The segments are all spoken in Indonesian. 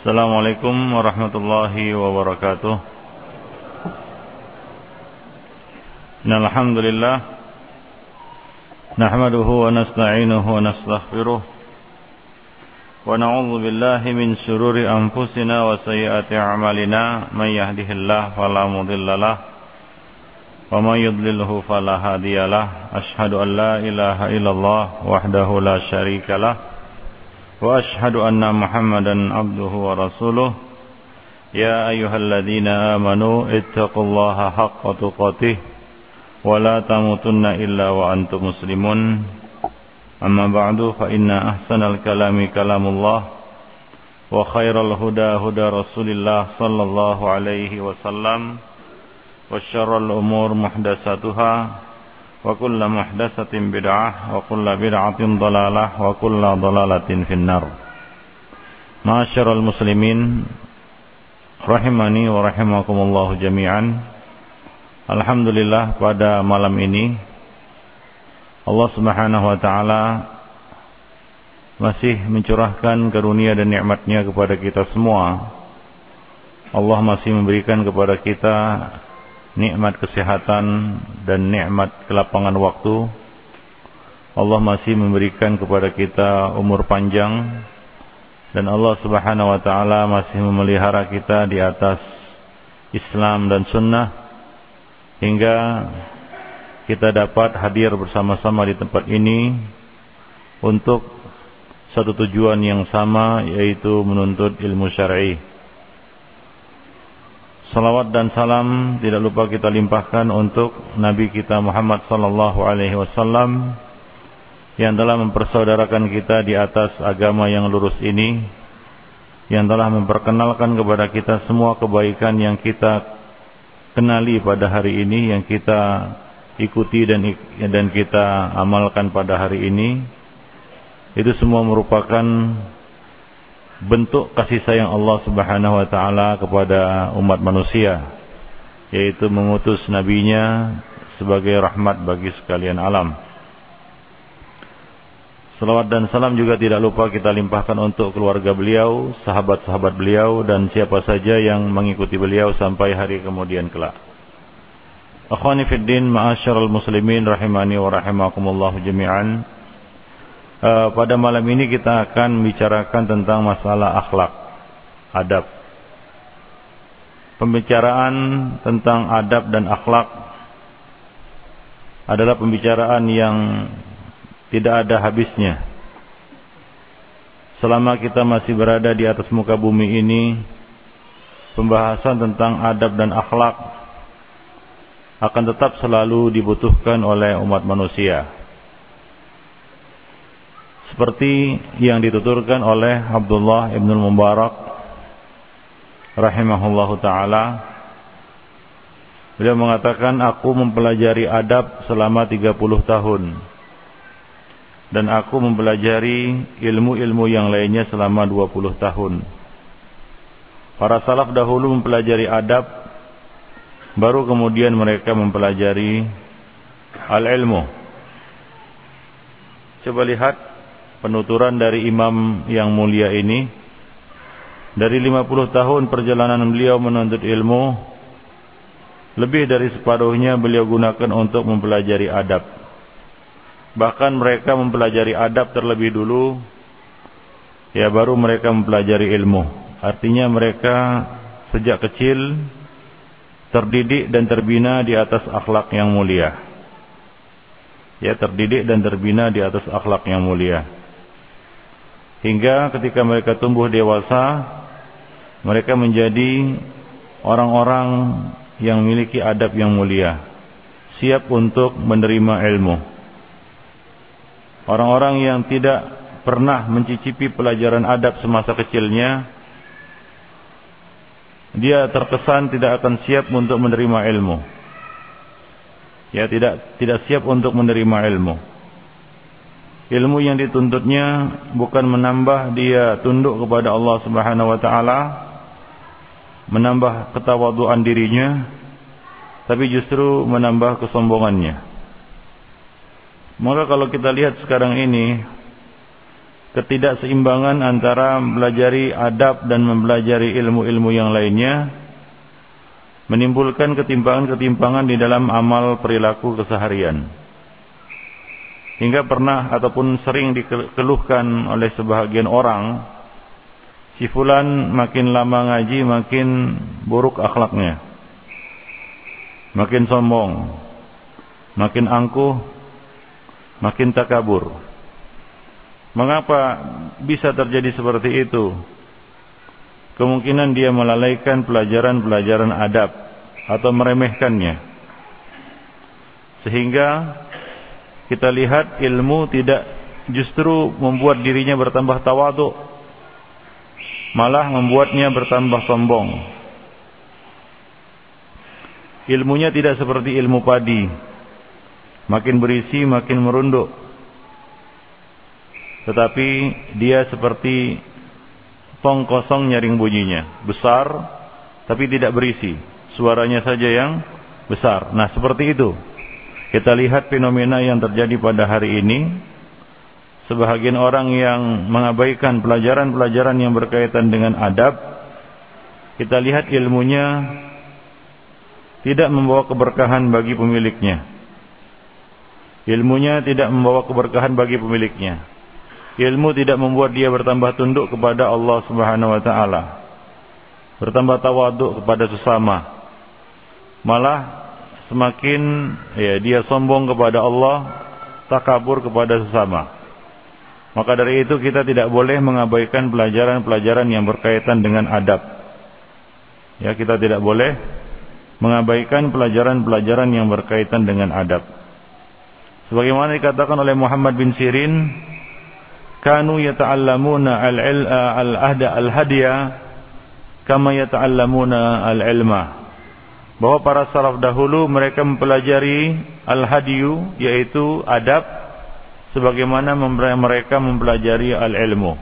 Assalamualaikum warahmatullahi wabarakatuh Alhamdulillah Nahmaduhu wa nasta'inuhu wa nastaghfiruh Wa na'udhu billahi min sururi anfusina wa sayyati amalina Man yahdihillah falamudillalah Wa man yudlilhu falahadiyalah Ashadu an la ilaha illallah wahdahu la sharikalah. وأشهد أن محمدا عبده ورسوله يا أيها الذين آمنوا اتقوا الله حق تقاته ولا تموتن إلا وأنتم مسلمون أما بعد فإن أحسن الكلام كلام الله وخير الهدى هدى رسول الله صلى الله عليه وسلم وشر الأمور محدثاتها وكل محدثة بدعة وكل بدعة ضلالة وكل ضلالة في النار معاشر المسلمين rahimani wa rahimakumullah jami'an Alhamdulillah pada malam ini Allah Subhanahu wa taala masih mencurahkan karunia dan nikmatnya kepada kita semua. Allah masih memberikan kepada kita nikmat kesehatan dan nikmat kelapangan waktu. Allah masih memberikan kepada kita umur panjang dan Allah Subhanahu wa taala masih memelihara kita di atas Islam dan sunnah hingga kita dapat hadir bersama-sama di tempat ini untuk satu tujuan yang sama yaitu menuntut ilmu syar'i. Salawat dan salam tidak lupa kita limpahkan untuk Nabi kita Muhammad sallallahu alaihi wasallam yang telah mempersaudarakan kita di atas agama yang lurus ini yang telah memperkenalkan kepada kita semua kebaikan yang kita kenali pada hari ini yang kita ikuti dan dan kita amalkan pada hari ini. Itu semua merupakan bentuk kasih sayang Allah Subhanahu wa taala kepada umat manusia yaitu mengutus nabinya sebagai rahmat bagi sekalian alam. Salawat dan salam juga tidak lupa kita limpahkan untuk keluarga beliau, sahabat-sahabat beliau dan siapa saja yang mengikuti beliau sampai hari kemudian kelak. Akhwani fid din, ma'asyiral muslimin rahimani wa rahimakumullah jami'an. Uh, pada malam ini kita akan bicarakan tentang masalah akhlak, adab. Pembicaraan tentang adab dan akhlak adalah pembicaraan yang tidak ada habisnya. Selama kita masih berada di atas muka bumi ini, pembahasan tentang adab dan akhlak akan tetap selalu dibutuhkan oleh umat manusia seperti yang dituturkan oleh Abdullah ibn Mubarak rahimahullahu taala. Beliau mengatakan aku mempelajari adab selama 30 tahun. Dan aku mempelajari ilmu-ilmu yang lainnya selama 20 tahun. Para salaf dahulu mempelajari adab baru kemudian mereka mempelajari al-ilmu. Coba lihat penuturan dari imam yang mulia ini. Dari 50 tahun perjalanan beliau menuntut ilmu lebih dari separuhnya beliau gunakan untuk mempelajari adab. Bahkan mereka mempelajari adab terlebih dulu ya baru mereka mempelajari ilmu. Artinya mereka sejak kecil terdidik dan terbina di atas akhlak yang mulia. Ya terdidik dan terbina di atas akhlak yang mulia hingga ketika mereka tumbuh dewasa mereka menjadi orang-orang yang memiliki adab yang mulia siap untuk menerima ilmu. Orang-orang yang tidak pernah mencicipi pelajaran adab semasa kecilnya dia terkesan tidak akan siap untuk menerima ilmu. Ya tidak tidak siap untuk menerima ilmu ilmu yang dituntutnya bukan menambah dia tunduk kepada Allah Subhanahu wa taala menambah ketawaduan dirinya tapi justru menambah kesombongannya maka kalau kita lihat sekarang ini ketidakseimbangan antara mempelajari adab dan mempelajari ilmu-ilmu yang lainnya menimbulkan ketimpangan-ketimpangan di dalam amal perilaku keseharian. Hingga pernah ataupun sering dikeluhkan oleh sebahagian orang, si fulan makin lama ngaji makin buruk akhlaknya. Makin sombong, makin angkuh, makin takabur. Mengapa bisa terjadi seperti itu? Kemungkinan dia melalaikan pelajaran-pelajaran adab atau meremehkannya. Sehingga kita lihat ilmu tidak justru membuat dirinya bertambah tawaduk, malah membuatnya bertambah sombong. Ilmunya tidak seperti ilmu padi, makin berisi makin merunduk tetapi dia seperti tong kosong nyaring bunyinya, besar tapi tidak berisi, suaranya saja yang besar. Nah, seperti itu. Kita lihat fenomena yang terjadi pada hari ini. Sebahagian orang yang mengabaikan pelajaran-pelajaran yang berkaitan dengan adab, kita lihat ilmunya tidak membawa keberkahan bagi pemiliknya. Ilmunya tidak membawa keberkahan bagi pemiliknya ilmu tidak membuat dia bertambah tunduk kepada Allah Subhanahu wa taala. Bertambah tawaduk kepada sesama. Malah semakin ya dia sombong kepada Allah, takabur kepada sesama. Maka dari itu kita tidak boleh mengabaikan pelajaran-pelajaran yang berkaitan dengan adab. Ya, kita tidak boleh mengabaikan pelajaran-pelajaran yang berkaitan dengan adab. Sebagaimana dikatakan oleh Muhammad bin Sirin, kanu yata'allamuna al-ahda al-hadiya kama yata'allamuna al-ilma bahwa para salaf dahulu mereka mempelajari al-hadiyu yaitu adab sebagaimana mereka mempelajari al-ilmu.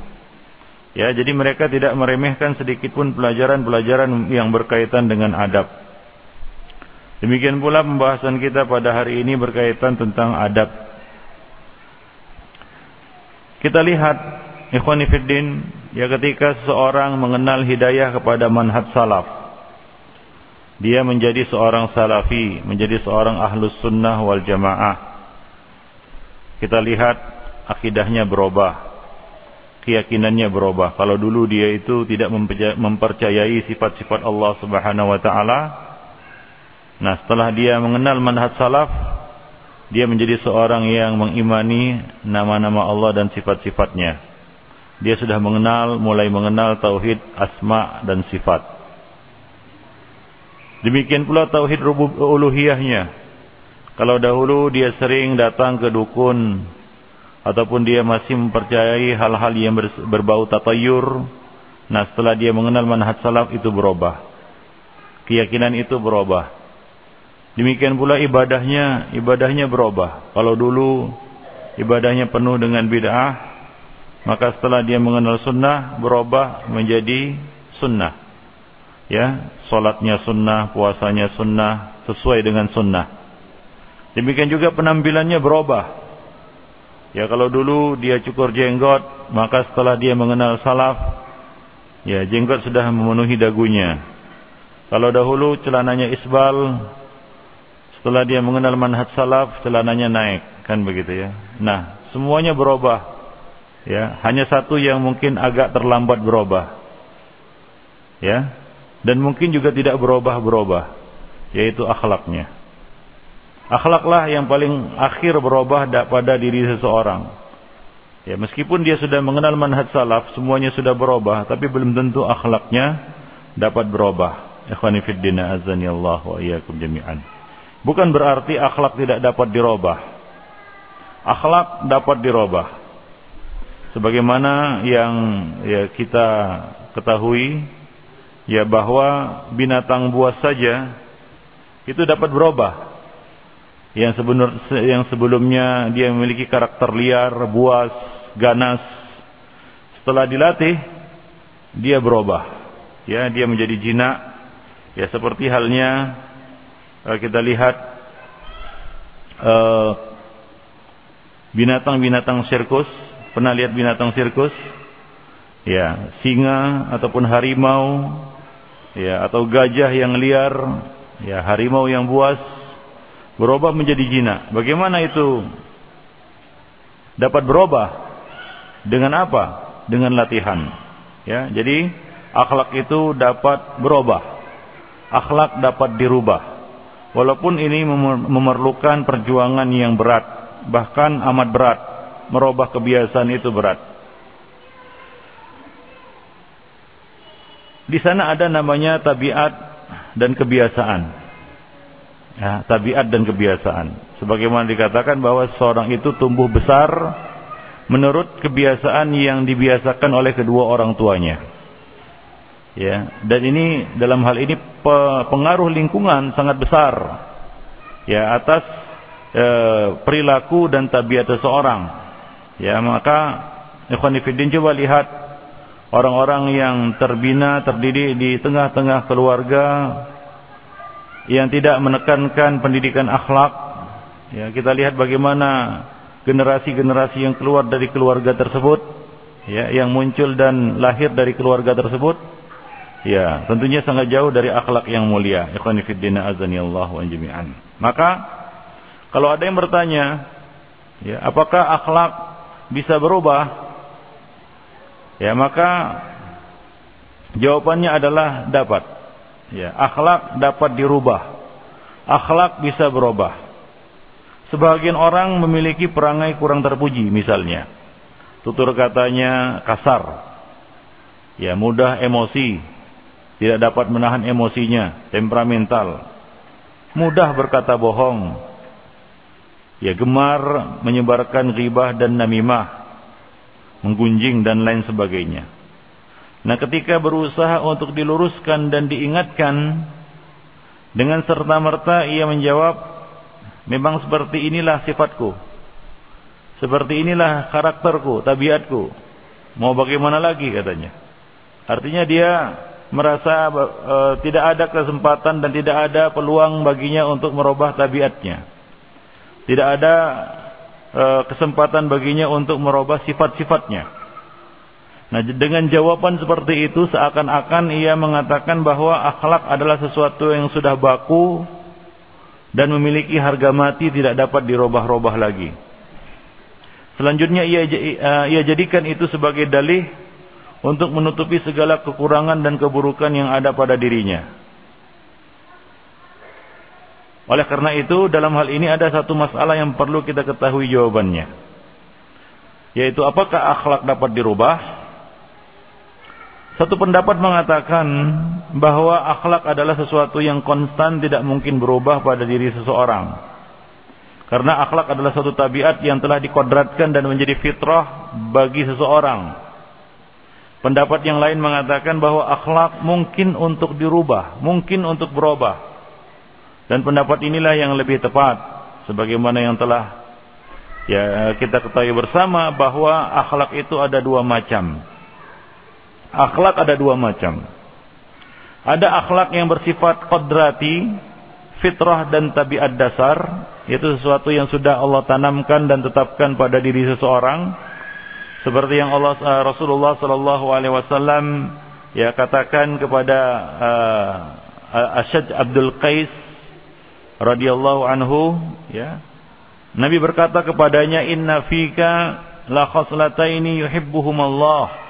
Ya jadi mereka tidak meremehkan sedikit pun pelajaran-pelajaran yang berkaitan dengan adab. Demikian pula pembahasan kita pada hari ini berkaitan tentang adab. Kita lihat ikhwan fiddin ya ketika seseorang mengenal hidayah kepada manhaj salaf dia menjadi seorang salafi, menjadi seorang ahlus sunnah wal jamaah. Kita lihat akidahnya berubah, keyakinannya berubah. Kalau dulu dia itu tidak mempercayai sifat-sifat Allah Subhanahu wa taala, nah setelah dia mengenal manhaj salaf, dia menjadi seorang yang mengimani nama-nama Allah dan sifat-sifatnya. Dia sudah mengenal, mulai mengenal tauhid asma dan sifat. Demikian pula tauhid uluhiyahnya. Kalau dahulu dia sering datang ke dukun ataupun dia masih mempercayai hal-hal yang berbau tatayur, nah setelah dia mengenal manhaj salaf itu berubah. Keyakinan itu berubah. Demikian pula ibadahnya, ibadahnya berubah. Kalau dulu ibadahnya penuh dengan bid'ah, maka setelah dia mengenal sunnah berubah menjadi sunnah. Ya, salatnya sunnah, puasanya sunnah, sesuai dengan sunnah. Demikian juga penampilannya berubah. Ya kalau dulu dia cukur jenggot, maka setelah dia mengenal salaf, ya jenggot sudah memenuhi dagunya. Kalau dahulu celananya isbal, setelah dia mengenal manhaj salaf, celananya naik, kan begitu ya. Nah, semuanya berubah. Ya, hanya satu yang mungkin agak terlambat berubah. Ya. Dan mungkin juga tidak berubah-berubah, yaitu akhlaknya. Akhlaklah yang paling akhir berubah pada diri seseorang. Ya, meskipun dia sudah mengenal manhaj salaf, semuanya sudah berubah, tapi belum tentu akhlaknya dapat berubah. Ikhwani fid din azani Allah wa iyyakum jami'an. Bukan berarti akhlak tidak dapat dirubah. Akhlak dapat dirubah. Sebagaimana yang ya kita ketahui ya bahwa binatang buas saja itu dapat berubah. Yang sebenur, yang sebelumnya dia memiliki karakter liar, buas, ganas, setelah dilatih dia berubah. Ya, dia menjadi jinak. Ya seperti halnya Eh, kita lihat eh, binatang-binatang sirkus Pernah lihat binatang sirkus? Ya, singa ataupun harimau, ya atau gajah yang liar, ya harimau yang buas berubah menjadi jinak. Bagaimana itu dapat berubah? Dengan apa? Dengan latihan. Ya, jadi akhlak itu dapat berubah. Akhlak dapat dirubah. Walaupun ini memerlukan perjuangan yang berat, bahkan amat berat. Merubah kebiasaan itu berat. Di sana ada namanya tabiat dan kebiasaan. Ya, tabiat dan kebiasaan. Sebagaimana dikatakan bahwa seorang itu tumbuh besar menurut kebiasaan yang dibiasakan oleh kedua orang tuanya. Ya, dan ini dalam hal ini pengaruh lingkungan sangat besar. Ya, atas e, perilaku dan tabiat seseorang. Ya, maka ikhwan fillah coba lihat orang-orang yang terbina, terdidik di tengah-tengah keluarga yang tidak menekankan pendidikan akhlak. Ya, kita lihat bagaimana generasi-generasi yang keluar dari keluarga tersebut, ya, yang muncul dan lahir dari keluarga tersebut, ya, tentunya sangat jauh dari akhlak yang mulia. Ikhwani wa. Maka kalau ada yang bertanya, ya, apakah akhlak bisa berubah? Ya, maka jawabannya adalah dapat. Ya, akhlak dapat dirubah. Akhlak bisa berubah. Sebagian orang memiliki perangai kurang terpuji misalnya. Tutur katanya kasar. Ya, mudah emosi. Tidak dapat menahan emosinya, temperamental. Mudah berkata bohong. Ya, gemar menyebarkan ribah dan namimah menggunjing dan lain sebagainya. Nah, ketika berusaha untuk diluruskan dan diingatkan dengan serta-merta ia menjawab, "Memang seperti inilah sifatku. Seperti inilah karakterku, tabiatku. Mau bagaimana lagi?" katanya. Artinya dia merasa e, tidak ada kesempatan dan tidak ada peluang baginya untuk merubah tabiatnya. Tidak ada kesempatan baginya untuk merubah sifat-sifatnya. Nah, dengan jawaban seperti itu seakan-akan ia mengatakan bahwa akhlak adalah sesuatu yang sudah baku dan memiliki harga mati tidak dapat dirubah-rubah lagi. Selanjutnya ia eh, ia jadikan itu sebagai dalih untuk menutupi segala kekurangan dan keburukan yang ada pada dirinya. Oleh karena itu dalam hal ini ada satu masalah yang perlu kita ketahui jawabannya. Yaitu apakah akhlak dapat dirubah? Satu pendapat mengatakan bahwa akhlak adalah sesuatu yang konstan tidak mungkin berubah pada diri seseorang. Karena akhlak adalah suatu tabiat yang telah dikodratkan dan menjadi fitrah bagi seseorang. Pendapat yang lain mengatakan bahwa akhlak mungkin untuk dirubah, mungkin untuk berubah. Dan pendapat inilah yang lebih tepat sebagaimana yang telah ya kita ketahui bersama bahwa akhlak itu ada dua macam. Akhlak ada dua macam. Ada akhlak yang bersifat qadrati, fitrah dan tabiat dasar, yaitu sesuatu yang sudah Allah tanamkan dan tetapkan pada diri seseorang. Seperti yang Allah uh, Rasulullah sallallahu alaihi wasallam ya katakan kepada uh, Asyad Abdul Qais radhiyallahu anhu ya. Nabi berkata kepadanya inna fika la khaslataini yuhibbuhum Allah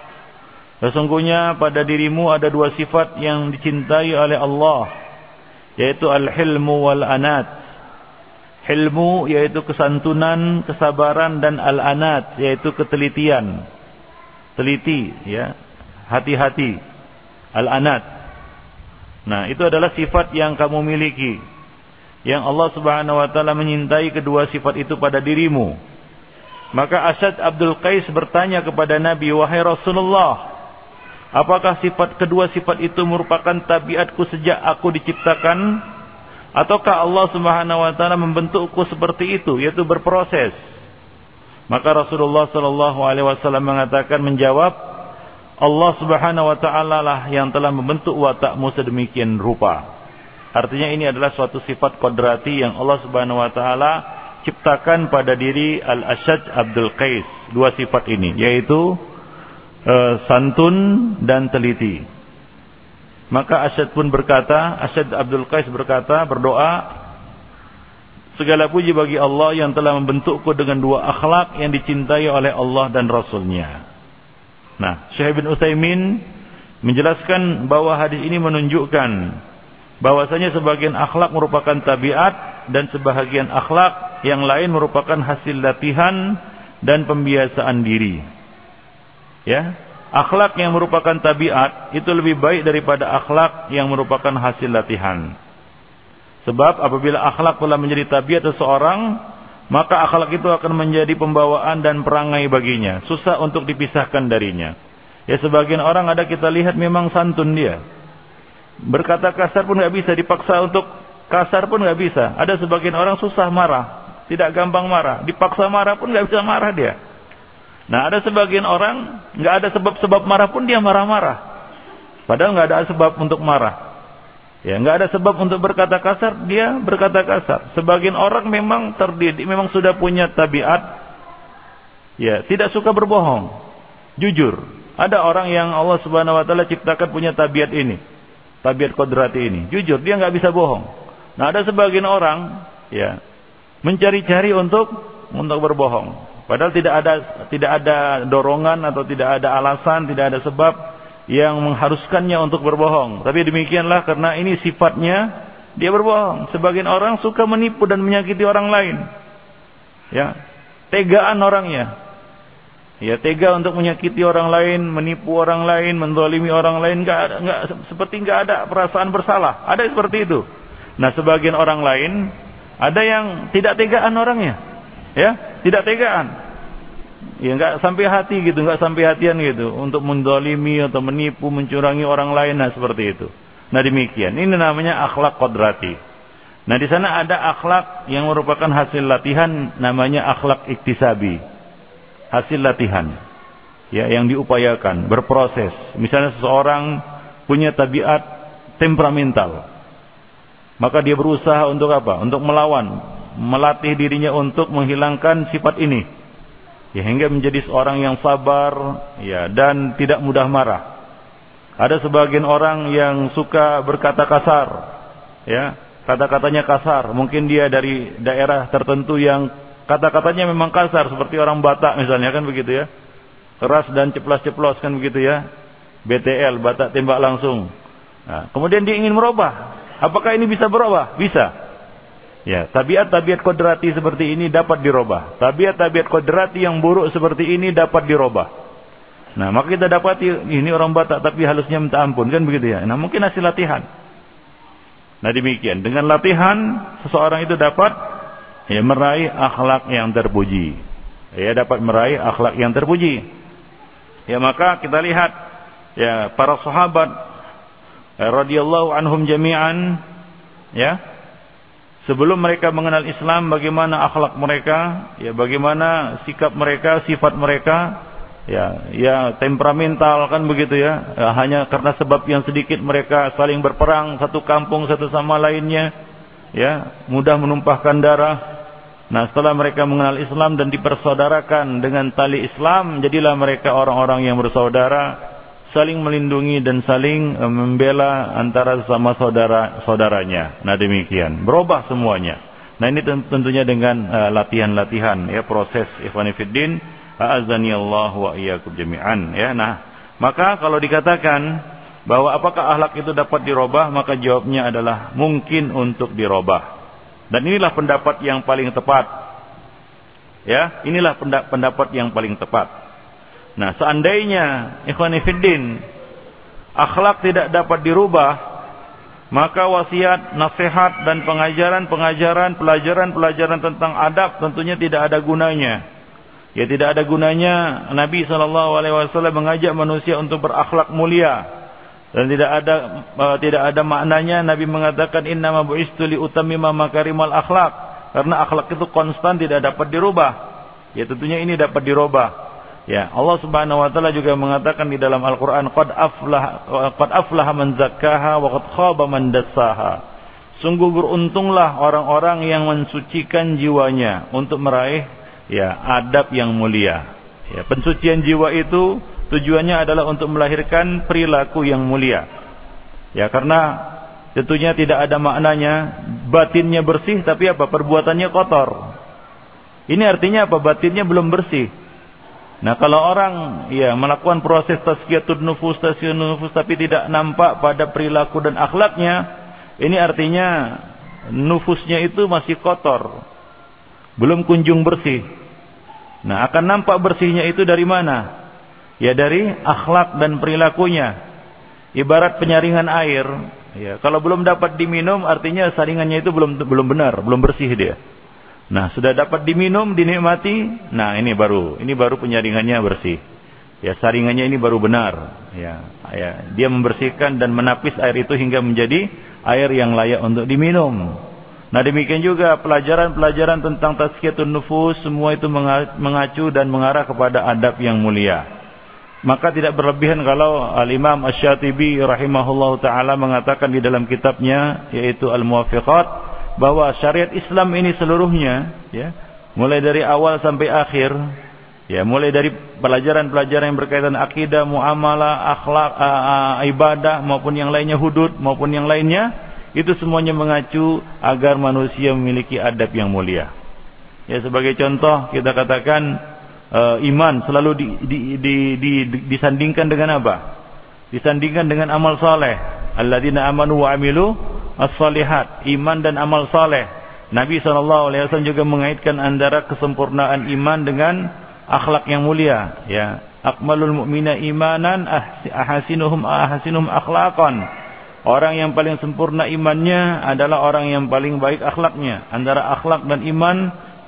Sesungguhnya pada dirimu ada dua sifat yang dicintai oleh Allah yaitu al-hilmu wal anat hilmu yaitu kesantunan kesabaran dan al-anat yaitu ketelitian. Teliti ya. Hati-hati. Al-anat. Nah itu adalah sifat yang kamu miliki yang Allah Subhanahu wa taala menyintai kedua sifat itu pada dirimu. Maka Asad Abdul Qais bertanya kepada Nabi, "Wahai Rasulullah, apakah sifat kedua sifat itu merupakan tabiatku sejak aku diciptakan ataukah Allah Subhanahu wa taala membentukku seperti itu, yaitu berproses?" Maka Rasulullah sallallahu alaihi wasallam mengatakan menjawab, Allah Subhanahu wa taala lah yang telah membentuk watakmu sedemikian rupa. Artinya ini adalah suatu sifat kodrati yang Allah Subhanahu wa taala ciptakan pada diri Al-Ashaj Abdul Qais dua sifat ini yaitu uh, santun dan teliti. Maka Ashad pun berkata, Ashad Abdul Qais berkata, berdoa, Segala puji bagi Allah yang telah membentukku dengan dua akhlak yang dicintai oleh Allah dan Rasulnya. Nah, Syekh bin Utsaimin menjelaskan bahwa hadis ini menunjukkan bahwasanya sebagian akhlak merupakan tabiat dan sebagian akhlak yang lain merupakan hasil latihan dan pembiasaan diri. Ya, akhlak yang merupakan tabiat itu lebih baik daripada akhlak yang merupakan hasil latihan. Sebab apabila akhlak telah menjadi tabiat seseorang, maka akhlak itu akan menjadi pembawaan dan perangai baginya. Susah untuk dipisahkan darinya. Ya sebagian orang ada kita lihat memang santun dia. Berkata kasar pun nggak bisa, dipaksa untuk kasar pun nggak bisa. Ada sebagian orang susah marah, tidak gampang marah. Dipaksa marah pun nggak bisa marah dia. Nah ada sebagian orang nggak ada sebab-sebab marah pun dia marah-marah. Padahal nggak ada sebab untuk marah. Ya, nggak ada sebab untuk berkata kasar, dia berkata kasar. Sebagian orang memang terdidik, memang sudah punya tabiat ya, tidak suka berbohong. Jujur. Ada orang yang Allah Subhanahu wa taala ciptakan punya tabiat ini. Tabiat kodrati ini. Jujur, dia nggak bisa bohong. Nah, ada sebagian orang ya, mencari-cari untuk untuk berbohong. Padahal tidak ada tidak ada dorongan atau tidak ada alasan, tidak ada sebab yang mengharuskannya untuk berbohong. Tapi demikianlah karena ini sifatnya dia berbohong. Sebagian orang suka menipu dan menyakiti orang lain. Ya, tegaan orangnya. Ya, tega untuk menyakiti orang lain, menipu orang lain, mendolimi orang lain, nggak ada, nggak seperti nggak ada perasaan bersalah. Ada seperti itu. Nah, sebagian orang lain ada yang tidak tegaan orangnya, ya, tidak tegaan. Ya nggak sampai hati gitu, nggak sampai hatian gitu untuk mendolimi atau menipu, mencurangi orang lain nah seperti itu. Nah demikian. Ini namanya akhlak kodrati. Nah di sana ada akhlak yang merupakan hasil latihan namanya akhlak iktisabi. Hasil latihan. Ya, yang diupayakan, berproses. Misalnya seseorang punya tabiat temperamental. Maka dia berusaha untuk apa? Untuk melawan, melatih dirinya untuk menghilangkan sifat ini ya hingga menjadi seorang yang sabar ya dan tidak mudah marah. Ada sebagian orang yang suka berkata kasar, ya kata-katanya kasar. Mungkin dia dari daerah tertentu yang kata-katanya memang kasar seperti orang Batak misalnya kan begitu ya. Keras dan ceplas-ceplos kan begitu ya. BTL, Batak tembak langsung. Nah, kemudian dia ingin merubah. Apakah ini bisa berubah? Bisa. Ya, tabiat-tabiat kodrati seperti ini dapat dirubah. Tabiat-tabiat kodrati yang buruk seperti ini dapat dirubah. Nah, maka kita dapati ini orang Batak tapi halusnya minta ampun kan begitu ya. Nah, mungkin hasil latihan. Nah, demikian. Dengan latihan seseorang itu dapat ya meraih akhlak yang terpuji. Ya, dapat meraih akhlak yang terpuji. Ya, maka kita lihat ya para sahabat ya, radhiyallahu anhum jami'an ya sebelum mereka mengenal Islam bagaimana akhlak mereka, ya bagaimana sikap mereka, sifat mereka, ya ya temperamental kan begitu ya. ya hanya karena sebab yang sedikit mereka saling berperang satu kampung satu sama lainnya, ya mudah menumpahkan darah. Nah setelah mereka mengenal Islam dan dipersaudarakan dengan tali Islam, jadilah mereka orang-orang yang bersaudara saling melindungi dan saling eh, membela antara sama saudara-saudaranya. Nah demikian, berubah semuanya. Nah ini tentunya dengan eh, latihan-latihan uh, ya proses ikhwanifiddin a'azani Allah wa iyyakum jami'an ya. Nah, maka kalau dikatakan bahwa apakah akhlak itu dapat dirubah, maka jawabnya adalah mungkin untuk dirubah. Dan inilah pendapat yang paling tepat. Ya, inilah pendapat yang paling tepat. Nah, seandainya ikhwan fiddin akhlak tidak dapat dirubah, maka wasiat, nasihat dan pengajaran-pengajaran, pelajaran-pelajaran tentang adab tentunya tidak ada gunanya. Ya tidak ada gunanya Nabi sallallahu alaihi wasallam mengajak manusia untuk berakhlak mulia dan tidak ada uh, tidak ada maknanya Nabi mengatakan innama bu'istu li utammima makarimal akhlak karena akhlak itu konstan tidak dapat dirubah. Ya tentunya ini dapat dirubah. Ya, Allah Subhanahu wa taala juga mengatakan di dalam Al-Qur'an qad aflah qad aflaha man zakkaha wa qad khaba man dassaha. Sungguh beruntunglah orang-orang yang mensucikan jiwanya untuk meraih ya adab yang mulia. Ya, pensucian jiwa itu tujuannya adalah untuk melahirkan perilaku yang mulia. Ya, karena tentunya tidak ada maknanya batinnya bersih tapi apa perbuatannya kotor. Ini artinya apa? Batinnya belum bersih. Nah, kalau orang ya melakukan proses tazkiyatun nufus, tazkiyatun nufus tapi tidak nampak pada perilaku dan akhlaknya, ini artinya nufusnya itu masih kotor. Belum kunjung bersih. Nah, akan nampak bersihnya itu dari mana? Ya dari akhlak dan perilakunya. Ibarat penyaringan air, ya, kalau belum dapat diminum artinya saringannya itu belum belum benar, belum bersih dia. Nah, sudah dapat diminum, dinikmati, nah ini baru, ini baru penyaringannya bersih. Ya, saringannya ini baru benar. Ya, ya, dia membersihkan dan menapis air itu hingga menjadi air yang layak untuk diminum. Nah demikian juga pelajaran-pelajaran tentang tazkiyatun nufus semua itu mengacu dan mengarah kepada adab yang mulia. Maka tidak berlebihan kalau Al-Imam Asy-Syatibi rahimahullahu taala mengatakan di dalam kitabnya yaitu Al-Muwafiqat bahwa syariat Islam ini seluruhnya ya mulai dari awal sampai akhir ya mulai dari pelajaran-pelajaran yang berkaitan akidah, muamalah, akhlak, ibadah maupun yang lainnya hudud maupun yang lainnya itu semuanya mengacu agar manusia memiliki adab yang mulia. Ya sebagai contoh kita katakan uh, iman selalu di, di, di, di, di, disandingkan dengan apa? Disandingkan dengan amal saleh. Alladzina amanu wa amilu as-salihat. Iman dan amal saleh. Nabi SAW juga mengaitkan antara kesempurnaan iman dengan akhlak yang mulia. Ya, akmalul mu'mina imanan ahasinuhum ahasinuhum akhlaqan. Orang yang paling sempurna imannya adalah orang yang paling baik akhlaknya. Antara akhlak dan iman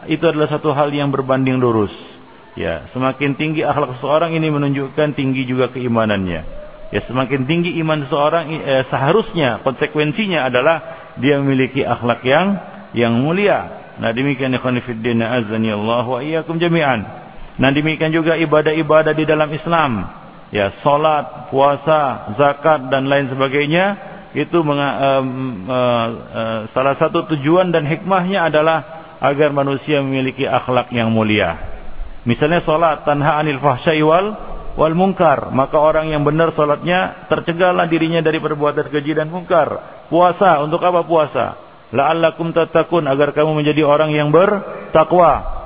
itu adalah satu hal yang berbanding lurus. Ya, semakin tinggi akhlak seseorang ini menunjukkan tinggi juga keimanannya. Ya, semakin tinggi iman seseorang eh, seharusnya konsekuensinya adalah dia memiliki akhlak yang yang mulia. Nah, demikian ikhwan fillah azani Allah wa iyyakum jami'an. Nah, demikian juga ibadah-ibadah di dalam Islam ya salat, puasa, zakat dan lain sebagainya itu uh, uh, uh, salah satu tujuan dan hikmahnya adalah agar manusia memiliki akhlak yang mulia. Misalnya salat tanha anil fahsyai wal wal munkar, maka orang yang benar salatnya tercegahlah dirinya dari perbuatan keji dan munkar. Puasa untuk apa puasa? La'allakum tattaqun agar kamu menjadi orang yang bertakwa.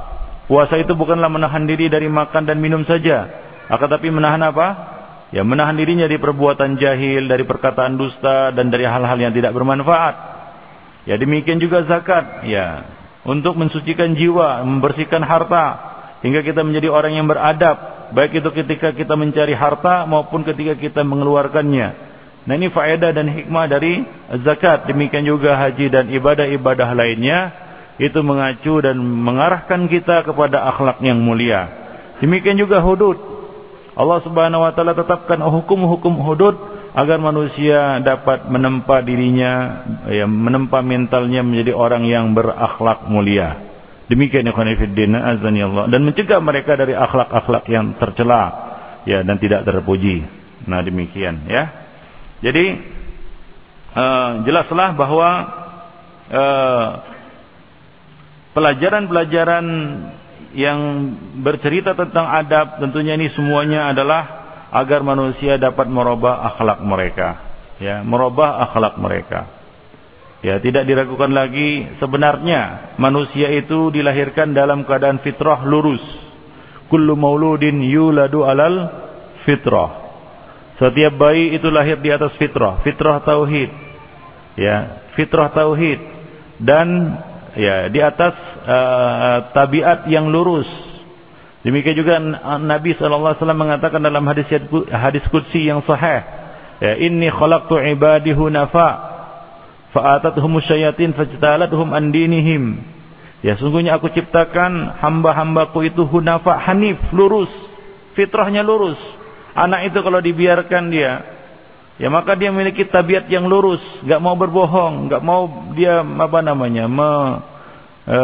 Puasa itu bukanlah menahan diri dari makan dan minum saja, akan tapi menahan apa? Ya menahan dirinya dari perbuatan jahil, dari perkataan dusta dan dari hal-hal yang tidak bermanfaat. Ya demikian juga zakat, ya untuk mensucikan jiwa, membersihkan harta hingga kita menjadi orang yang beradab, baik itu ketika kita mencari harta maupun ketika kita mengeluarkannya. Nah ini faedah dan hikmah dari zakat. Demikian juga haji dan ibadah-ibadah lainnya itu mengacu dan mengarahkan kita kepada akhlak yang mulia. Demikian juga hudud. Allah Subhanahu wa taala tetapkan hukum-hukum hudud agar manusia dapat menempa dirinya ya menempa mentalnya menjadi orang yang berakhlak mulia. Demikian ikhwan fillah azani Allah dan mencegah mereka dari akhlak-akhlak yang tercela ya dan tidak terpuji. Nah demikian ya. Jadi uh, jelaslah bahwa uh, pelajaran-pelajaran yang bercerita tentang adab tentunya ini semuanya adalah agar manusia dapat merubah akhlak mereka ya merubah akhlak mereka ya tidak diragukan lagi sebenarnya manusia itu dilahirkan dalam keadaan fitrah lurus. Kullu mauludin yuladu alal fitrah. Setiap bayi itu lahir di atas fitrah fitrah tauhid. Ya fitrah tauhid. Dan ya di atas uh, tabiat yang lurus. Demikian juga Nabi sallallahu alaihi wasallam mengatakan dalam hadis hadis qudsi yang sahih, ya inni khalaqtu ibadi hunafa fa atatuhum syayatin fajtalathum an dinihim. Ya sungguhnya aku ciptakan hamba-hambaku itu hunafa hanif, lurus, fitrahnya lurus. Anak itu kalau dibiarkan dia ya maka dia memiliki tabiat yang lurus, enggak mau berbohong, enggak mau dia apa namanya, me, e,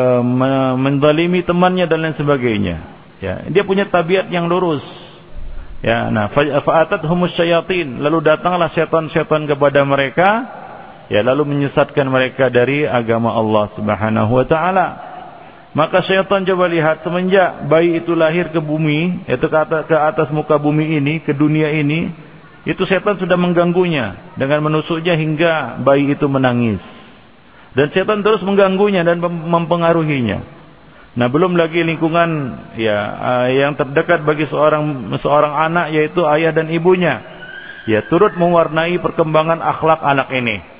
mendalimi temannya dan lain sebagainya. Ya, dia punya tabiat yang lurus. Ya, nah fa'atat humus syayatin, lalu datanglah setan-setan kepada mereka ya lalu menyesatkan mereka dari agama Allah Subhanahu wa taala. Maka syaitan coba lihat semenjak bayi itu lahir ke bumi, yaitu ke atas, ke atas muka bumi ini, ke dunia ini, itu setan sudah mengganggunya dengan menusuknya hingga bayi itu menangis. Dan setan terus mengganggunya dan mempengaruhinya. Nah, belum lagi lingkungan ya eh, yang terdekat bagi seorang seorang anak yaitu ayah dan ibunya. Ya, turut mewarnai perkembangan akhlak anak ini.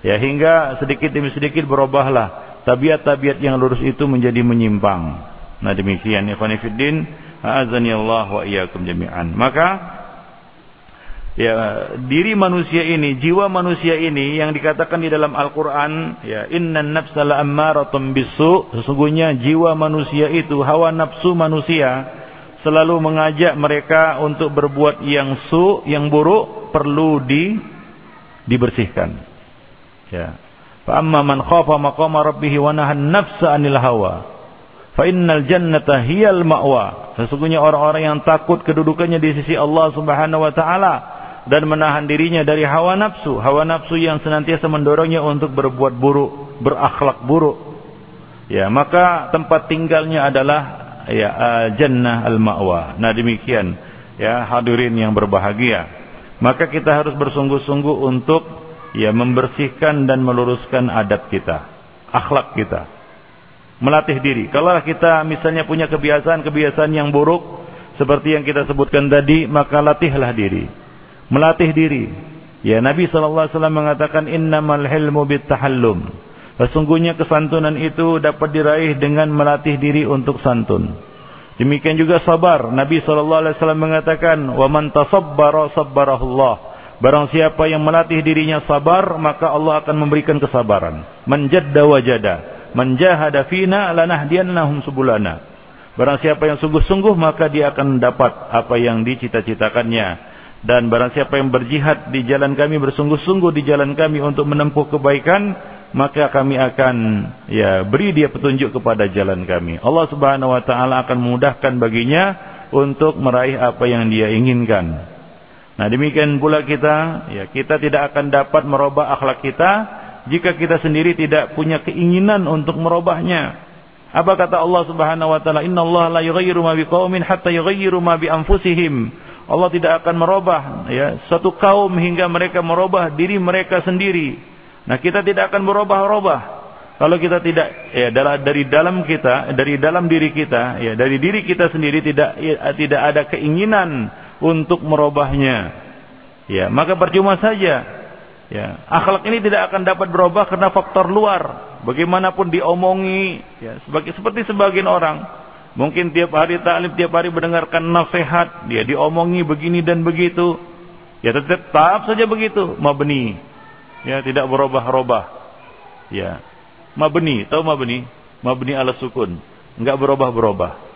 Ya, hingga sedikit demi sedikit berubahlah tabiat-tabiat yang lurus itu menjadi menyimpang. Nah, demikian ikhwan fillah, azani Allah wa iyyakum jami'an. Maka ya diri manusia ini, jiwa manusia ini yang dikatakan di dalam Al-Qur'an ya innan nafsa la'ammaratun bisu, sesungguhnya jiwa manusia itu hawa nafsu manusia selalu mengajak mereka untuk berbuat yang su, yang buruk perlu di dibersihkan. Ya. Fa amma man khafa maqama rabbih wa nahan nafsa 'anil hawa fa innal jannata hiyal ma'wa. Sesungguhnya orang-orang yang takut kedudukannya di sisi Allah Subhanahu wa taala dan menahan dirinya dari hawa nafsu, hawa nafsu yang senantiasa mendorongnya untuk berbuat buruk, berakhlak buruk. Ya, maka tempat tinggalnya adalah ya jannah al-ma'wa. Nah, demikian ya hadirin yang berbahagia. Maka kita harus bersungguh-sungguh untuk ya membersihkan dan meluruskan adab kita, akhlak kita. Melatih diri. Kalau kita misalnya punya kebiasaan-kebiasaan yang buruk seperti yang kita sebutkan tadi, maka latihlah diri melatih diri. Ya Nabi sallallahu alaihi wasallam mengatakan innamal hilmu bittahallum. Sesungguhnya kesantunan itu dapat diraih dengan melatih diri untuk santun. Demikian juga sabar. Nabi sallallahu alaihi wasallam mengatakan, "Wa man tasabbara sabbarahullah." Barang siapa yang melatih dirinya sabar, maka Allah akan memberikan kesabaran. Man jadda wajada, man jahada fina lanahdiyannahum subulana. Barang siapa yang sungguh-sungguh maka dia akan dapat apa yang dicita-citakannya dan barang siapa yang berjihad di jalan kami bersungguh-sungguh di jalan kami untuk menempuh kebaikan maka kami akan ya beri dia petunjuk kepada jalan kami Allah Subhanahu wa taala akan memudahkan baginya untuk meraih apa yang dia inginkan nah demikian pula kita ya kita tidak akan dapat merubah akhlak kita jika kita sendiri tidak punya keinginan untuk merubahnya. Apa kata Allah Subhanahu wa taala? Innallaha la yughayyiru ma biqaumin hatta yughayyiru ma bi anfusihim Allah tidak akan merubah ya satu kaum hingga mereka merubah diri mereka sendiri. Nah, kita tidak akan merubah-rubah kalau kita tidak ya dari dalam kita, dari dalam diri kita, ya dari diri kita sendiri tidak ya, tidak ada keinginan untuk merubahnya. Ya, maka percuma saja. Ya, akhlak ini tidak akan dapat berubah karena faktor luar. Bagaimanapun diomongi, ya, sebagai seperti sebagian orang, Mungkin tiap hari taklim, tiap hari mendengarkan nasihat, dia diomongi begini dan begitu. Ya tetap, tetap saja begitu, mabni. Ya, tidak berubah-ubah. Ya. Mabni, tahu mabni? Mabni ala sukun. Enggak berubah-berubah.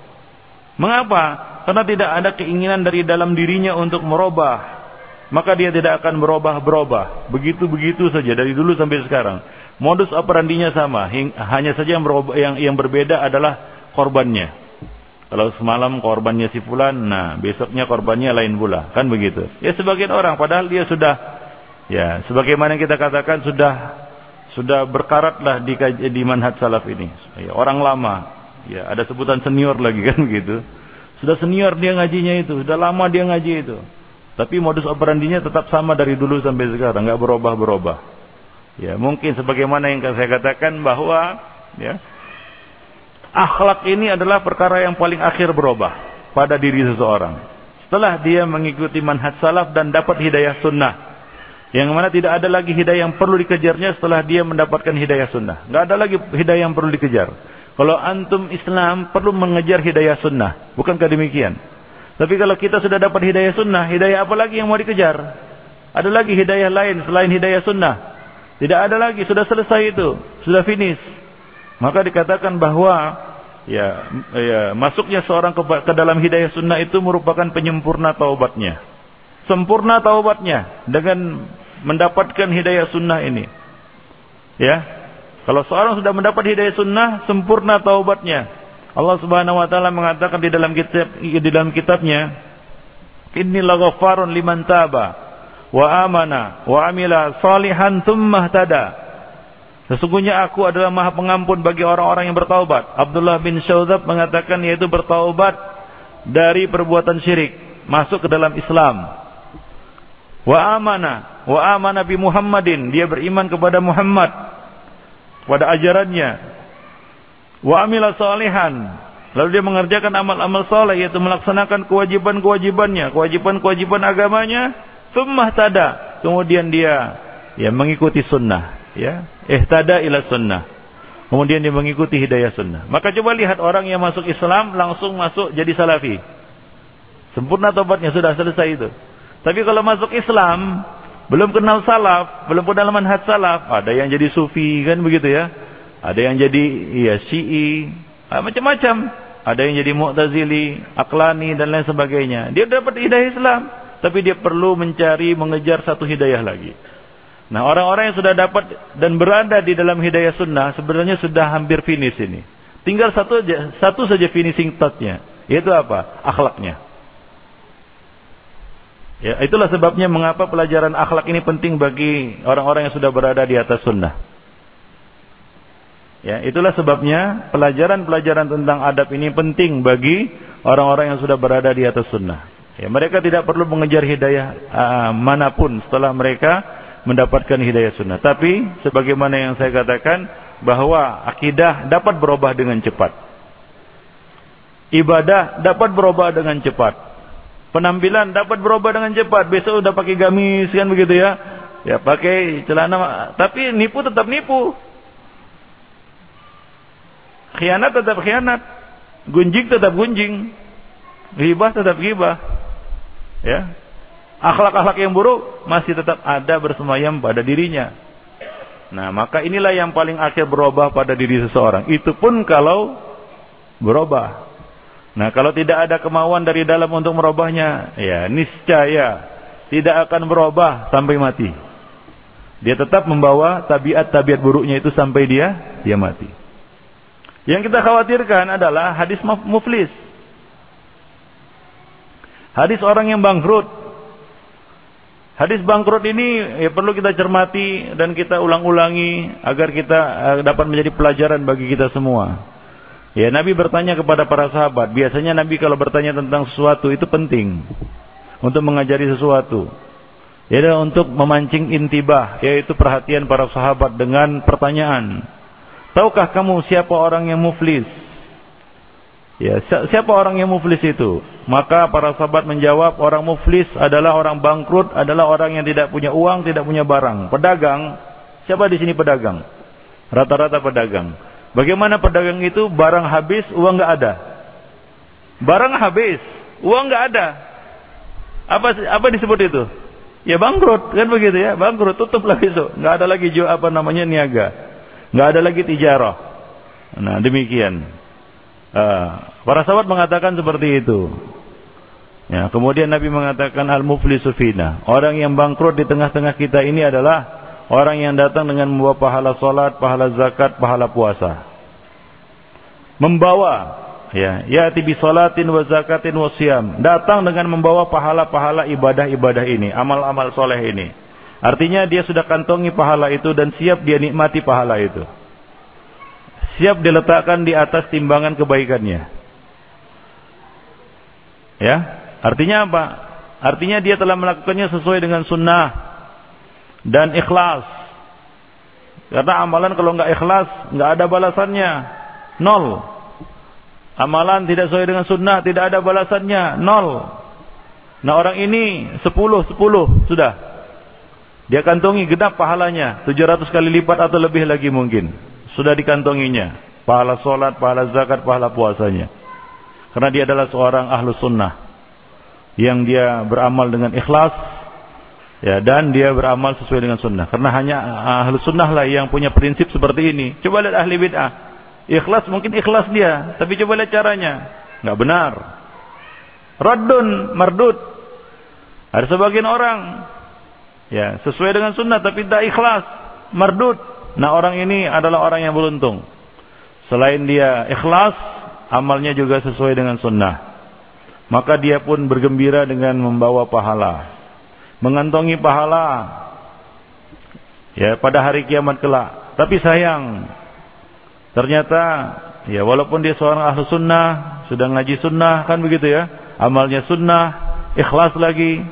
Mengapa? Karena tidak ada keinginan dari dalam dirinya untuk merubah. Maka dia tidak akan berubah-berubah. Begitu-begitu saja dari dulu sampai sekarang. Modus operandinya sama, hanya saja yang, berubah, yang yang berbeda adalah korbannya. Kalau semalam korbannya si fulan, nah besoknya korbannya lain pula. Kan begitu. Ya sebagian orang padahal dia sudah ya sebagaimana kita katakan sudah sudah berkaratlah di di manhaj salaf ini. Ya, orang lama. Ya, ada sebutan senior lagi kan begitu. Sudah senior dia ngajinya itu, sudah lama dia ngaji itu. Tapi modus operandinya tetap sama dari dulu sampai sekarang, nggak berubah-berubah. Ya, mungkin sebagaimana yang saya katakan bahwa ya akhlak ini adalah perkara yang paling akhir berubah pada diri seseorang. Setelah dia mengikuti manhaj salaf dan dapat hidayah sunnah. Yang mana tidak ada lagi hidayah yang perlu dikejarnya setelah dia mendapatkan hidayah sunnah. Tidak ada lagi hidayah yang perlu dikejar. Kalau antum Islam perlu mengejar hidayah sunnah. Bukankah demikian? Tapi kalau kita sudah dapat hidayah sunnah, hidayah apa lagi yang mau dikejar? Ada lagi hidayah lain selain hidayah sunnah. Tidak ada lagi, sudah selesai itu. Sudah finish. Maka dikatakan bahwa ya, ya masuknya seorang ke, ke dalam hidayah sunnah itu merupakan penyempurna taubatnya. Sempurna taubatnya dengan mendapatkan hidayah sunnah ini. Ya. Kalau seorang sudah mendapat hidayah sunnah, sempurna taubatnya. Allah Subhanahu wa taala mengatakan di dalam kitab di dalam kitabnya, "Inni laghaffarun liman taba wa amana wa amila salihan thumma tada. Sesungguhnya aku adalah maha pengampun bagi orang-orang yang bertaubat. Abdullah bin Syaudzab mengatakan yaitu bertaubat dari perbuatan syirik, masuk ke dalam Islam. Wa amana, wa amana bi Muhammadin, dia beriman kepada Muhammad, pada ajarannya. Wa amila salihan, lalu dia mengerjakan amal-amal soleh yaitu melaksanakan kewajiban-kewajibannya, kewajiban-kewajiban agamanya, Thumma tada. Kemudian dia ya mengikuti sunnah, ya. Ihtada ila sunnah. Kemudian dia mengikuti hidayah sunnah. Maka coba lihat orang yang masuk Islam langsung masuk jadi salafi. Sempurna tobatnya sudah selesai itu. Tapi kalau masuk Islam belum kenal salaf, belum kenal manhaj salaf, ada yang jadi sufi kan begitu ya. Ada yang jadi ya Syi'i, ah, macam-macam. Ada yang jadi Mu'tazili, Aklani dan lain sebagainya. Dia dapat hidayah Islam tapi dia perlu mencari mengejar satu hidayah lagi. Nah, orang-orang yang sudah dapat dan berada di dalam hidayah sunnah sebenarnya sudah hampir finish ini. Tinggal satu aja, satu saja finishing touch-nya, yaitu apa? Akhlaknya. Ya, itulah sebabnya mengapa pelajaran akhlak ini penting bagi orang-orang yang sudah berada di atas sunnah. Ya, itulah sebabnya pelajaran-pelajaran tentang adab ini penting bagi orang-orang yang sudah berada di atas sunnah. Ya, mereka tidak perlu mengejar hidayah uh, mana pun setelah mereka mendapatkan hidayah sunnah. Tapi sebagaimana yang saya katakan bahwa akidah dapat berubah dengan cepat. Ibadah dapat berubah dengan cepat. Penampilan dapat berubah dengan cepat. Besok udah pakai gamis kan begitu ya. Ya pakai celana tapi nipu tetap nipu. Khianat tetap khianat. Gunjing tetap gunjing. Ghibah tetap ghibah ya akhlak-akhlak yang buruk masih tetap ada bersemayam pada dirinya. Nah, maka inilah yang paling akhir berubah pada diri seseorang. Itu pun kalau berubah. Nah, kalau tidak ada kemauan dari dalam untuk merubahnya, ya niscaya tidak akan berubah sampai mati. Dia tetap membawa tabiat-tabiat buruknya itu sampai dia dia mati. Yang kita khawatirkan adalah hadis muflis. Hadis orang yang bangkrut. Hadis bangkrut ini ya perlu kita cermati dan kita ulang-ulangi agar kita uh, dapat menjadi pelajaran bagi kita semua. Ya, Nabi bertanya kepada para sahabat. Biasanya Nabi kalau bertanya tentang sesuatu itu penting untuk mengajari sesuatu. Ya, untuk memancing intibah, yaitu perhatian para sahabat dengan pertanyaan. Tahukah kamu siapa orang yang muflis? Ya, siapa orang yang muflis itu? Maka para sahabat menjawab, orang muflis adalah orang bangkrut, adalah orang yang tidak punya uang, tidak punya barang. Pedagang, siapa di sini pedagang? Rata-rata pedagang. Bagaimana pedagang itu barang habis, uang nggak ada. Barang habis, uang nggak ada. Apa apa disebut itu? Ya bangkrut, kan begitu ya? Bangkrut, tutup lagi besok. Nggak ada lagi jual apa namanya niaga. Nggak ada lagi tijarah. Nah, demikian. Uh, para sahabat mengatakan seperti itu. Ya, kemudian Nabi mengatakan al-muflisu fina. Orang yang bangkrut di tengah-tengah kita ini adalah orang yang datang dengan membawa pahala salat, pahala zakat, pahala puasa. Membawa ya, yati bi salatin wa zakatin wa siyam. Datang dengan membawa pahala-pahala ibadah-ibadah ini, amal-amal soleh ini. Artinya dia sudah kantongi pahala itu dan siap dia nikmati pahala itu siap diletakkan di atas timbangan kebaikannya. Ya, artinya apa? Artinya dia telah melakukannya sesuai dengan sunnah dan ikhlas. Karena amalan kalau nggak ikhlas, nggak ada balasannya, nol. Amalan tidak sesuai dengan sunnah, tidak ada balasannya, nol. Nah orang ini sepuluh sepuluh sudah. Dia kantongi genap pahalanya, 700 kali lipat atau lebih lagi mungkin sudah dikantonginya pahala solat, pahala zakat, pahala puasanya. Karena dia adalah seorang ahlu sunnah yang dia beramal dengan ikhlas ya dan dia beramal sesuai dengan sunnah. Karena hanya ahlu sunnah lah yang punya prinsip seperti ini. Coba lihat ahli bid'ah. Ikhlas mungkin ikhlas dia, tapi coba lihat caranya. Nggak benar. Raddun, mardud. Ada sebagian orang ya sesuai dengan sunnah tapi tidak ikhlas, mardud. Nah orang ini adalah orang yang beruntung. Selain dia ikhlas, amalnya juga sesuai dengan sunnah. Maka dia pun bergembira dengan membawa pahala. Mengantongi pahala ya pada hari kiamat kelak. Tapi sayang, ternyata ya walaupun dia seorang ahlu sunnah, sudah ngaji sunnah kan begitu ya, amalnya sunnah, ikhlas lagi,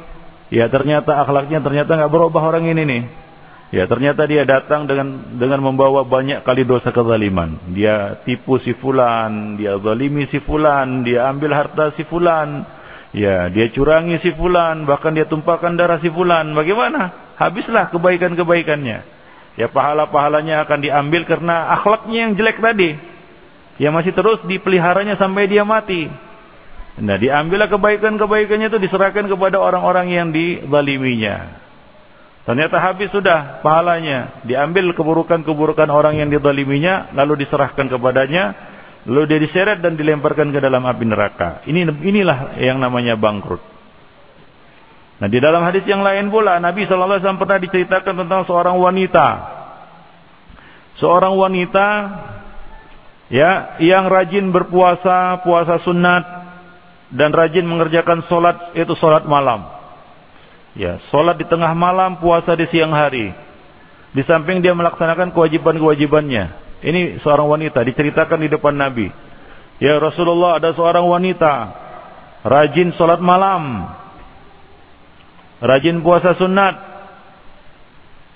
ya ternyata akhlaknya ternyata nggak berubah orang ini nih. Ya ternyata dia datang dengan dengan membawa banyak kali dosa kezaliman. Dia tipu si fulan, dia zalimi si fulan, dia ambil harta si fulan. Ya, dia curangi si fulan, bahkan dia tumpahkan darah si fulan. Bagaimana? Habislah kebaikan-kebaikannya. Ya pahala-pahalanya akan diambil karena akhlaknya yang jelek tadi. Ya masih terus dipeliharanya sampai dia mati. Nah, diambillah kebaikan-kebaikannya itu diserahkan kepada orang-orang yang dizaliminya. Ternyata habis sudah pahalanya. Diambil keburukan-keburukan orang yang didaliminya, lalu diserahkan kepadanya, lalu dia diseret dan dilemparkan ke dalam api neraka. Ini inilah yang namanya bangkrut. Nah di dalam hadis yang lain pula Nabi Shallallahu Alaihi Wasallam pernah diceritakan tentang seorang wanita, seorang wanita ya yang rajin berpuasa, puasa sunat dan rajin mengerjakan solat itu solat malam. Ya, sholat di tengah malam, puasa di siang hari. Di samping dia melaksanakan kewajiban-kewajibannya. Ini seorang wanita diceritakan di depan Nabi. Ya Rasulullah ada seorang wanita rajin sholat malam, rajin puasa sunat,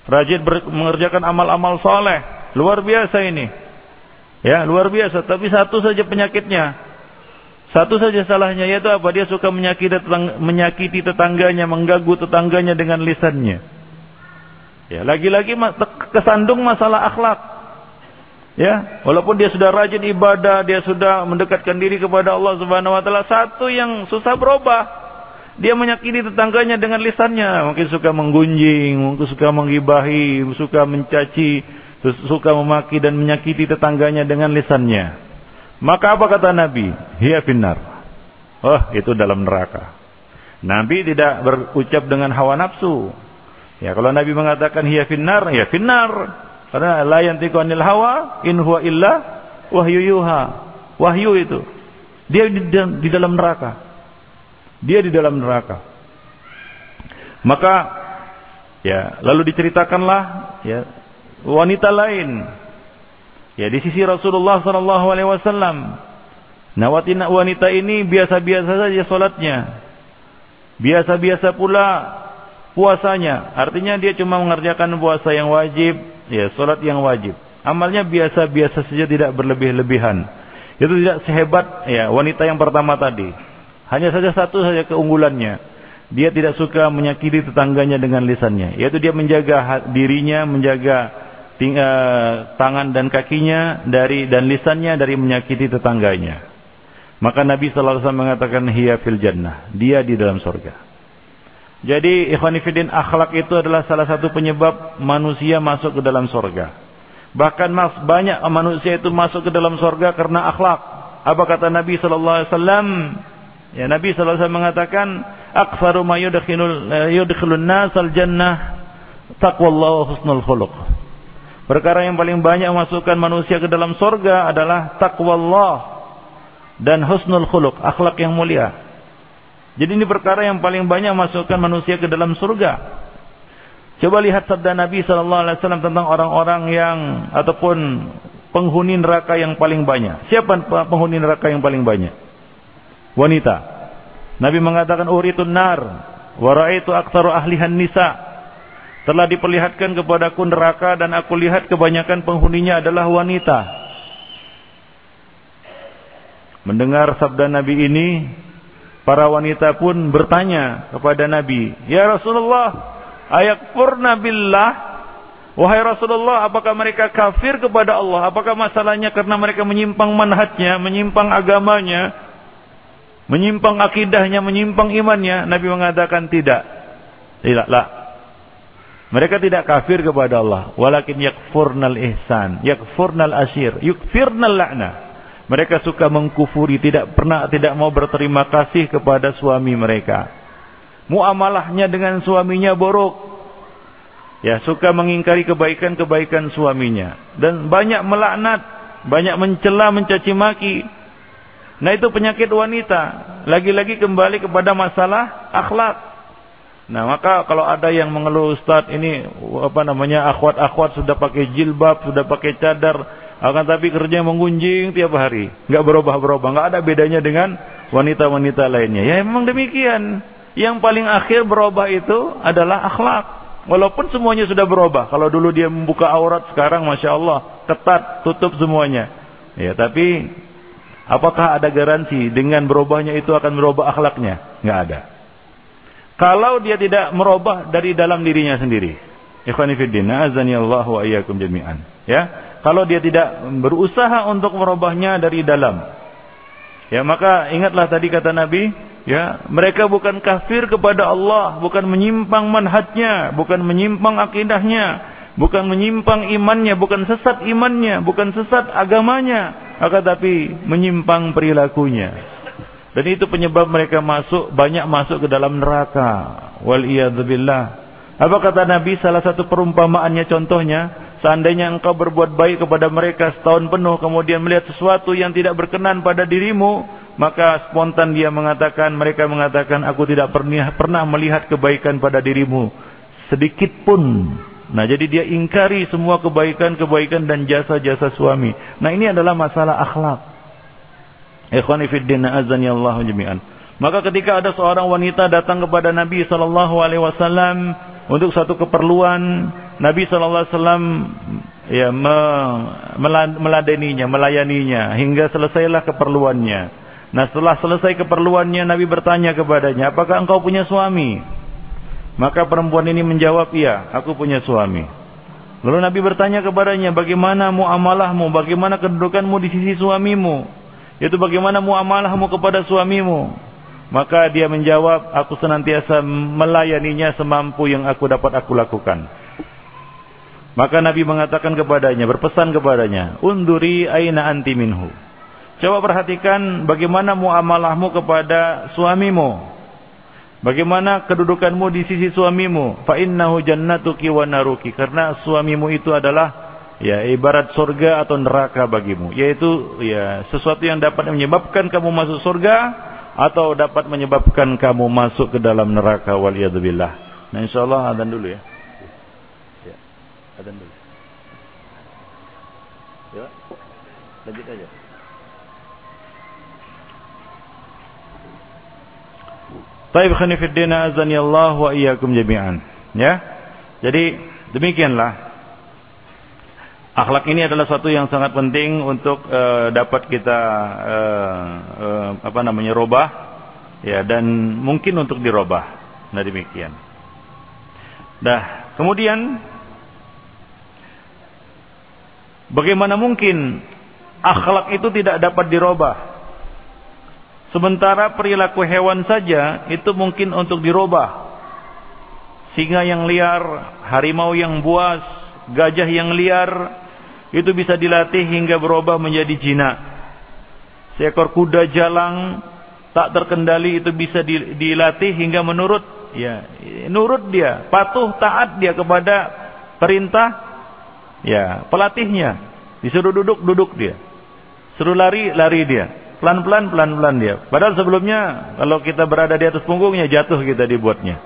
rajin mengerjakan amal-amal soleh. Luar biasa ini. Ya, luar biasa. Tapi satu saja penyakitnya. Satu saja salahnya yaitu apa? Dia suka menyakiti, tetang, menyakiti tetangganya, mengganggu tetangganya dengan lisannya. Ya, lagi-lagi kesandung masalah akhlak. Ya, walaupun dia sudah rajin ibadah, dia sudah mendekatkan diri kepada Allah Subhanahu wa taala, satu yang susah berubah. Dia menyakiti tetangganya dengan lisannya, mungkin suka menggunjing, mungkin suka menggibahi, suka mencaci, suka memaki dan menyakiti tetangganya dengan lisannya. Maka apa kata Nabi? Hiya finnar. Oh, itu dalam neraka. Nabi tidak berucap dengan hawa nafsu. Ya, kalau Nabi mengatakan hiya finnar, ya finnar. Karena la yantiqu anil hawa in huwa illa wahyu yuha. Wahyu itu. Dia di, dalam neraka. Dia di dalam neraka. Maka ya, lalu diceritakanlah ya wanita lain Ya di sisi Rasulullah sallallahu alaihi wasallam. Nah wanita ini biasa-biasa saja solatnya. Biasa-biasa pula puasanya. Artinya dia cuma mengerjakan puasa yang wajib, ya solat yang wajib. Amalnya biasa-biasa saja tidak berlebih-lebihan. Itu tidak sehebat ya wanita yang pertama tadi. Hanya saja satu saja keunggulannya. Dia tidak suka menyakiti tetangganya dengan lisannya. Yaitu dia menjaga dirinya, menjaga tangan dan kakinya dari dan lisannya dari menyakiti tetangganya. Maka Nabi sallallahu alaihi wasallam mengatakan hiya fil jannah, dia di dalam surga. Jadi ikhwanifidin akhlak itu adalah salah satu penyebab manusia masuk ke dalam surga. Bahkan banyak manusia itu masuk ke dalam surga karena akhlak. Apa kata Nabi sallallahu alaihi wasallam? Ya Nabi sallallahu alaihi wasallam mengatakan, "Aktsaru ma eh, yudkhilun jannah taqwallahu wa husnul khuluq." Perkara yang paling banyak memasukkan manusia ke dalam sorga adalah takwa Allah dan husnul khuluq, akhlak yang mulia. Jadi ini perkara yang paling banyak memasukkan manusia ke dalam surga. Coba lihat sabda Nabi sallallahu alaihi wasallam tentang orang-orang yang ataupun penghuni neraka yang paling banyak. Siapa penghuni neraka yang paling banyak? Wanita. Nabi mengatakan uritun nar wa raaitu aktsaru ahlihan nisa telah diperlihatkan kepadaku neraka dan aku lihat kebanyakan penghuninya adalah wanita. Mendengar sabda Nabi ini, para wanita pun bertanya kepada Nabi, "Ya Rasulullah, ayakfurna billah?" Wahai Rasulullah, apakah mereka kafir kepada Allah? Apakah masalahnya karena mereka menyimpang manhajnya, menyimpang agamanya, menyimpang akidahnya, menyimpang imannya? Nabi mengatakan tidak. Tidak, lah. Mereka tidak kafir kepada Allah, walakin yakfurnal ihsan, yakfurnal asyir, yukfirnal la'na. Mereka suka mengkufuri, tidak pernah tidak mau berterima kasih kepada suami mereka. Muamalahnya dengan suaminya buruk. Ya, suka mengingkari kebaikan-kebaikan suaminya dan banyak melaknat, banyak mencela, mencaci maki. Nah, itu penyakit wanita. Lagi-lagi kembali kepada masalah akhlak. Nah, maka kalau ada yang mengeluh Ustaz ini apa namanya akhwat-akhwat sudah pakai jilbab, sudah pakai cadar, akan tapi kerja menggunjing tiap hari, nggak berubah-berubah, nggak ada bedanya dengan wanita-wanita lainnya. Ya memang demikian. Yang paling akhir berubah itu adalah akhlak. Walaupun semuanya sudah berubah. Kalau dulu dia membuka aurat, sekarang Masya Allah. Ketat, tutup semuanya. Ya, tapi apakah ada garansi dengan berubahnya itu akan merubah akhlaknya? Nggak ada. Kalau dia tidak merubah dari dalam dirinya sendiri. Ikhwanifiddin, azani Allah wa jami'an. Ya, kalau dia tidak berusaha untuk merubahnya dari dalam. Ya, maka ingatlah tadi kata Nabi, Ya, mereka bukan kafir kepada Allah, bukan menyimpang manhajnya, bukan menyimpang akidahnya, bukan menyimpang imannya, bukan sesat imannya, bukan sesat agamanya, akan tapi menyimpang perilakunya. Dan itu penyebab mereka masuk banyak masuk ke dalam neraka. Wal billah. Apa kata Nabi salah satu perumpamaannya contohnya, seandainya engkau berbuat baik kepada mereka setahun penuh kemudian melihat sesuatu yang tidak berkenan pada dirimu, maka spontan dia mengatakan, mereka mengatakan, aku tidak pernah, pernah melihat kebaikan pada dirimu. Sedikit pun. Nah jadi dia ingkari semua kebaikan-kebaikan dan jasa-jasa suami. Nah ini adalah masalah akhlak. Ikhwanifiddin azani Allah jami'an. Maka ketika ada seorang wanita datang kepada Nabi sallallahu alaihi wasallam untuk satu keperluan, Nabi wasallam ya meladeninya, melayaninya hingga selesailah keperluannya. Nah setelah selesai keperluannya Nabi bertanya kepadanya, apakah engkau punya suami? Maka perempuan ini menjawab, iya, aku punya suami. Lalu Nabi bertanya kepadanya, bagaimana muamalahmu, bagaimana kedudukanmu di sisi suamimu? Yaitu bagaimana muamalahmu kepada suamimu? Maka dia menjawab, aku senantiasa melayaninya semampu yang aku dapat aku lakukan. Maka Nabi mengatakan kepadanya, berpesan kepadanya, unduri aina anti minhu. Coba perhatikan bagaimana muamalahmu kepada suamimu. Bagaimana kedudukanmu di sisi suamimu? Fa innahu jannatuki wa naruki. Karena suamimu itu adalah ya ibarat surga atau neraka bagimu, yaitu ya sesuatu yang dapat menyebabkan kamu masuk surga atau dapat menyebabkan kamu masuk ke dalam neraka waliyadzubillah. Nah insyaallah adzan dulu. Ya, adzan dulu. Ya. Lanjut aja. Taib khanifiddin azani Allah wa iyyakum jami'an. Ya. Jadi demikianlah. Akhlak ini adalah satu yang sangat penting untuk uh, dapat kita uh, uh, apa namanya robah ya dan mungkin untuk dirobah. Nah demikian. Dah, kemudian bagaimana mungkin akhlak itu tidak dapat dirobah? Sementara perilaku hewan saja itu mungkin untuk dirubah. Singa yang liar, harimau yang buas, gajah yang liar itu bisa dilatih hingga berubah menjadi jinak. Seekor kuda jalang tak terkendali itu bisa dilatih hingga menurut ya, nurut dia, patuh taat dia kepada perintah ya, pelatihnya. Disuruh duduk, duduk dia. Suruh lari, lari dia. Pelan-pelan, pelan-pelan dia. Padahal sebelumnya kalau kita berada di atas punggungnya jatuh kita dibuatnya.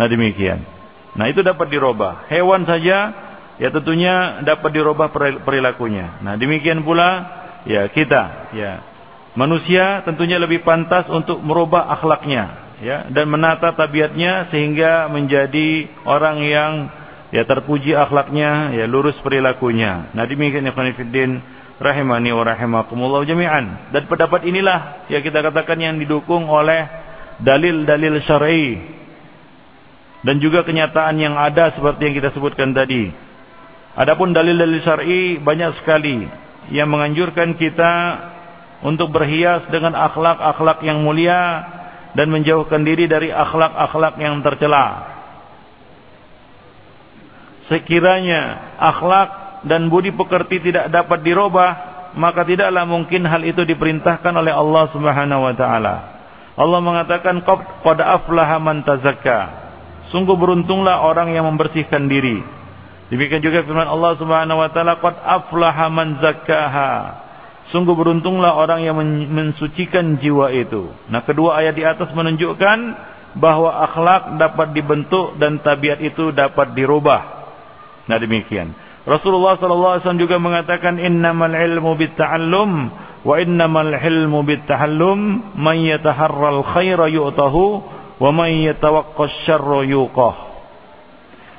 Nah demikian. Nah itu dapat dirubah. Hewan saja ya tentunya dapat dirubah perilakunya. Nah demikian pula ya kita ya. Manusia tentunya lebih pantas untuk merubah akhlaknya ya dan menata tabiatnya sehingga menjadi orang yang ya terpuji akhlaknya ya lurus perilakunya. Nah demikian ya Fiddin rahimani wa rahimakumullah jami'an. Dan pendapat inilah yang kita katakan yang didukung oleh dalil-dalil syar'i dan juga kenyataan yang ada seperti yang kita sebutkan tadi. Adapun dalil-dalil syar'i banyak sekali yang menganjurkan kita untuk berhias dengan akhlak-akhlak yang mulia dan menjauhkan diri dari akhlak-akhlak yang tercela. Sekiranya akhlak dan budi pekerti tidak dapat dirubah, maka tidaklah mungkin hal itu diperintahkan oleh Allah Subhanahu wa taala. Allah mengatakan qad aflaha man tazakka. Sungguh beruntunglah orang yang membersihkan diri. Demikian juga firman Allah Subhanahu wa taala qad aflaha man zakkaha. Sungguh beruntunglah orang yang mensucikan jiwa itu. Nah, kedua ayat di atas menunjukkan bahwa akhlak dapat dibentuk dan tabiat itu dapat dirubah. Nah demikian. Rasulullah wasallam juga mengatakan innamal ilmu bitta'allum wa innamal ilmu bittahallum man yataharral khaira yu'tahu wa man yatawaqqas syarra yuqah.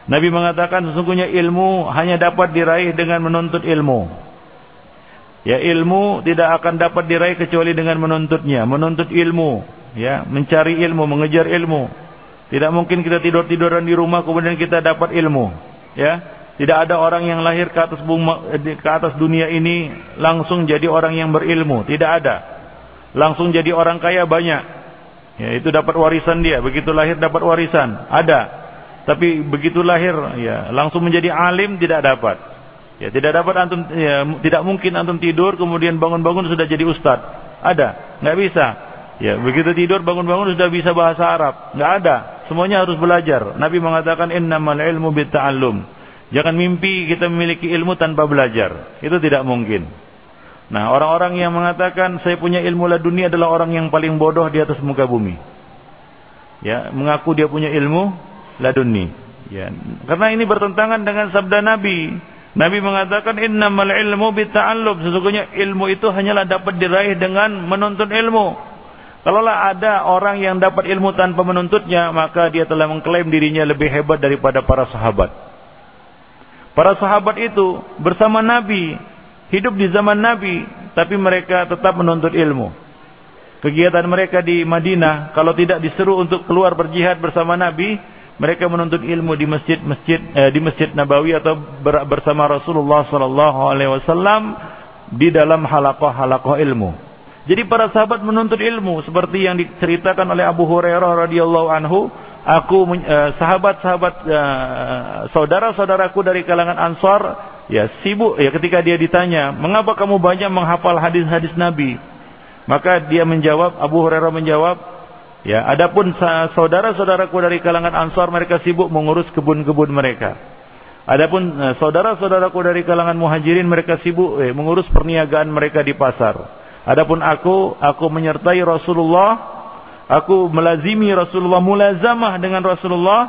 Nabi mengatakan sesungguhnya ilmu hanya dapat diraih dengan menuntut ilmu. Ya ilmu tidak akan dapat diraih kecuali dengan menuntutnya, menuntut ilmu, ya, mencari ilmu, mengejar ilmu. Tidak mungkin kita tidur-tiduran di rumah kemudian kita dapat ilmu, ya. Tidak ada orang yang lahir ke atas bumi, ke atas dunia ini langsung jadi orang yang berilmu, tidak ada. Langsung jadi orang kaya banyak. Ya, itu dapat warisan dia, begitu lahir dapat warisan, ada. Tapi begitu lahir ya langsung menjadi alim tidak dapat. Ya tidak dapat antum ya, tidak mungkin antum tidur kemudian bangun-bangun sudah jadi ustad. Ada, nggak bisa. Ya begitu tidur bangun-bangun sudah bisa bahasa Arab. Nggak ada. Semuanya harus belajar. Nabi mengatakan innamal ilmu bitta'allum. Jangan mimpi kita memiliki ilmu tanpa belajar. Itu tidak mungkin. Nah, orang-orang yang mengatakan saya punya ilmu laduni adalah orang yang paling bodoh di atas muka bumi. Ya, mengaku dia punya ilmu ladunni. Ya, karena ini bertentangan dengan sabda Nabi. Nabi mengatakan innamal ilmu bita'allum. Sesungguhnya ilmu itu hanyalah dapat diraih dengan menuntut ilmu. Kalaulah ada orang yang dapat ilmu tanpa menuntutnya, maka dia telah mengklaim dirinya lebih hebat daripada para sahabat. Para sahabat itu bersama Nabi, hidup di zaman Nabi, tapi mereka tetap menuntut ilmu. Kegiatan mereka di Madinah, kalau tidak diseru untuk keluar berjihad bersama Nabi, mereka menuntut ilmu di masjid-masjid eh, di Masjid Nabawi atau bersama Rasulullah sallallahu alaihi wasallam di dalam halaqah-halaqah ilmu. Jadi para sahabat menuntut ilmu seperti yang diceritakan oleh Abu Hurairah radhiyallahu anhu, aku eh, sahabat-sahabat eh, saudara-saudaraku dari kalangan Ansar ya sibuk ya ketika dia ditanya, "Mengapa kamu banyak menghafal hadis-hadis Nabi?" Maka dia menjawab, Abu Hurairah menjawab, Ya, adapun saudara-saudaraku dari kalangan Ansar mereka sibuk mengurus kebun-kebun mereka. Adapun eh, saudara-saudaraku dari kalangan Muhajirin mereka sibuk eh, mengurus perniagaan mereka di pasar. Adapun aku, aku menyertai Rasulullah, aku melazimi Rasulullah, mulazamah dengan Rasulullah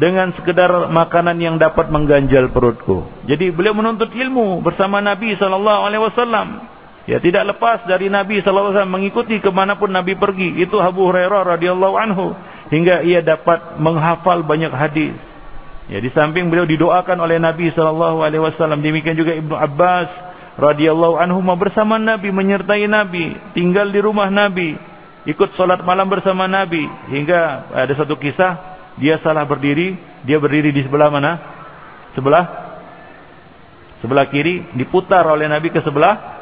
dengan sekedar makanan yang dapat mengganjal perutku. Jadi beliau menuntut ilmu bersama Nabi wasallam. Ya tidak lepas dari Nabi SAW mengikuti kemanapun Nabi pergi. Itu Abu Hurairah radhiyallahu anhu hingga ia dapat menghafal banyak hadis. Ya di samping beliau didoakan oleh Nabi Wasallam. Demikian juga Ibnu Abbas radhiyallahu anhu bersama Nabi menyertai Nabi, tinggal di rumah Nabi, ikut sholat malam bersama Nabi. Hingga ada satu kisah dia salah berdiri, dia berdiri di sebelah mana? Sebelah sebelah kiri diputar oleh Nabi ke sebelah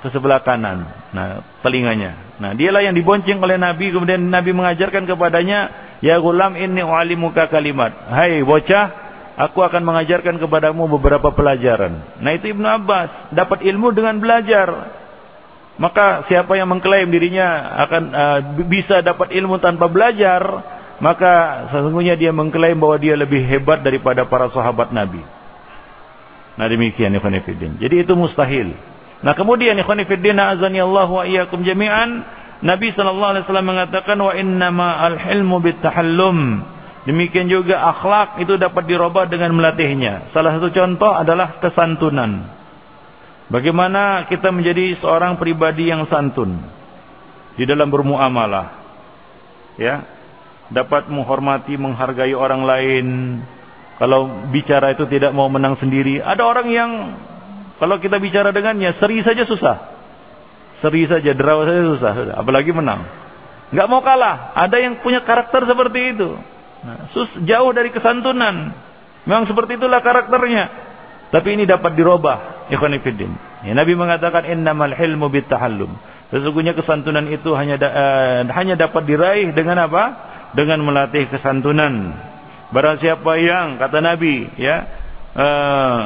ke sebelah kanan. Nah, telinganya. Nah, dialah yang dibonceng oleh Nabi kemudian Nabi mengajarkan kepadanya, "Ya gulam inni u'allimuka kalimat." Hai bocah, aku akan mengajarkan kepadamu beberapa pelajaran. Nah, itu Ibnu Abbas, dapat ilmu dengan belajar. Maka siapa yang mengklaim dirinya akan uh, bisa dapat ilmu tanpa belajar, maka sesungguhnya dia mengklaim bahwa dia lebih hebat daripada para sahabat Nabi. Nah demikian Ibn Jadi itu mustahil. Nah kemudian ikhwan fillah azani Allah wa iyyakum jami'an Nabi sallallahu alaihi wasallam mengatakan wa innama al-hilmu bitahallum. Demikian juga akhlak itu dapat dirubah dengan melatihnya. Salah satu contoh adalah kesantunan. Bagaimana kita menjadi seorang pribadi yang santun di dalam bermuamalah. Ya. Dapat menghormati, menghargai orang lain. Kalau bicara itu tidak mau menang sendiri. Ada orang yang kalau kita bicara dengannya, seri saja susah. Seri saja, derawa saja susah. Apalagi menang. Nggak mau kalah. Ada yang punya karakter seperti itu. Nah, sus, jauh dari kesantunan. Memang seperti itulah karakternya. Tapi ini dapat dirubah. Ikhwanifiddin. Ya, Nabi mengatakan, Innamal hilmu bittahallum. Sesungguhnya kesantunan itu hanya da, uh, hanya dapat diraih dengan apa? Dengan melatih kesantunan. Barang siapa yang kata Nabi ya uh,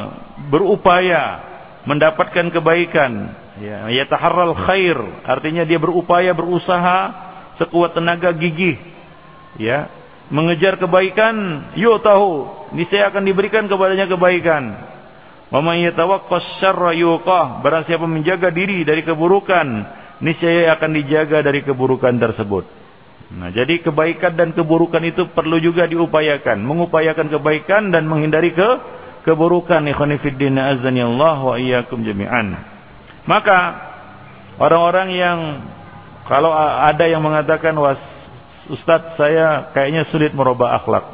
berupaya mendapatkan kebaikan ya yataharral khair artinya dia berupaya berusaha sekuat tenaga gigih ya mengejar kebaikan yo tahu niscaya akan diberikan kepadanya kebaikan wa yuqah barang siapa menjaga diri dari keburukan niscaya akan dijaga dari keburukan tersebut Nah, jadi kebaikan dan keburukan itu perlu juga diupayakan, mengupayakan kebaikan dan menghindari ke keburukan. Ikhwanifiddin azani Allah wa iyyakum jami'an. Maka orang-orang yang kalau ada yang mengatakan was Ustadz saya kayaknya sulit merubah akhlak.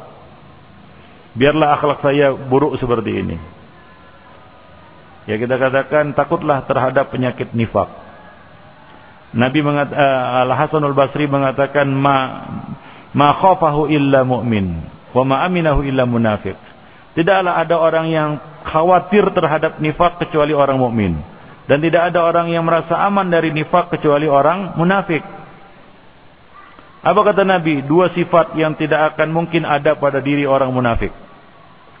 Biarlah akhlak saya buruk seperti ini. Ya kita katakan takutlah terhadap penyakit nifak. Nabi mengat, uh, Al Hasan Al Basri mengatakan ma ma khafahu illa mu'min wa ma aminahu illa munafiq. Tidaklah ada orang yang khawatir terhadap nifak kecuali orang mukmin dan tidak ada orang yang merasa aman dari nifak kecuali orang munafik. Apa kata Nabi? Dua sifat yang tidak akan mungkin ada pada diri orang munafik.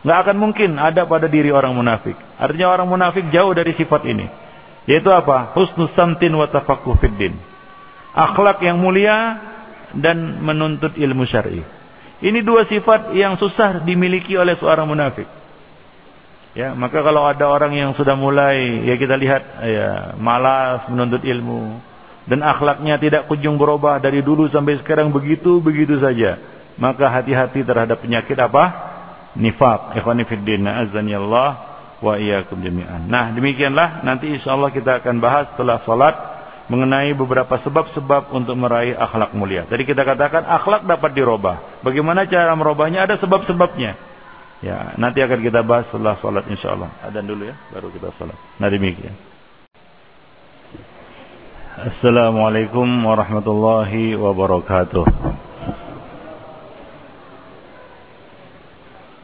Nggak akan mungkin ada pada diri orang munafik. Artinya orang munafik jauh dari sifat ini. Yaitu apa? Husnul samtin wa tafaqquh fiddin. Akhlak yang mulia dan menuntut ilmu syar'i. Ini dua sifat yang susah dimiliki oleh seorang munafik. Ya, maka kalau ada orang yang sudah mulai ya kita lihat ya malas menuntut ilmu, dan akhlaknya tidak kunjung berubah dari dulu sampai sekarang begitu begitu saja maka hati-hati terhadap penyakit apa nifak ikhwani fiddin Allah wa iyyakum jami'an nah demikianlah nanti insyaallah kita akan bahas setelah salat mengenai beberapa sebab-sebab untuk meraih akhlak mulia. Tadi kita katakan akhlak dapat dirubah. Bagaimana cara merubahnya? Ada sebab-sebabnya. Ya, nanti akan kita bahas setelah salat insyaallah. Adan dulu ya, baru kita salat. Nah demikian. Assalamualaikum warahmatullahi wabarakatuh.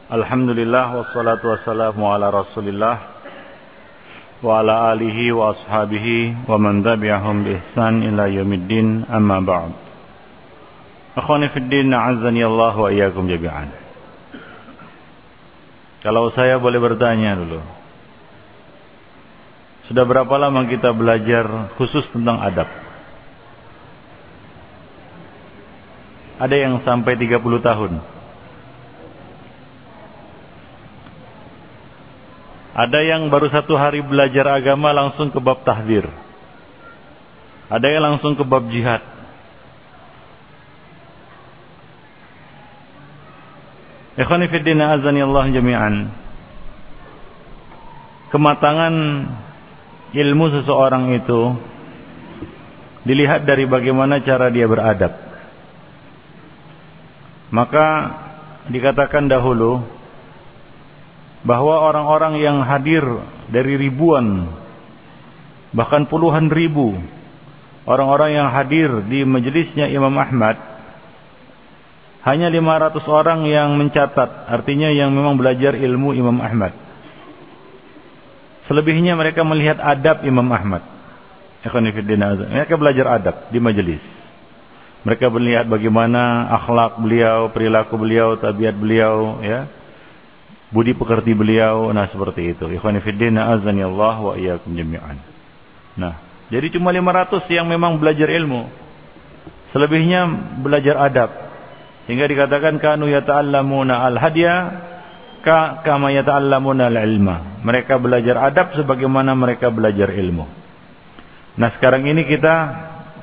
Alhamdulillah wassalatu wassalamu ala Rasulillah wa ala alihi wa ashabihi wa man tabi'ahum bi ihsan ila yaumiddin amma ba'd. Akhwani fid din, a'azzani Allah wa iyyakum jami'an. Kalau saya boleh bertanya dulu. Sudah berapa lama kita belajar khusus tentang adab? Ada yang sampai 30 tahun. Ada yang baru satu hari belajar agama langsung ke bab tahdir. Ada yang langsung ke bab jihad. Ikhwanifiddina azani Allah jami'an. Kematangan ilmu seseorang itu dilihat dari bagaimana cara dia beradab. Maka dikatakan dahulu bahwa orang-orang yang hadir dari ribuan bahkan puluhan ribu orang-orang yang hadir di majelisnya Imam Ahmad hanya 500 orang yang mencatat artinya yang memang belajar ilmu Imam Ahmad Selebihnya mereka melihat adab Imam Ahmad. Mereka belajar adab di majelis. Mereka melihat bagaimana akhlak beliau, perilaku beliau, tabiat beliau, ya. Budi pekerti beliau, nah seperti itu. Ikhwani fiddin, azani Allah wa iyyakum jami'an. Nah, jadi cuma 500 yang memang belajar ilmu. Selebihnya belajar adab. Sehingga dikatakan kanu yata'allamuna al-hadya ka kama yata'allamuna al-ilma. Mereka belajar adab sebagaimana mereka belajar ilmu. Nah, sekarang ini kita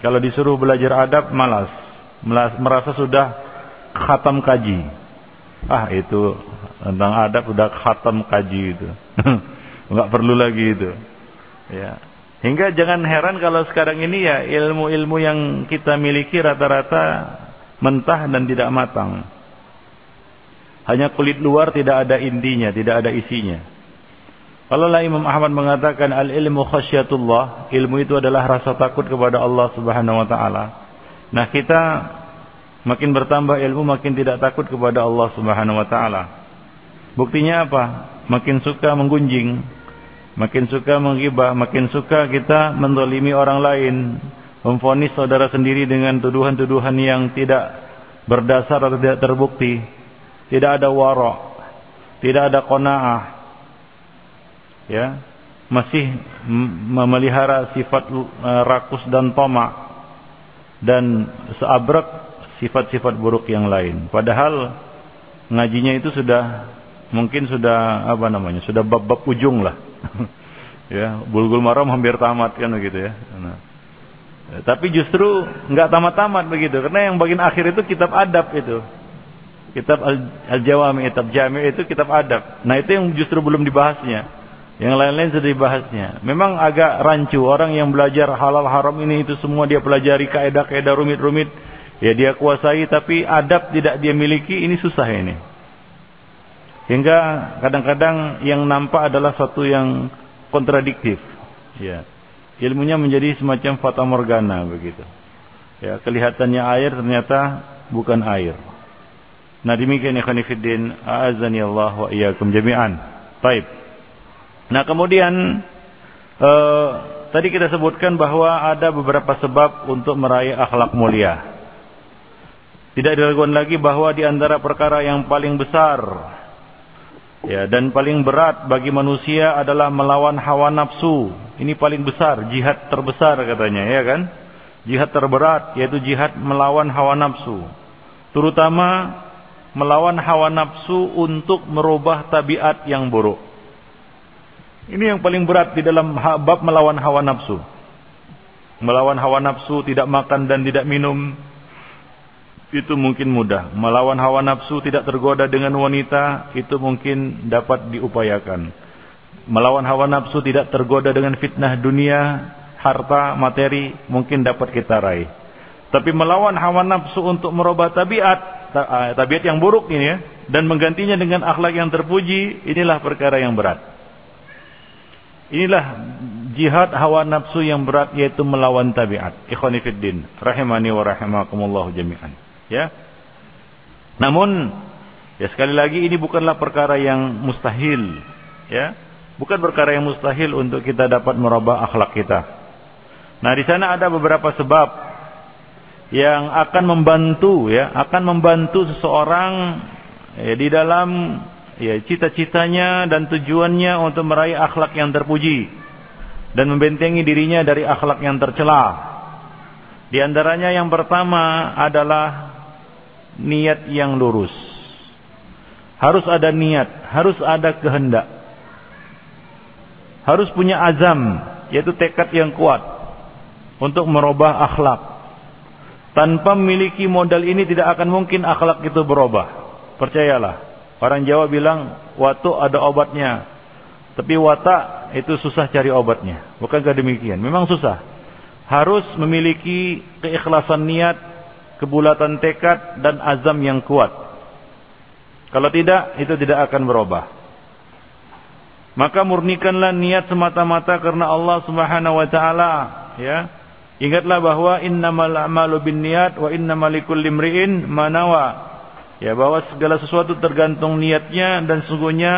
kalau disuruh belajar adab malas, merasa sudah khatam kaji. Ah, itu tentang adab sudah khatam kaji itu. Enggak perlu lagi itu. Ya. Hingga jangan heran kalau sekarang ini ya ilmu-ilmu yang kita miliki rata-rata mentah dan tidak matang. Hanya kulit luar tidak ada intinya, tidak ada isinya. Kalau Imam Ahmad mengatakan al-ilmu khasyatullah, ilmu itu adalah rasa takut kepada Allah Subhanahu wa taala. Nah, kita makin bertambah ilmu makin tidak takut kepada Allah Subhanahu wa taala. Buktinya apa? Makin suka menggunjing, makin suka menggibah, makin suka kita mendolimi orang lain, memfonis saudara sendiri dengan tuduhan-tuduhan yang tidak berdasar atau tidak terbukti tidak ada wara, tidak ada qanaah. Ya, masih memelihara sifat uh, rakus dan tomak dan seabrek sifat-sifat buruk yang lain. Padahal ngajinya itu sudah mungkin sudah apa namanya? Sudah bab-bab ujung lah. ya, bulgul maram hampir tamat kan begitu ya. Nah. Tapi justru nggak tamat-tamat begitu, karena yang bagian akhir itu kitab adab itu. Kitab Al-Jawami, kitab Jami itu kitab adab. Nah itu yang justru belum dibahasnya. Yang lain-lain sudah dibahasnya. Memang agak rancu orang yang belajar halal haram ini itu semua dia pelajari kaidah-kaidah rumit-rumit. Ya dia kuasai tapi adab tidak dia miliki ini susah ini. Hingga kadang-kadang yang nampak adalah satu yang kontradiktif. Ya. Ilmunya menjadi semacam fata morgana begitu. Ya, kelihatannya air ternyata bukan air. Nah demikian ikhwan fillah, a'azani Allah wa iyyakum jami'an. Baik. Nah kemudian eh, tadi kita sebutkan bahwa ada beberapa sebab untuk meraih akhlak mulia. Tidak diragukan lagi bahwa di antara perkara yang paling besar ya dan paling berat bagi manusia adalah melawan hawa nafsu. Ini paling besar, jihad terbesar katanya, ya kan? Jihad terberat yaitu jihad melawan hawa nafsu. Terutama melawan hawa nafsu untuk merubah tabiat yang buruk. Ini yang paling berat di dalam bab melawan hawa nafsu. Melawan hawa nafsu, tidak makan dan tidak minum, itu mungkin mudah. Melawan hawa nafsu, tidak tergoda dengan wanita, itu mungkin dapat diupayakan. Melawan hawa nafsu, tidak tergoda dengan fitnah dunia, harta, materi, mungkin dapat kita raih. Tapi melawan hawa nafsu untuk merubah tabiat, tabiat yang buruk ini ya dan menggantinya dengan akhlak yang terpuji inilah perkara yang berat. Inilah jihad hawa nafsu yang berat yaitu melawan tabiat. Ikhwani fiddin rahimani wa rahimakumullah jami'an. Ya. Namun ya sekali lagi ini bukanlah perkara yang mustahil, ya. Bukan perkara yang mustahil untuk kita dapat merubah akhlak kita. Nah, di sana ada beberapa sebab yang akan membantu ya, akan membantu seseorang ya, di dalam ya cita-citanya dan tujuannya untuk meraih akhlak yang terpuji dan membentengi dirinya dari akhlak yang tercela. Di antaranya yang pertama adalah niat yang lurus. Harus ada niat, harus ada kehendak. Harus punya azam, yaitu tekad yang kuat untuk merubah akhlak tanpa memiliki modal ini tidak akan mungkin akhlak itu berubah. Percayalah. Orang Jawa bilang, watu ada obatnya. Tapi watak itu susah cari obatnya. Bukankah demikian? Memang susah. Harus memiliki keikhlasan niat, kebulatan tekad, dan azam yang kuat. Kalau tidak, itu tidak akan berubah. Maka murnikanlah niat semata-mata karena Allah Subhanahu wa taala, ya. Ingatlah bahwa innamal a'malu binniyat wa innamal likulli imri'in ma nawa. Ya, bahwa segala sesuatu tergantung niatnya dan sungguhnya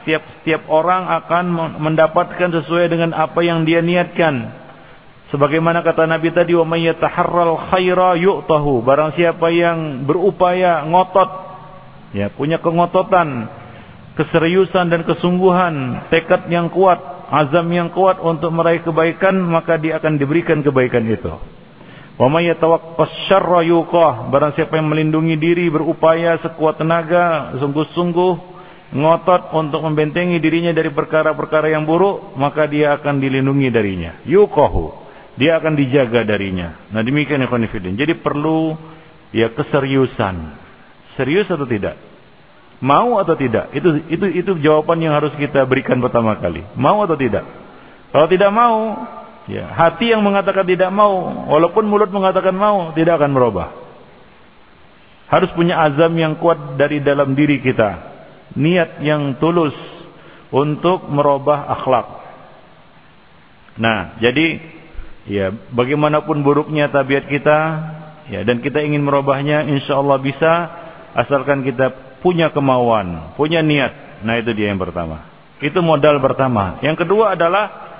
setiap setiap orang akan mendapatkan sesuai dengan apa yang dia niatkan. Sebagaimana kata Nabi tadi, "Wa may yataharral khaira yu'tahu." Barang siapa yang berupaya ngotot, ya, punya kengototan, keseriusan dan kesungguhan, tekad yang kuat, azam yang kuat untuk meraih kebaikan maka dia akan diberikan kebaikan itu. Wa may yatawaqqas syarra yuqah. Barang siapa yang melindungi diri berupaya sekuat tenaga, sungguh-sungguh ngotot untuk membentengi dirinya dari perkara-perkara yang buruk, maka dia akan dilindungi darinya. Yuqahu. Dia akan dijaga darinya. Nah, demikian ikhwan fillah. Jadi perlu ya keseriusan. Serius atau tidak? Mau atau tidak? Itu itu itu jawaban yang harus kita berikan pertama kali. Mau atau tidak? Kalau tidak mau, ya, hati yang mengatakan tidak mau, walaupun mulut mengatakan mau, tidak akan berubah. Harus punya azam yang kuat dari dalam diri kita. Niat yang tulus untuk merubah akhlak. Nah, jadi ya bagaimanapun buruknya tabiat kita, ya dan kita ingin merubahnya, insya Allah bisa asalkan kita punya kemauan, punya niat. Nah itu dia yang pertama. Itu modal pertama. Yang kedua adalah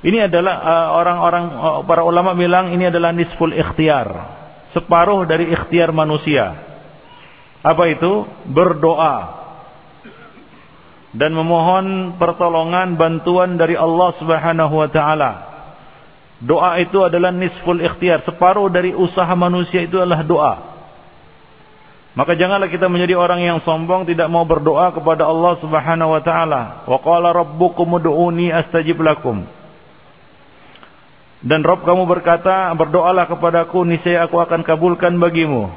ini adalah uh, orang-orang uh, uh, para ulama bilang ini adalah nisful ikhtiar. Separuh dari ikhtiar manusia. Apa itu? Berdoa dan memohon pertolongan bantuan dari Allah Subhanahu wa taala. Doa itu adalah nisful ikhtiar, separuh dari usaha manusia itu adalah doa. Maka janganlah kita menjadi orang yang sombong tidak mau berdoa kepada Allah Subhanahu wa taala. Wa qala rabbukum ud'uni astajib lakum. Dan Rob kamu berkata, berdoalah kepadaku, niscaya aku akan kabulkan bagimu.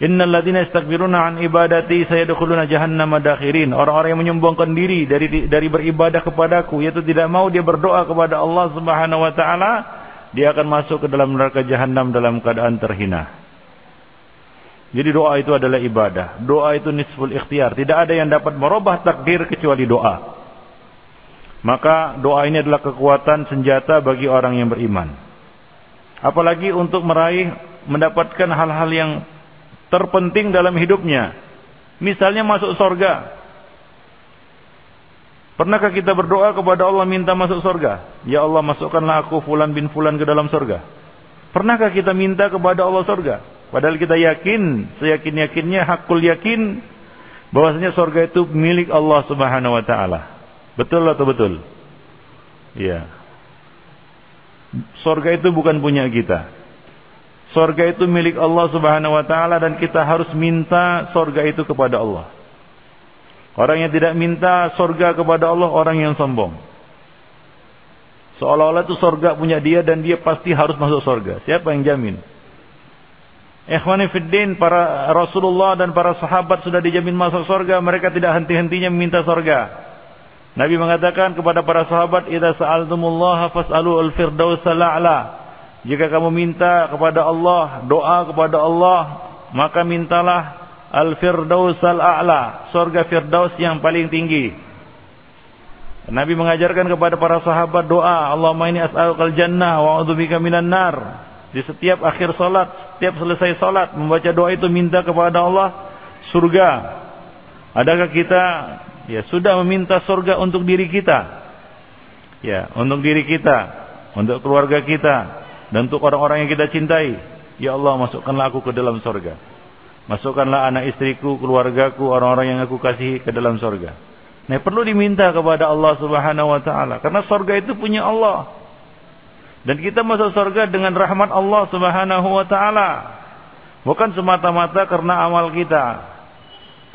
Innal ladzina yastakbiruna an ibadati sayadkhuluna jahannama dakhirin. Orang-orang yang menyombongkan diri dari dari beribadah kepadaku yaitu tidak mau dia berdoa kepada Allah Subhanahu wa taala, dia akan masuk ke dalam neraka jahanam dalam keadaan terhina. Jadi doa itu adalah ibadah. Doa itu nisful ikhtiar. Tidak ada yang dapat merubah takdir kecuali doa. Maka doa ini adalah kekuatan senjata bagi orang yang beriman. Apalagi untuk meraih mendapatkan hal-hal yang terpenting dalam hidupnya. Misalnya masuk sorga. Pernahkah kita berdoa kepada Allah minta masuk sorga? Ya Allah masukkanlah aku fulan bin fulan ke dalam sorga. Pernahkah kita minta kepada Allah sorga? Padahal kita yakin, seyakin-yakinnya hakul yakin bahwasanya sorga itu milik Allah Subhanahu wa taala. Betul atau betul? Iya. Sorga itu bukan punya kita. Sorga itu milik Allah subhanahu wa ta'ala dan kita harus minta sorga itu kepada Allah. Orang yang tidak minta sorga kepada Allah, orang yang sombong. Seolah-olah itu sorga punya dia dan dia pasti harus masuk sorga. Siapa yang jamin? Ikhwani Fiddin, para Rasulullah dan para sahabat sudah dijamin masuk sorga. Mereka tidak henti-hentinya meminta sorga. Nabi mengatakan kepada para sahabat, "Idza sa'altumullaha fas'alu al-firdaus al-a'la." Jika kamu minta kepada Allah, doa kepada Allah, maka mintalah al-firdaus al-a'la, surga firdaus yang paling tinggi. Nabi mengajarkan kepada para sahabat doa, Allahumma inni as'alukal jannah wa a'udzubika minan nar. Di setiap akhir salat, setiap selesai salat membaca doa itu minta kepada Allah surga. Adakah kita ya sudah meminta surga untuk diri kita. Ya, untuk diri kita, untuk keluarga kita, dan untuk orang-orang yang kita cintai. Ya Allah, masukkanlah aku ke dalam surga. Masukkanlah anak istriku, keluargaku, orang-orang yang aku kasihi ke dalam surga. Nah, perlu diminta kepada Allah Subhanahu wa taala karena surga itu punya Allah. Dan kita masuk surga dengan rahmat Allah Subhanahu wa taala. Bukan semata-mata karena amal kita.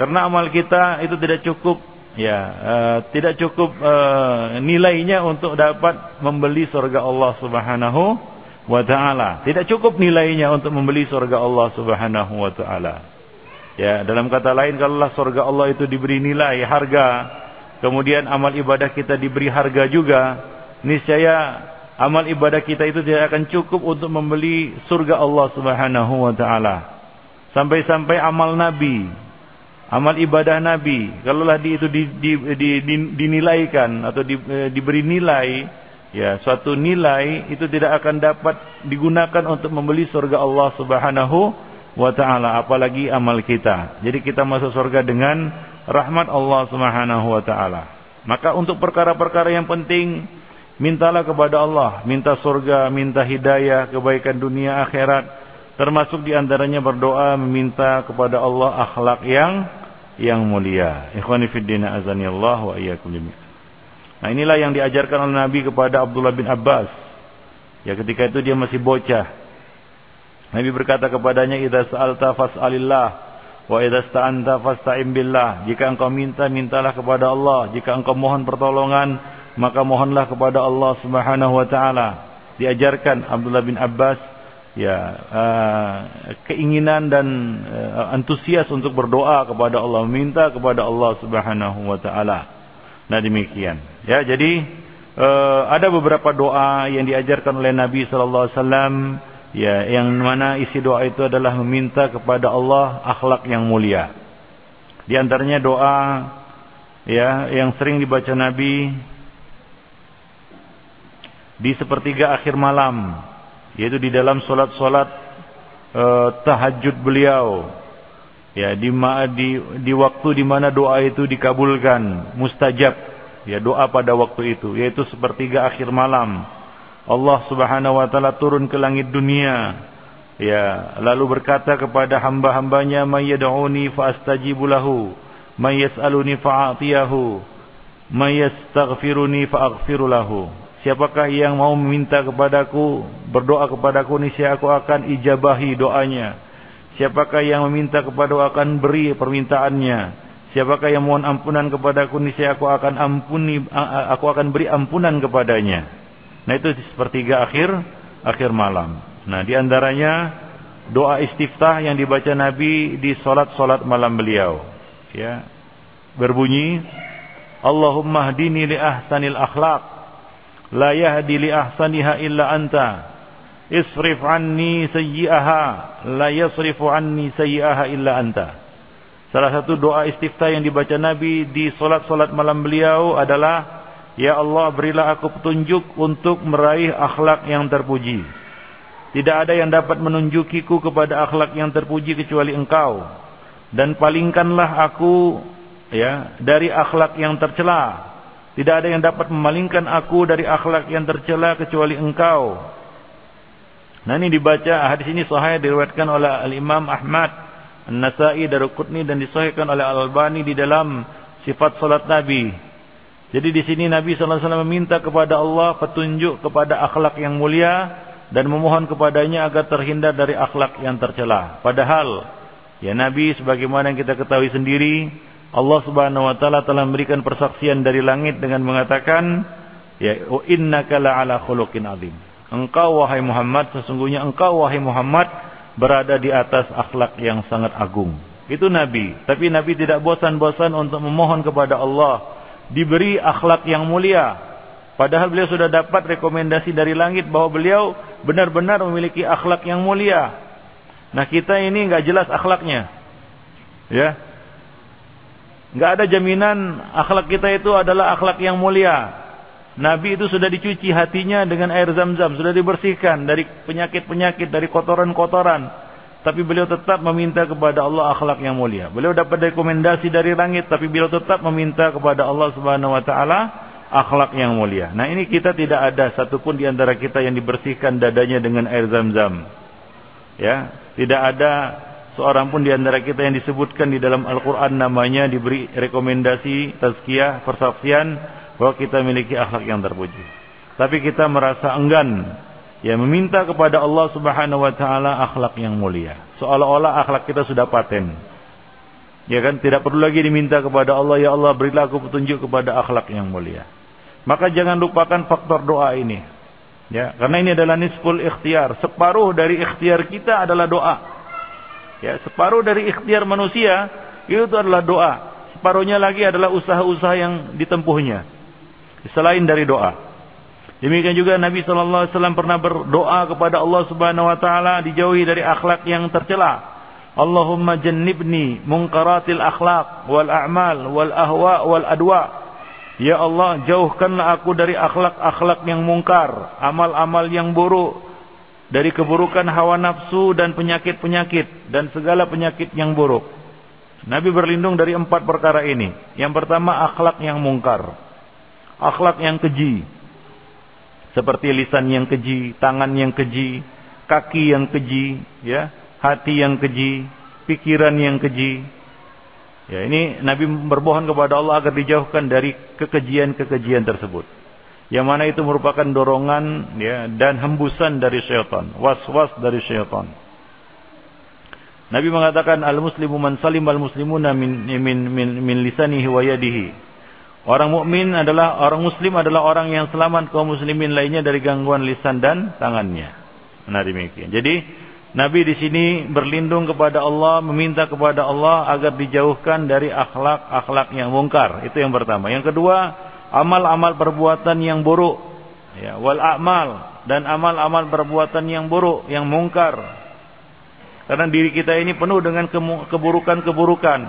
Karena amal kita itu tidak cukup ya uh, tidak cukup uh, nilainya untuk dapat membeli surga Allah Subhanahu wa taala. Tidak cukup nilainya untuk membeli surga Allah Subhanahu wa taala. Ya, dalam kata lain kalau surga Allah itu diberi nilai, harga, kemudian amal ibadah kita diberi harga juga, niscaya amal ibadah kita itu tidak akan cukup untuk membeli surga Allah Subhanahu wa taala. Sampai-sampai amal nabi amal ibadah Nabi, kalaulah di, itu di, di, di, di, dinilaikan atau di, e, diberi nilai, ya suatu nilai itu tidak akan dapat digunakan untuk membeli surga Allah Subhanahu wa taala, apalagi amal kita. Jadi kita masuk surga dengan rahmat Allah Subhanahu wa taala. Maka untuk perkara-perkara yang penting mintalah kepada Allah, minta surga, minta hidayah, kebaikan dunia akhirat Termasuk di antaranya berdoa meminta kepada Allah akhlak yang yang mulia. Ikhwani azani Allah wa iyyakum Nah inilah yang diajarkan oleh Nabi kepada Abdullah bin Abbas. Ya ketika itu dia masih bocah. Nabi berkata kepadanya, "Idza sa'alta fas'alillah wa idza sta'anta fasta'in billah." Jika engkau minta, mintalah kepada Allah. Jika engkau mohon pertolongan, maka mohonlah kepada Allah Subhanahu wa taala. Diajarkan Abdullah bin Abbas ya uh, keinginan dan uh, antusias untuk berdoa kepada Allah, meminta kepada Allah Subhanahu wa taala. Nah, demikian. Ya, jadi uh, ada beberapa doa yang diajarkan oleh Nabi sallallahu alaihi wasallam ya yang mana isi doa itu adalah meminta kepada Allah akhlak yang mulia. Di antaranya doa ya yang sering dibaca Nabi di sepertiga akhir malam yaitu di dalam solat-solat uh, tahajud beliau. Ya di di di waktu di mana doa itu dikabulkan mustajab. Ya doa pada waktu itu yaitu sepertiga akhir malam. Allah Subhanahu wa taala turun ke langit dunia. Ya lalu berkata kepada hamba-hambanya may yad'uni fa astajibu lahu may yas'aluni fa'atiyahu lahu Siapakah yang mau meminta kepadaku, berdoa kepadaku, niscaya aku akan ijabahi doanya. Siapakah yang meminta kepadaku akan beri permintaannya. Siapakah yang mohon ampunan kepadaku, niscaya aku akan ampuni, aku akan beri ampunan kepadanya. Nah itu sepertiga akhir akhir malam. Nah di antaranya doa istiftah yang dibaca Nabi di solat-solat malam beliau. Ya, berbunyi, Allahumma hdini li ahsanil akhlaq, la yahdi li ahsaniha illa anta. Isrif anni sayyi'aha, la yasrifu anni sayyi'aha illa anta. Salah satu doa istiftah yang dibaca Nabi di solat-solat malam beliau adalah, Ya Allah berilah aku petunjuk untuk meraih akhlak yang terpuji. Tidak ada yang dapat menunjukiku kepada akhlak yang terpuji kecuali engkau. Dan palingkanlah aku ya dari akhlak yang tercela. Tidak ada yang dapat memalingkan aku dari akhlak yang tercela kecuali engkau. Nah ini dibaca hadis ini sahih diriwayatkan oleh Al-Imam Ahmad An-Nasa'i Daruqutni dan disahihkan oleh Al-Albani di dalam sifat salat Nabi. Jadi di sini Nabi sallallahu alaihi wasallam meminta kepada Allah petunjuk kepada akhlak yang mulia dan memohon kepadanya agar terhindar dari akhlak yang tercela. Padahal ya Nabi sebagaimana yang kita ketahui sendiri, Allah Subhanahu wa taala telah memberikan persaksian dari langit dengan mengatakan ya innaka la'ala khuluqin azim. Engkau wahai Muhammad sesungguhnya engkau wahai Muhammad berada di atas akhlak yang sangat agung. Itu Nabi, tapi Nabi tidak bosan-bosan untuk memohon kepada Allah diberi akhlak yang mulia. Padahal beliau sudah dapat rekomendasi dari langit bahwa beliau benar-benar memiliki akhlak yang mulia. Nah kita ini nggak jelas akhlaknya, ya, nggak ada jaminan akhlak kita itu adalah akhlak yang mulia. Nabi itu sudah dicuci hatinya dengan air zam-zam, sudah dibersihkan dari penyakit-penyakit, dari kotoran-kotoran. Tapi beliau tetap meminta kepada Allah akhlak yang mulia. Beliau dapat rekomendasi dari langit, tapi beliau tetap meminta kepada Allah Subhanahu Wa Taala akhlak yang mulia. Nah ini kita tidak ada satupun di antara kita yang dibersihkan dadanya dengan air zam-zam. Ya, tidak ada seorang pun di antara kita yang disebutkan di dalam Al-Quran namanya diberi rekomendasi, tazkiyah, persaksian bahwa kita memiliki akhlak yang terpuji. Tapi kita merasa enggan ya meminta kepada Allah Subhanahu wa taala akhlak yang mulia. Seolah-olah akhlak kita sudah paten. Ya kan tidak perlu lagi diminta kepada Allah ya Allah berilah aku petunjuk kepada akhlak yang mulia. Maka jangan lupakan faktor doa ini. Ya, karena ini adalah nisful ikhtiar. Separuh dari ikhtiar kita adalah doa. Ya, separuh dari ikhtiar manusia itu adalah doa. Separuhnya lagi adalah usaha-usaha yang ditempuhnya. Selain dari doa. Demikian juga Nabi sallallahu alaihi wasallam pernah berdoa kepada Allah Subhanahu wa taala dijauhi dari akhlak yang tercela. Allahumma jannibni munkaratil akhlaq wal a'mal wal ahwa wal adwa. Ya Allah, jauhkanlah aku dari akhlak-akhlak yang mungkar, amal-amal yang buruk, dari keburukan hawa nafsu dan penyakit-penyakit dan segala penyakit yang buruk. Nabi berlindung dari empat perkara ini. Yang pertama akhlak yang mungkar. Akhlak yang keji. Seperti lisan yang keji, tangan yang keji, kaki yang keji, ya, hati yang keji, pikiran yang keji, Ya, ini Nabi berbohong kepada Allah agar dijauhkan dari kekejian-kekejian tersebut. Yang mana itu merupakan dorongan ya dan hembusan dari syaitan, was-was dari syaitan. Nabi mengatakan al-muslimu man salim al-muslimuna min min min, min lisanihi wa yadihi. Orang mukmin adalah orang muslim adalah orang yang selamat kaum muslimin lainnya dari gangguan lisan dan tangannya. Nah demikian. Jadi Nabi di sini berlindung kepada Allah, meminta kepada Allah agar dijauhkan dari akhlak-akhlak yang mungkar. Itu yang pertama. Yang kedua, amal-amal perbuatan yang buruk. Ya, wal amal dan amal-amal perbuatan yang buruk, yang mungkar. Karena diri kita ini penuh dengan keburukan-keburukan.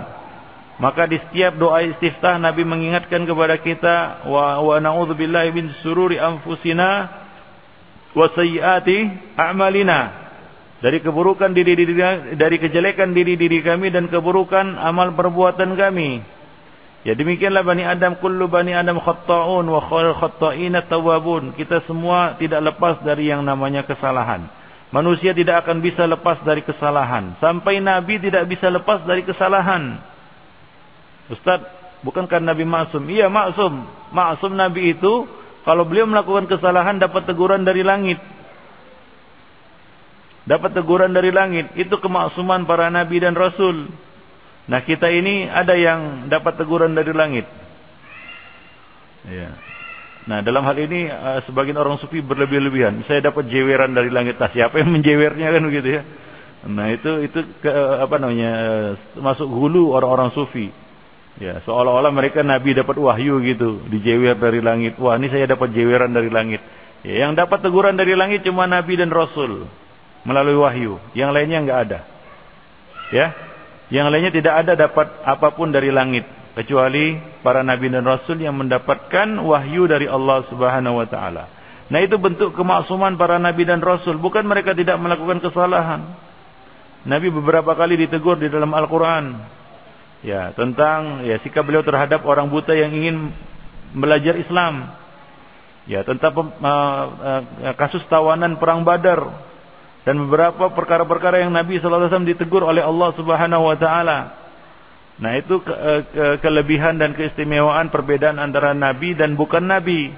Maka di setiap doa istiftah Nabi mengingatkan kepada kita wa wa na'udzubillahi min sururi anfusina wa sayyiati a'malina dari keburukan diri diri dari kejelekan diri diri kami dan keburukan amal perbuatan kami. Ya demikianlah Bani Adam kullu Bani Adam khatta'un wa khairul khatta'ina tawwabun. Kita semua tidak lepas dari yang namanya kesalahan. Manusia tidak akan bisa lepas dari kesalahan. Sampai Nabi tidak bisa lepas dari kesalahan. Ustaz, bukankah Nabi maksum? Iya maksum. Maksum Nabi itu kalau beliau melakukan kesalahan dapat teguran dari langit dapat teguran dari langit. Itu kemaksuman para nabi dan rasul. Nah kita ini ada yang dapat teguran dari langit. Ya. Nah, dalam hal ini uh, sebagian orang sufi berlebih-lebihan. Saya dapat jeweran dari langit. Nah, siapa yang menjewernya kan begitu ya? Nah, itu itu ke, apa namanya? masuk hulu orang-orang sufi. Ya, seolah-olah mereka nabi dapat wahyu gitu, dijewer dari langit. Wah, ini saya dapat jeweran dari langit. Ya, yang dapat teguran dari langit cuma nabi dan rasul melalui wahyu. Yang lainnya enggak ada. Ya. Yang lainnya tidak ada dapat apa pun dari langit kecuali para nabi dan rasul yang mendapatkan wahyu dari Allah Subhanahu wa taala. Nah, itu bentuk kemaksuman para nabi dan rasul, bukan mereka tidak melakukan kesalahan. Nabi beberapa kali ditegur di dalam Al-Qur'an. Ya, tentang ya sikap beliau terhadap orang buta yang ingin belajar Islam. Ya, tentang uh, uh, kasus tawanan perang Badar dan beberapa perkara-perkara yang Nabi wasallam ditegur oleh Allah Subhanahu wa taala. Nah, itu ke, ke, kelebihan dan keistimewaan perbedaan antara nabi dan bukan nabi.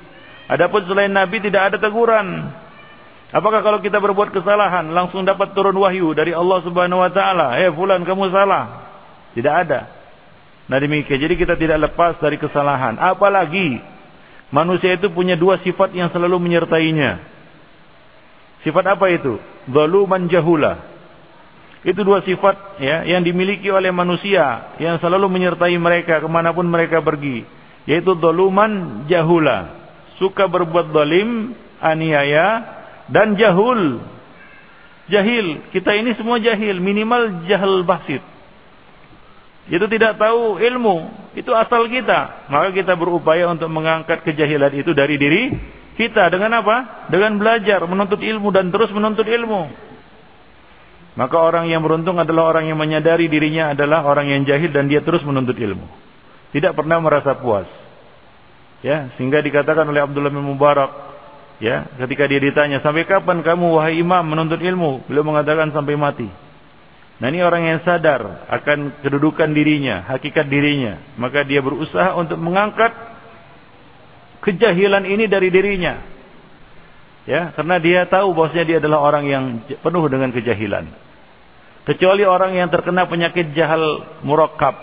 Adapun selain nabi tidak ada teguran. Apakah kalau kita berbuat kesalahan langsung dapat turun wahyu dari Allah Subhanahu wa taala, "Eh fulan kamu salah." Tidak ada. Nah demikian. Jadi kita tidak lepas dari kesalahan. Apalagi manusia itu punya dua sifat yang selalu menyertainya. Sifat apa itu? Zaluman jahula. Itu dua sifat ya yang dimiliki oleh manusia yang selalu menyertai mereka ke mana pun mereka pergi. Yaitu zaluman jahula. Suka berbuat zalim, aniaya, dan jahul. Jahil. Kita ini semua jahil. Minimal jahil basit. Itu tidak tahu ilmu. Itu asal kita. Maka kita berupaya untuk mengangkat kejahilan itu dari diri kita dengan apa? Dengan belajar, menuntut ilmu dan terus menuntut ilmu. Maka orang yang beruntung adalah orang yang menyadari dirinya adalah orang yang jahil dan dia terus menuntut ilmu. Tidak pernah merasa puas. Ya, sehingga dikatakan oleh Abdullah bin Mubarak, ya, ketika dia ditanya, "Sampai kapan kamu wahai imam menuntut ilmu?" Beliau mengatakan sampai mati. Nah, ini orang yang sadar akan kedudukan dirinya, hakikat dirinya, maka dia berusaha untuk mengangkat kejahilan ini dari dirinya. Ya, karena dia tahu bahwasanya dia adalah orang yang penuh dengan kejahilan. Kecuali orang yang terkena penyakit jahal murakkab.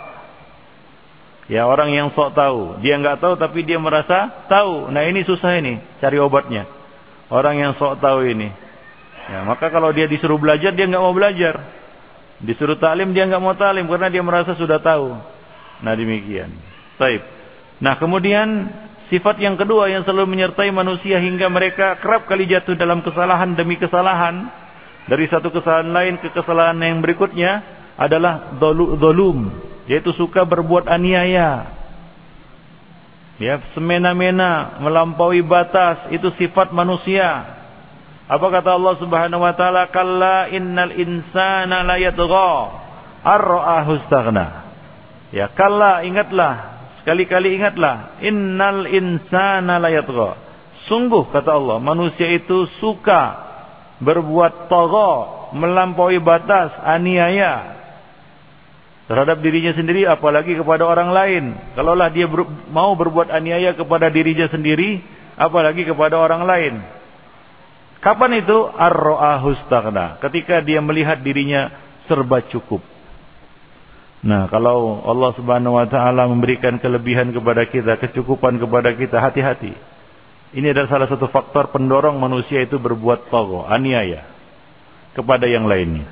Ya, orang yang sok tahu. Dia nggak tahu tapi dia merasa tahu. Nah, ini susah ini cari obatnya. Orang yang sok tahu ini. Ya, maka kalau dia disuruh belajar dia nggak mau belajar. Disuruh talim dia nggak mau talim karena dia merasa sudah tahu. Nah, demikian. Baik. Nah, kemudian Sifat yang kedua yang selalu menyertai manusia hingga mereka kerap kali jatuh dalam kesalahan demi kesalahan. Dari satu kesalahan lain ke kesalahan yang berikutnya adalah dolum. Yaitu suka berbuat aniaya. Ya, semena-mena, melampaui batas. Itu sifat manusia. Apa kata Allah subhanahu wa ta'ala? Kalla innal insana la yatgha. Ar-ra'ahu Ya, kalla ingatlah Kali-kali ingatlah, innal insana layatgha. Sungguh kata Allah, manusia itu suka berbuat tagha, melampaui batas, aniaya terhadap dirinya sendiri apalagi kepada orang lain. Kalaulah dia ber, mau berbuat aniaya kepada dirinya sendiri, apalagi kepada orang lain. Kapan itu? Ar-ra'ahu Ketika dia melihat dirinya serba cukup. Nah, kalau Allah Subhanahu wa taala memberikan kelebihan kepada kita, kecukupan kepada kita, hati-hati. Ini adalah salah satu faktor pendorong manusia itu berbuat togo, aniaya kepada yang lainnya.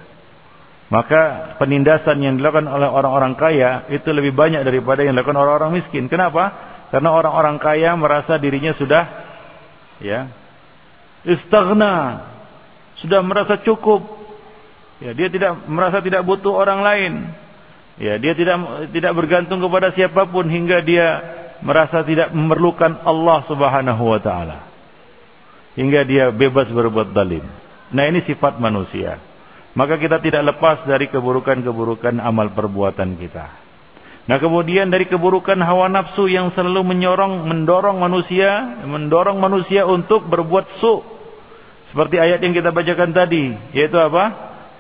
Maka penindasan yang dilakukan oleh orang-orang kaya itu lebih banyak daripada yang dilakukan orang-orang miskin. Kenapa? Karena orang-orang kaya merasa dirinya sudah ya istaghna, sudah merasa cukup. Ya, dia tidak merasa tidak butuh orang lain. Ya, dia tidak tidak bergantung kepada siapa pun hingga dia merasa tidak memerlukan Allah Subhanahu wa taala. Hingga dia bebas berbuat zalim. Nah, ini sifat manusia. Maka kita tidak lepas dari keburukan-keburukan amal perbuatan kita. Nah, kemudian dari keburukan hawa nafsu yang selalu menyorong mendorong manusia, mendorong manusia untuk berbuat su. Seperti ayat yang kita bacakan tadi, yaitu apa?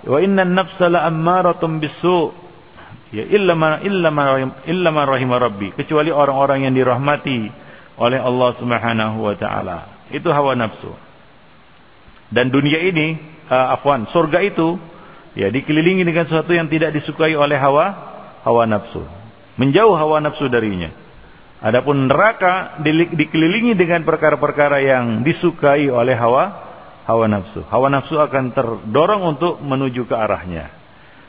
Wa innan nafsa la'ammaratun bisu' Ya illa ma illa ma illa ma rahimah rabbi, kecuali orang-orang yang dirahmati oleh Allah Subhanahu wa taala. Itu hawa nafsu. Dan dunia ini, uh, afwan, surga itu ya dikelilingi dengan sesuatu yang tidak disukai oleh hawa hawa nafsu. Menjauh hawa nafsu darinya. Adapun neraka dikelilingi dengan perkara-perkara yang disukai oleh hawa hawa nafsu. Hawa nafsu akan terdorong untuk menuju ke arahnya.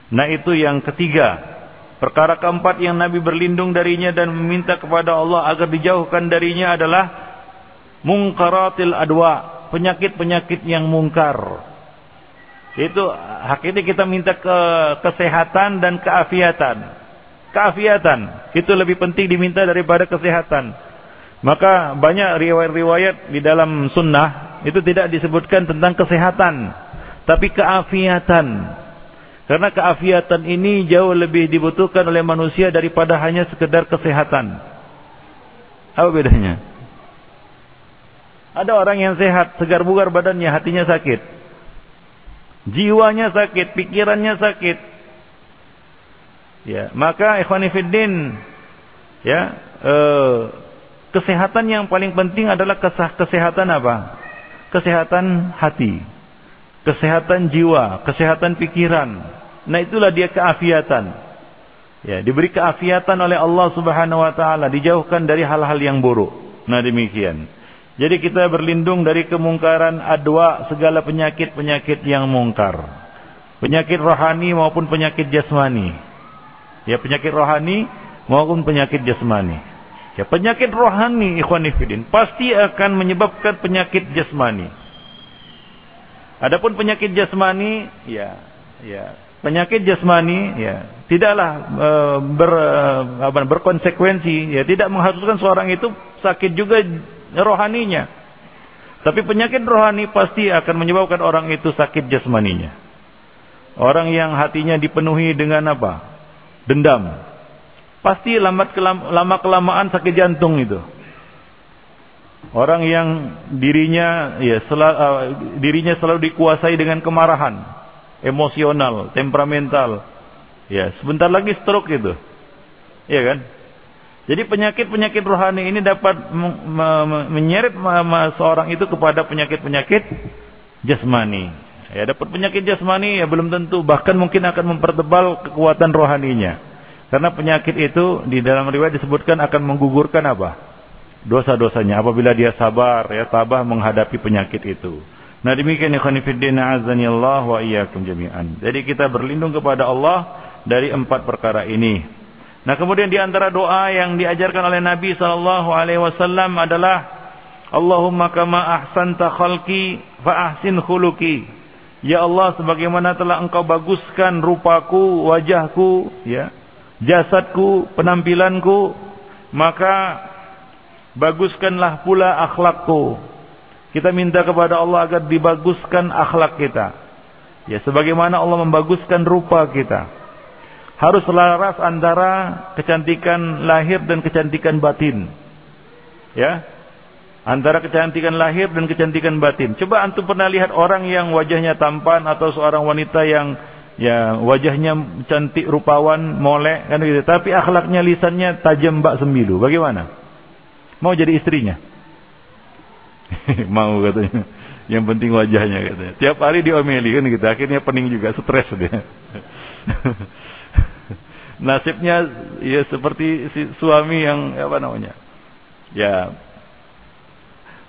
Nah, itu yang ketiga. Perkara keempat yang Nabi berlindung darinya dan meminta kepada Allah agar dijauhkan darinya adalah mungkaratil adwa, penyakit-penyakit yang mungkar. Itu hakikatnya kita minta ke kesehatan dan keafiatan keafiatan. Itu lebih penting diminta daripada kesehatan. Maka banyak riwayat-riwayat di dalam sunnah itu tidak disebutkan tentang kesehatan. Tapi keafiatan. Karena keafiatan ini jauh lebih dibutuhkan oleh manusia daripada hanya sekedar kesehatan. Apa bedanya? Ada orang yang sehat, segar bugar badannya, hatinya sakit. Jiwanya sakit, pikirannya sakit, Ya, maka ikhwanifiddin ya, eh, kesehatan yang paling penting adalah kesehatan apa? Kesehatan hati, kesehatan jiwa, kesehatan pikiran. Nah, itulah dia keafiatan. Ya, diberi keafiatan oleh Allah Subhanahu wa taala, dijauhkan dari hal-hal yang buruk. Nah, demikian. Jadi kita berlindung dari kemungkaran adwa segala penyakit-penyakit yang mungkar. Penyakit rohani maupun penyakit jasmani. Ya penyakit rohani maupun penyakit jasmani. Ya penyakit rohani ikhwanifidin pasti akan menyebabkan penyakit jasmani. Adapun penyakit jasmani ya ya penyakit jasmani ya tidaklah e, ber apa, berkonsekuensi ya tidak mengharuskan seorang itu sakit juga rohaninya. Tapi penyakit rohani pasti akan menyebabkan orang itu sakit jasmaninya. Orang yang hatinya dipenuhi dengan apa? dendam. Pasti lama kelamaan sakit jantung itu. Orang yang dirinya ya sel, uh, dirinya selalu dikuasai dengan kemarahan, emosional, temperamental. Ya, sebentar lagi stroke itu. Iya kan? Jadi penyakit-penyakit rohani ini dapat menyeret seorang itu kepada penyakit-penyakit jasmani. Ya, dapat penyakit jasmani ya belum tentu, bahkan mungkin akan mempertebal kekuatan rohaninya. Karena penyakit itu di dalam riwayat disebutkan akan menggugurkan apa? Dosa-dosanya apabila dia sabar, ya tabah menghadapi penyakit itu. Nah demikian ikhwan fillah azani Allah wa iyyakum jami'an. Jadi kita berlindung kepada Allah dari empat perkara ini. Nah kemudian di antara doa yang diajarkan oleh Nabi sallallahu alaihi wasallam adalah Allahumma kama ahsanta khalqi fa ahsin khuluqi. Ya Allah sebagaimana telah engkau baguskan rupaku, wajahku, ya, jasadku, penampilanku, maka baguskanlah pula akhlakku. Kita minta kepada Allah agar dibaguskan akhlak kita. Ya, sebagaimana Allah membaguskan rupa kita. Harus selaras antara kecantikan lahir dan kecantikan batin. Ya, Antara kecantikan lahir dan kecantikan batin. Coba antum pernah lihat orang yang wajahnya tampan atau seorang wanita yang ya wajahnya cantik rupawan, molek kan gitu. Tapi akhlaknya lisannya tajam bak sembilu. Bagaimana? Mau jadi istrinya? Mau katanya. Yang penting wajahnya katanya. Tiap hari diomeli kan gitu. Akhirnya pening juga, stres dia. Nasibnya ya seperti si suami yang apa namanya? Ya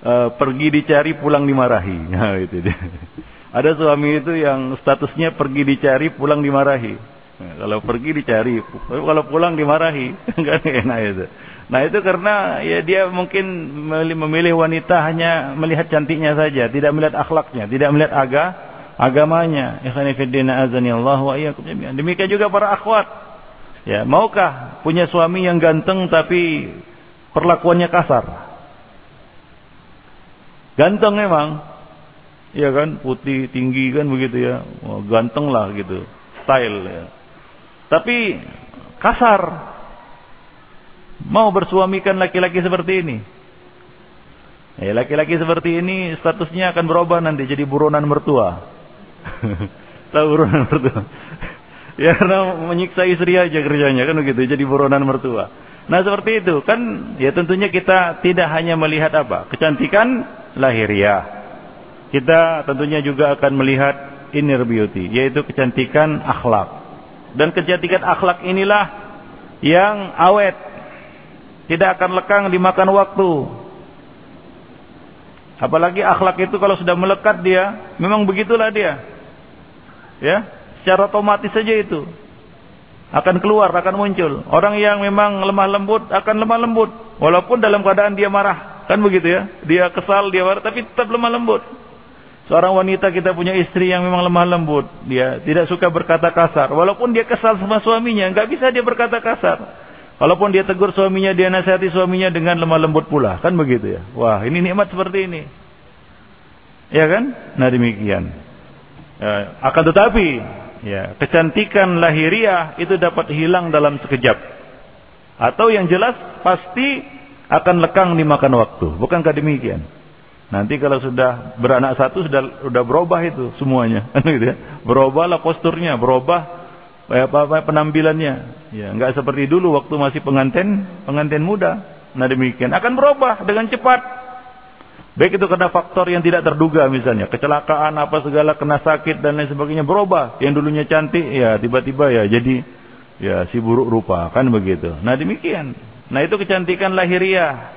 uh, pergi dicari pulang dimarahi. Nah, itu dia. Ada suami itu yang statusnya pergi dicari pulang dimarahi. Nah, kalau pergi dicari, kalau pulang dimarahi, kan enak itu. Nah itu karena ya dia mungkin memilih wanita hanya melihat cantiknya saja, tidak melihat akhlaknya, tidak melihat aga agamanya. Ikhwanifiddina azani Allah wa iyyakum jami'an. Demikian juga para akhwat. Ya, maukah punya suami yang ganteng tapi perlakuannya kasar? Ganteng memang. Iya kan, putih, tinggi kan begitu ya. Ganteng lah gitu. Style ya. Tapi kasar. Mau bersuamikan laki-laki seperti ini. Ya, laki-laki seperti ini statusnya akan berubah nanti jadi buronan mertua. Tahu buronan mertua? ya karena menyiksa istri aja kerjanya kan begitu, jadi buronan mertua. Nah seperti itu kan ya tentunya kita tidak hanya melihat apa kecantikan lahiriah. Kita tentunya juga akan melihat inner beauty, yaitu kecantikan akhlak. Dan kecantikan akhlak inilah yang awet. Tidak akan lekang dimakan waktu. Apalagi akhlak itu kalau sudah melekat dia, memang begitulah dia. Ya, secara otomatis saja itu akan keluar, akan muncul. Orang yang memang lemah lembut akan lemah lembut, walaupun dalam keadaan dia marah, kan begitu ya? Dia kesal, dia marah, tapi tetap lemah lembut. Seorang wanita kita punya istri yang memang lemah lembut, dia tidak suka berkata kasar, walaupun dia kesal sama suaminya, nggak bisa dia berkata kasar. Walaupun dia tegur suaminya, dia nasihati suaminya dengan lemah lembut pula. Kan begitu ya. Wah ini nikmat seperti ini. Ya kan? Nah demikian. Ya, akan tetapi, ya, kecantikan lahiriah itu dapat hilang dalam sekejap. Atau yang jelas pasti akan lekang dimakan waktu. Bukankah demikian? Nanti kalau sudah beranak satu sudah sudah berubah itu semuanya, gitu ya. Berubahlah posturnya, berubah apa, apa penampilannya. Ya, enggak seperti dulu waktu masih pengantin, pengantin muda. Nah demikian akan berubah dengan cepat. Baik itu karena faktor yang tidak terduga misalnya, kecelakaan apa segala kena sakit dan lain sebagainya berubah. Yang dulunya cantik ya tiba-tiba ya jadi ya si buruk rupa kan begitu. Nah demikian. Nah itu kecantikan lahiriah.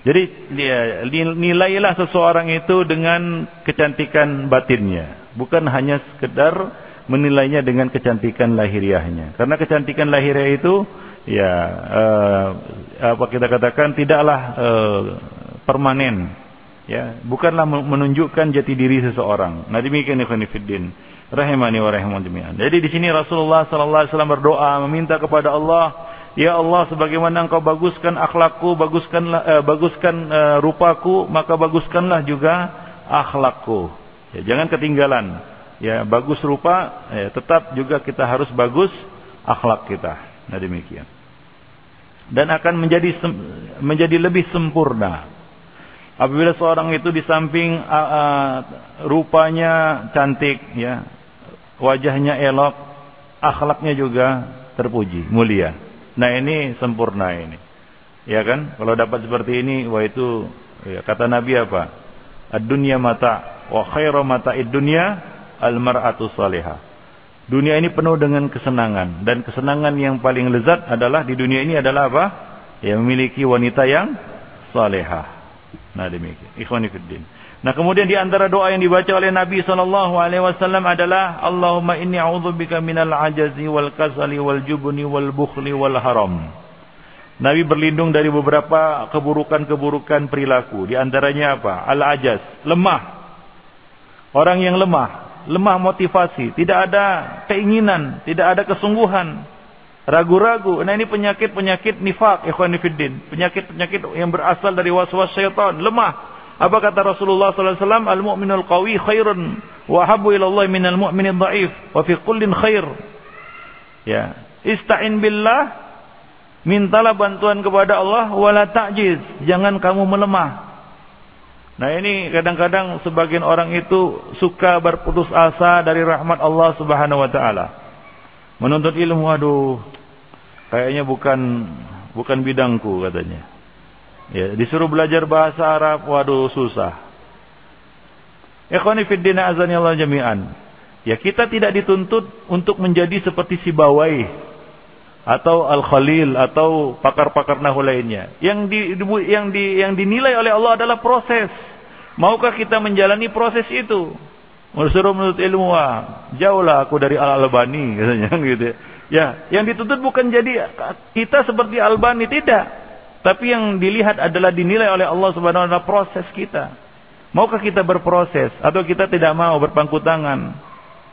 Jadi ya, nilailah seseorang itu dengan kecantikan batinnya, bukan hanya sekedar menilainya dengan kecantikan lahiriahnya. Karena kecantikan lahiriah itu ya uh, apa kita katakan tidaklah uh, permanen. Ya, bukanlah menunjukkan jati diri seseorang. Nah demikian fillah rahimani wa. Jadi di sini Rasulullah sallallahu alaihi wasallam berdoa meminta kepada Allah, "Ya Allah, sebagaimana Engkau baguskan akhlakku, baguskanlah uh, baguskan uh, rupaku, maka baguskanlah juga akhlakku." Ya, jangan ketinggalan ya bagus rupa, ya, tetap juga kita harus bagus akhlak kita. Nah demikian. Dan akan menjadi menjadi lebih sempurna. Apabila seorang itu di samping uh, uh, rupanya cantik, ya, wajahnya elok, akhlaknya juga terpuji, mulia. Nah ini sempurna ini. Ya kan? Kalau dapat seperti ini, wah itu ya, kata Nabi apa? Ad-dunya mata wa khairu mata'id dunya al-mar'atu salihah. Dunia ini penuh dengan kesenangan dan kesenangan yang paling lezat adalah di dunia ini adalah apa? Ya memiliki wanita yang salihah. Nah demikian. Ikhwani fiddin. Nah kemudian di antara doa yang dibaca oleh Nabi sallallahu alaihi wasallam adalah Allahumma inni a'udzubika minal ajazi wal kasali wal jubni wal bukhli wal haram. Nabi berlindung dari beberapa keburukan-keburukan perilaku. Di antaranya apa? Al-ajaz, lemah. Orang yang lemah, lemah motivasi, tidak ada keinginan, tidak ada kesungguhan, ragu-ragu. Nah ini penyakit-penyakit nifak, ikhwan fiddin. Penyakit-penyakit yang berasal dari waswas syaitan, lemah. Apa kata Rasulullah wasallam? Al-mu'minul qawi khairun wa habbu ila Allah minal mu'minid dha'if wa fi kullin khair. Ya, ista'in billah mintalah bantuan kepada Allah wala ta'jiz, jangan kamu melemah. Nah ini kadang-kadang sebagian orang itu suka berputus asa dari rahmat Allah Subhanahu wa taala. Menuntut ilmu aduh kayaknya bukan bukan bidangku katanya. Ya, disuruh belajar bahasa Arab, waduh susah. Ikhwani fid din azani Allah jami'an. Ya kita tidak dituntut untuk menjadi seperti si bawai atau al-khalil atau pakar-pakar nahu lainnya. Yang di, yang di yang dinilai oleh Allah adalah proses. Maukah kita menjalani proses itu? Suruh menurut ilmu, wah, jauhlah aku dari Al-Albani katanya gitu ya. Ya, yang dituntut bukan jadi kita seperti Albani tidak. Tapi yang dilihat adalah dinilai oleh Allah Subhanahu wa taala proses kita. Maukah kita berproses atau kita tidak mau berpangku tangan?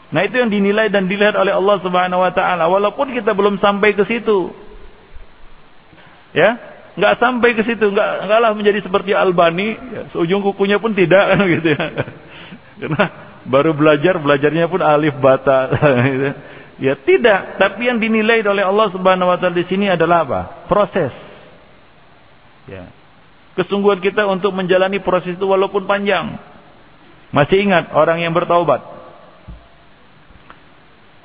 Nah, itu yang dinilai dan dilihat oleh Allah Subhanahu wa taala walaupun kita belum sampai ke situ. Ya, nggak sampai ke situ, nggak nggaklah menjadi seperti Albani, ya, seujung kukunya pun tidak kan gitu ya. Karena baru belajar, belajarnya pun alif bata. Gitu. ya tidak, tapi yang dinilai oleh Allah Subhanahu wa taala di sini adalah apa? Proses. Ya. Kesungguhan kita untuk menjalani proses itu walaupun panjang. Masih ingat orang yang bertaubat?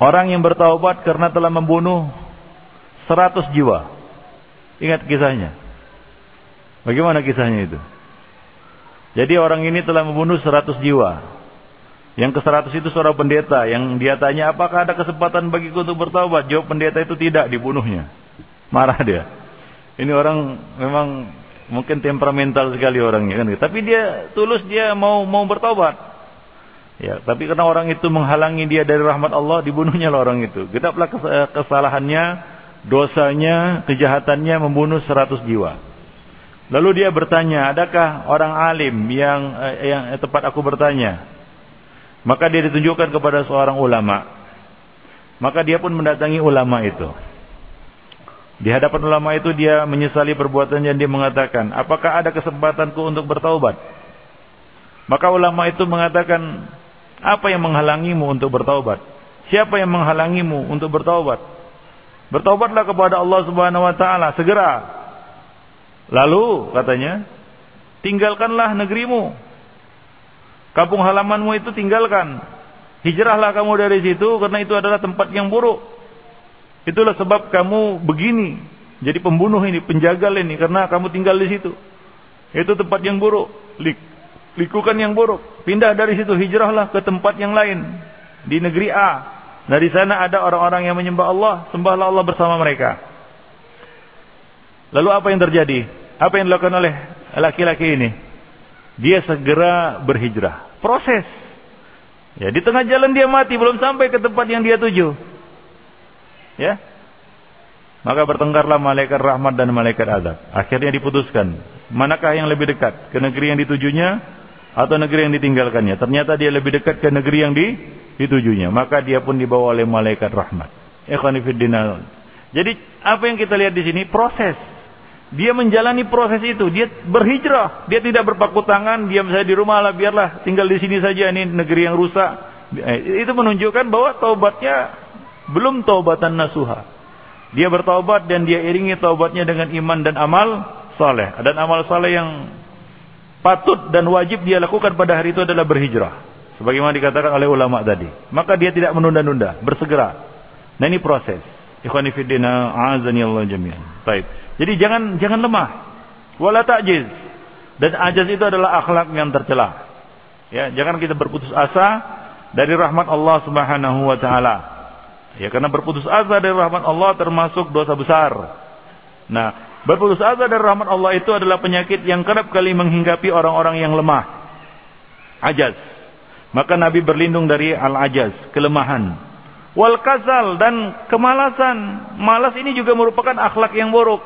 Orang yang bertaubat karena telah membunuh 100 jiwa. Ingat kisahnya. Bagaimana kisahnya itu? Jadi orang ini telah membunuh 100 jiwa. Yang ke 100 itu seorang pendeta yang dia tanya apakah ada kesempatan bagiku untuk bertobat? Jawab pendeta itu tidak dibunuhnya. Marah dia. Ini orang memang mungkin temperamental sekali orangnya kan. Tapi dia tulus dia mau mau bertobat. Ya, tapi karena orang itu menghalangi dia dari rahmat Allah, dibunuhnya lah orang itu. Genaplah kesalahannya, dosanya, kejahatannya membunuh seratus jiwa. Lalu dia bertanya, adakah orang alim yang eh, yang tepat aku bertanya? Maka dia ditunjukkan kepada seorang ulama. Maka dia pun mendatangi ulama itu. Di hadapan ulama itu dia menyesali perbuatannya dan dia mengatakan, apakah ada kesempatanku untuk bertaubat? Maka ulama itu mengatakan, apa yang menghalangimu untuk bertaubat? Siapa yang menghalangimu untuk bertaubat? Bertaubatlah kepada Allah Subhanahu wa taala segera. Lalu katanya, tinggalkanlah negerimu. Kampung halamanmu itu tinggalkan. Hijrahlah kamu dari situ karena itu adalah tempat yang buruk. Itulah sebab kamu begini. Jadi pembunuh ini, penjagal ini karena kamu tinggal di situ. Itu tempat yang buruk. Lik, likukan yang buruk. Pindah dari situ, hijrahlah ke tempat yang lain. Di negeri A. Dari sana ada orang-orang yang menyembah Allah, sembahlah Allah bersama mereka. Lalu apa yang terjadi? Apa yang dilakukan oleh laki-laki ini? Dia segera berhijrah. Proses. Ya, di tengah jalan dia mati, belum sampai ke tempat yang dia tuju. Ya. Maka bertengkarlah malaikat rahmat dan malaikat azab. Akhirnya diputuskan, manakah yang lebih dekat? Ke negeri yang ditujunya atau negeri yang ditinggalkannya? Ternyata dia lebih dekat ke negeri yang di, ditujunya. Maka dia pun dibawa oleh malaikat rahmat. Jadi apa yang kita lihat di sini proses. Dia menjalani proses itu, dia berhijrah, dia tidak berpaku tangan, diam saja di rumah lah, biarlah tinggal di sini saja ini negeri yang rusak. Eh, itu menunjukkan bahwa taubatnya belum taubatan nasuha. Dia bertaubat dan dia iringi taubatnya dengan iman dan amal saleh. Dan amal saleh yang patut dan wajib dia lakukan pada hari itu adalah berhijrah. Sebagaimana dikatakan oleh ulama tadi. Maka dia tidak menunda-nunda, bersegera. Nah ini proses. Ikhwani fiddina azani Allah jami'an. Baik. Jadi jangan jangan lemah. Wala ta'jiz. Dan ajaz itu adalah akhlak yang tercela. Ya, jangan kita berputus asa dari rahmat Allah Subhanahu wa taala. Ya karena berputus asa dari rahmat Allah termasuk dosa besar. Nah, berputus asa dari rahmat Allah itu adalah penyakit yang kerap kali menghinggapi orang-orang yang lemah. Ajaz. Maka Nabi berlindung dari al-ajaz, kelemahan. Wal kasal dan kemalasan. Malas ini juga merupakan akhlak yang buruk.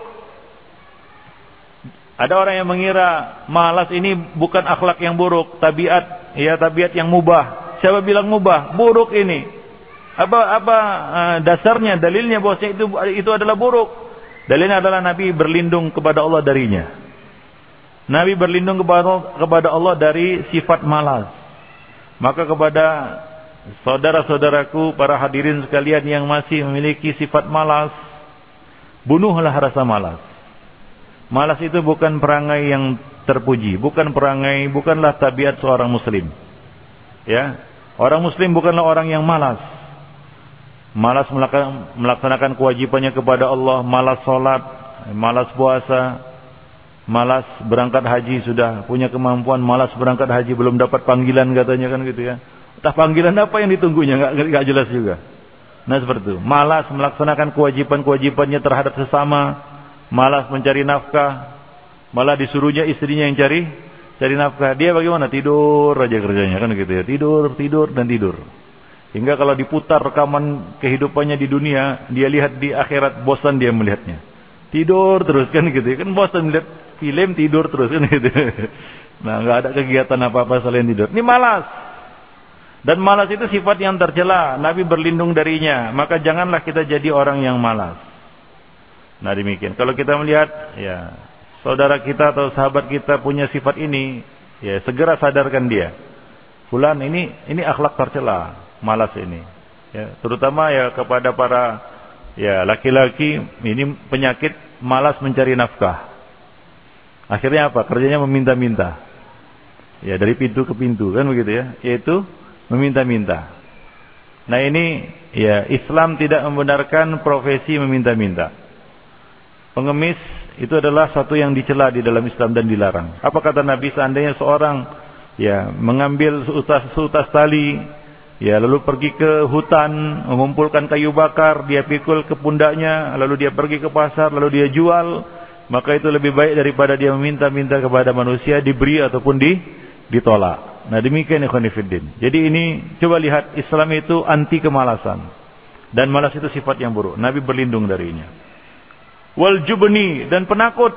Ada orang yang mengira malas ini bukan akhlak yang buruk, tabiat ya tabiat yang mubah. Siapa bilang mubah? Buruk ini. Apa apa uh, dasarnya dalilnya bahwasanya itu itu adalah buruk. Dalilnya adalah Nabi berlindung kepada Allah darinya. Nabi berlindung kepada kepada Allah dari sifat malas. Maka kepada saudara-saudaraku para hadirin sekalian yang masih memiliki sifat malas, bunuhlah rasa malas. Malas itu bukan perangai yang terpuji, bukan perangai, bukanlah tabiat seorang muslim. Ya. Orang muslim bukanlah orang yang malas malas melaksanakan kewajibannya kepada Allah, malas sholat, malas puasa, malas berangkat haji sudah punya kemampuan, malas berangkat haji belum dapat panggilan katanya kan gitu ya. Entah panggilan apa yang ditunggunya nggak jelas juga. Nah seperti itu, malas melaksanakan kewajiban-kewajibannya terhadap sesama, malas mencari nafkah, malah disuruhnya istrinya yang cari cari nafkah. Dia bagaimana? Tidur aja kerjanya kan gitu ya. Tidur, tidur dan tidur. Hingga kalau diputar rekaman kehidupannya di dunia, dia lihat di akhirat bosan dia melihatnya. Tidur terus kan gitu. Kan bosan melihat film tidur terus kan gitu. Nah, nggak ada kegiatan apa-apa selain tidur. Ini malas. Dan malas itu sifat yang tercela. Nabi berlindung darinya. Maka janganlah kita jadi orang yang malas. Nah demikian. Kalau kita melihat ya saudara kita atau sahabat kita punya sifat ini, ya segera sadarkan dia. Fulan ini ini akhlak tercela malas ini. Ya, terutama ya kepada para ya laki-laki ini penyakit malas mencari nafkah. Akhirnya apa? Kerjanya meminta-minta. Ya, dari pintu ke pintu kan begitu ya, yaitu meminta-minta. Nah, ini ya Islam tidak membenarkan profesi meminta-minta. Pengemis itu adalah satu yang dicela di dalam Islam dan dilarang. Apa kata Nabi seandainya seorang ya mengambil seutas seutas tali Ya, lalu pergi ke hutan, mengumpulkan kayu bakar, dia pikul ke pundaknya, lalu dia pergi ke pasar, lalu dia jual. maka itu lebih baik daripada dia meminta-minta kepada manusia diberi ataupun di ditolak. Nah demikian ikhwan fillah. Jadi ini coba lihat Islam itu anti kemalasan. Dan malas itu sifat yang buruk. Nabi berlindung darinya. Wal jubni dan penakut.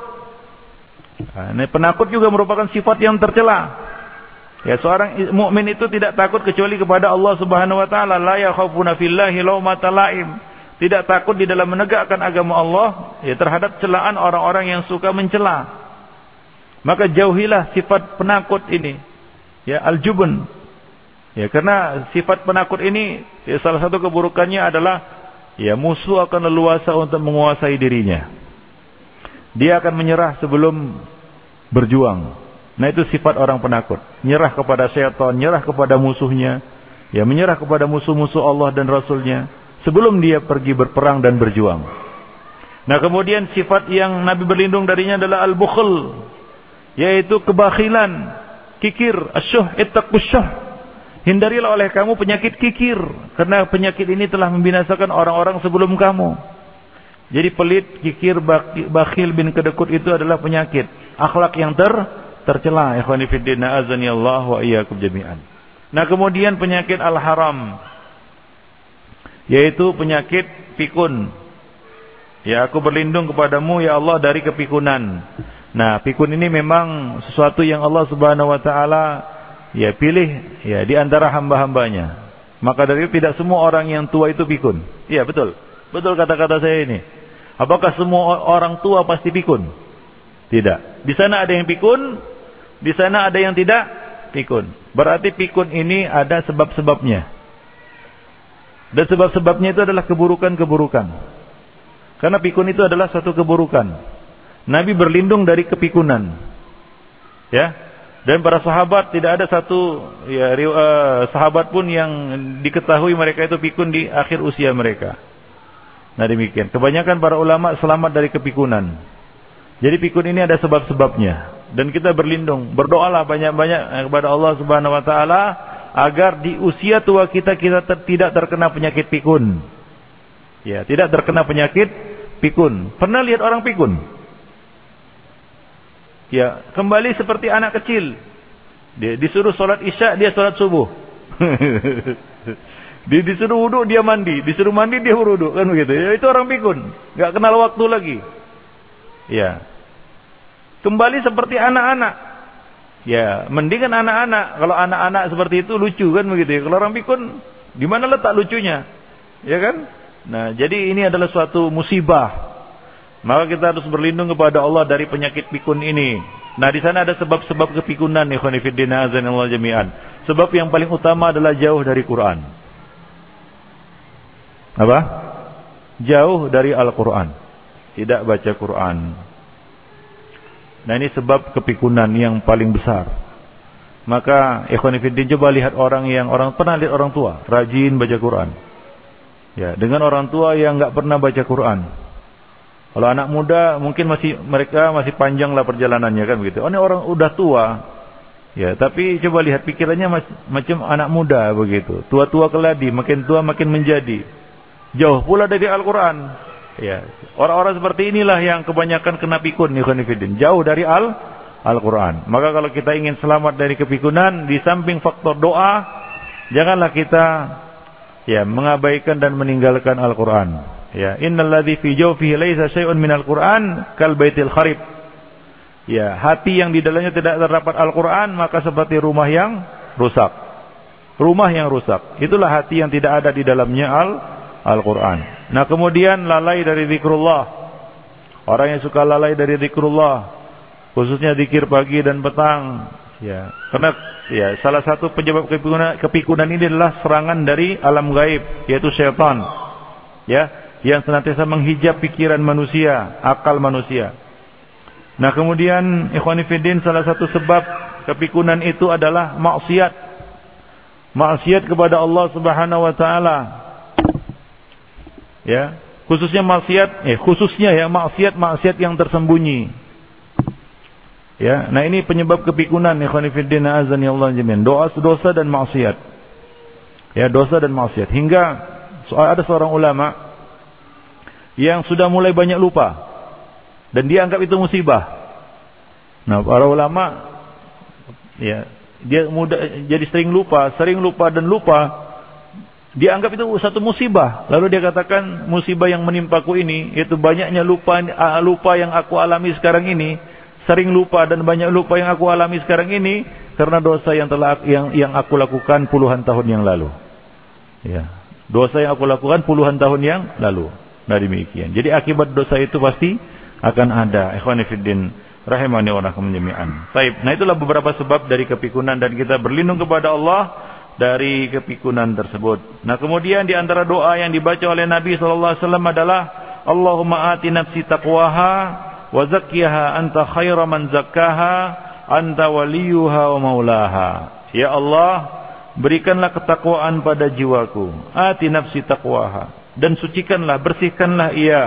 Nah, penakut juga merupakan sifat yang tercela. Ya seorang mukmin itu tidak takut kecuali kepada Allah Subhanahu wa taala, la yakhafuna fillahi laumata laim. Tidak takut di dalam menegakkan agama Allah ya terhadap celaan orang-orang yang suka mencela. Maka jauhilah sifat penakut ini. Ya al-jubn. Ya karena sifat penakut ini ya, salah satu keburukannya adalah ya musuh akan leluasa untuk menguasai dirinya. Dia akan menyerah sebelum berjuang. Nah itu sifat orang penakut. Nyerah kepada syaitan, nyerah kepada musuhnya. Ya menyerah kepada musuh-musuh Allah dan Rasulnya. Sebelum dia pergi berperang dan berjuang. Nah kemudian sifat yang Nabi berlindung darinya adalah al-bukhl. Yaitu kebakhilan. Kikir. Asyuh ittaqusyuh. Hindarilah oleh kamu penyakit kikir. Karena penyakit ini telah membinasakan orang-orang sebelum kamu. Jadi pelit, kikir, bakhil bin kedekut itu adalah penyakit. Akhlak yang ter tercela azani Allah wa iyyakum jami'an. Nah, kemudian penyakit al-haram yaitu penyakit pikun. Ya, aku berlindung kepadamu ya Allah dari kepikunan. Nah, pikun ini memang sesuatu yang Allah Subhanahu wa taala ya pilih ya di antara hamba-hambanya. Maka dari itu tidak semua orang yang tua itu pikun. Iya, betul. Betul kata-kata saya ini. Apakah semua orang tua pasti pikun? Tidak. Di sana ada yang pikun, di sana ada yang tidak pikun. Berarti pikun ini ada sebab-sebabnya. Dan sebab-sebabnya itu adalah keburukan-keburukan. Karena pikun itu adalah satu keburukan. Nabi berlindung dari kepikunan. Ya. Dan para sahabat tidak ada satu ya uh, sahabat pun yang diketahui mereka itu pikun di akhir usia mereka. Nah demikian. Kebanyakan para ulama selamat dari kepikunan. Jadi pikun ini ada sebab-sebabnya dan kita berlindung, berdoalah banyak-banyak kepada Allah Subhanahu wa taala agar di usia tua kita kita ter, tidak terkena penyakit pikun. Ya, tidak terkena penyakit pikun. Pernah lihat orang pikun? Ya, kembali seperti anak kecil. Dia disuruh sholat isya, dia sholat subuh. dia disuruh wudhu, dia mandi. Disuruh mandi, dia wudhu. Kan begitu. Ya, itu orang pikun. Gak kenal waktu lagi. Ya, Kembali seperti anak-anak. Ya, mendingan anak-anak. Kalau anak-anak seperti itu lucu kan begitu ya. Kalau orang pikun, di mana letak lucunya? Ya kan? Nah, jadi ini adalah suatu musibah. Maka kita harus berlindung kepada Allah dari penyakit pikun ini. Nah, di sana ada sebab-sebab kepikunan nih khonifuddin Allah jami'an. Sebab yang paling utama adalah jauh dari Quran. Apa? Jauh dari Al-Quran. Tidak baca Quran. Nah ini sebab kepikunan yang paling besar. Maka ikhwanifiddin coba lihat orang yang orang pernah lihat orang tua rajin baca Quran. Ya, dengan orang tua yang nggak pernah baca Quran. Kalau anak muda mungkin masih mereka masih panjang lah perjalanannya kan begitu. Oh ini orang udah tua. Ya, tapi coba lihat pikirannya masih, macam anak muda begitu. Tua-tua keladi, makin tua makin menjadi. Jauh pula dari Al-Quran. Ya, orang-orang seperti inilah yang kebanyakan kena pikun ikhwanifidin, jauh dari al Al-Qur'an. Maka kalau kita ingin selamat dari kepikunan di samping faktor doa, janganlah kita ya mengabaikan dan meninggalkan Al-Qur'an. Ya, innalladzi fi jawfihi laisa syai'un minal Qur'an kal baitil kharib. Ya, hati yang di dalamnya tidak terdapat Al-Qur'an maka seperti rumah yang rusak. Rumah yang rusak. Itulah hati yang tidak ada di dalamnya Al Al-Quran. Nah kemudian lalai dari zikrullah. Orang yang suka lalai dari zikrullah. Khususnya zikir pagi dan petang. Ya, karena ya salah satu penyebab kepikunan, kepikunan ini adalah serangan dari alam gaib, yaitu syaitan. Ya, yang senantiasa menghijab pikiran manusia, akal manusia. Nah kemudian ikhwanifidin salah satu sebab kepikunan itu adalah maksiat. Maksiat kepada Allah Subhanahu wa taala. Ya khususnya maksiat eh khususnya ya maksiat maksiat yang tersembunyi. Ya nah ini penyebab kepikunan ikhwan fillah azan Allah jami'an. Doa dosa dan maksiat. Ya dosa dan maksiat. Hingga ada seorang ulama yang sudah mulai banyak lupa dan dia anggap itu musibah. Nah, para ulama ya, dia mudah jadi sering lupa, sering lupa dan lupa. Dia anggap itu satu musibah. Lalu dia katakan musibah yang menimpaku ini itu banyaknya lupa lupa yang aku alami sekarang ini, sering lupa dan banyak lupa yang aku alami sekarang ini karena dosa yang telah yang yang aku lakukan puluhan tahun yang lalu. Ya. Dosa yang aku lakukan puluhan tahun yang lalu. Nah demikian. Jadi akibat dosa itu pasti akan ada. Ikhwanifiddin rahimani wa jami'an. Baik. Nah itulah beberapa sebab dari kepikunan dan kita berlindung kepada Allah dari kepikunan tersebut. Nah kemudian di antara doa yang dibaca oleh Nabi wasallam adalah Allahumma ati nafsi taqwaha wa zakkiha anta khaira man zakkaha anta waliyuha wa maulaha. Ya Allah, Berikanlah ketakwaan pada jiwaku. Ati nafsi taqwaha. Dan sucikanlah, bersihkanlah ia.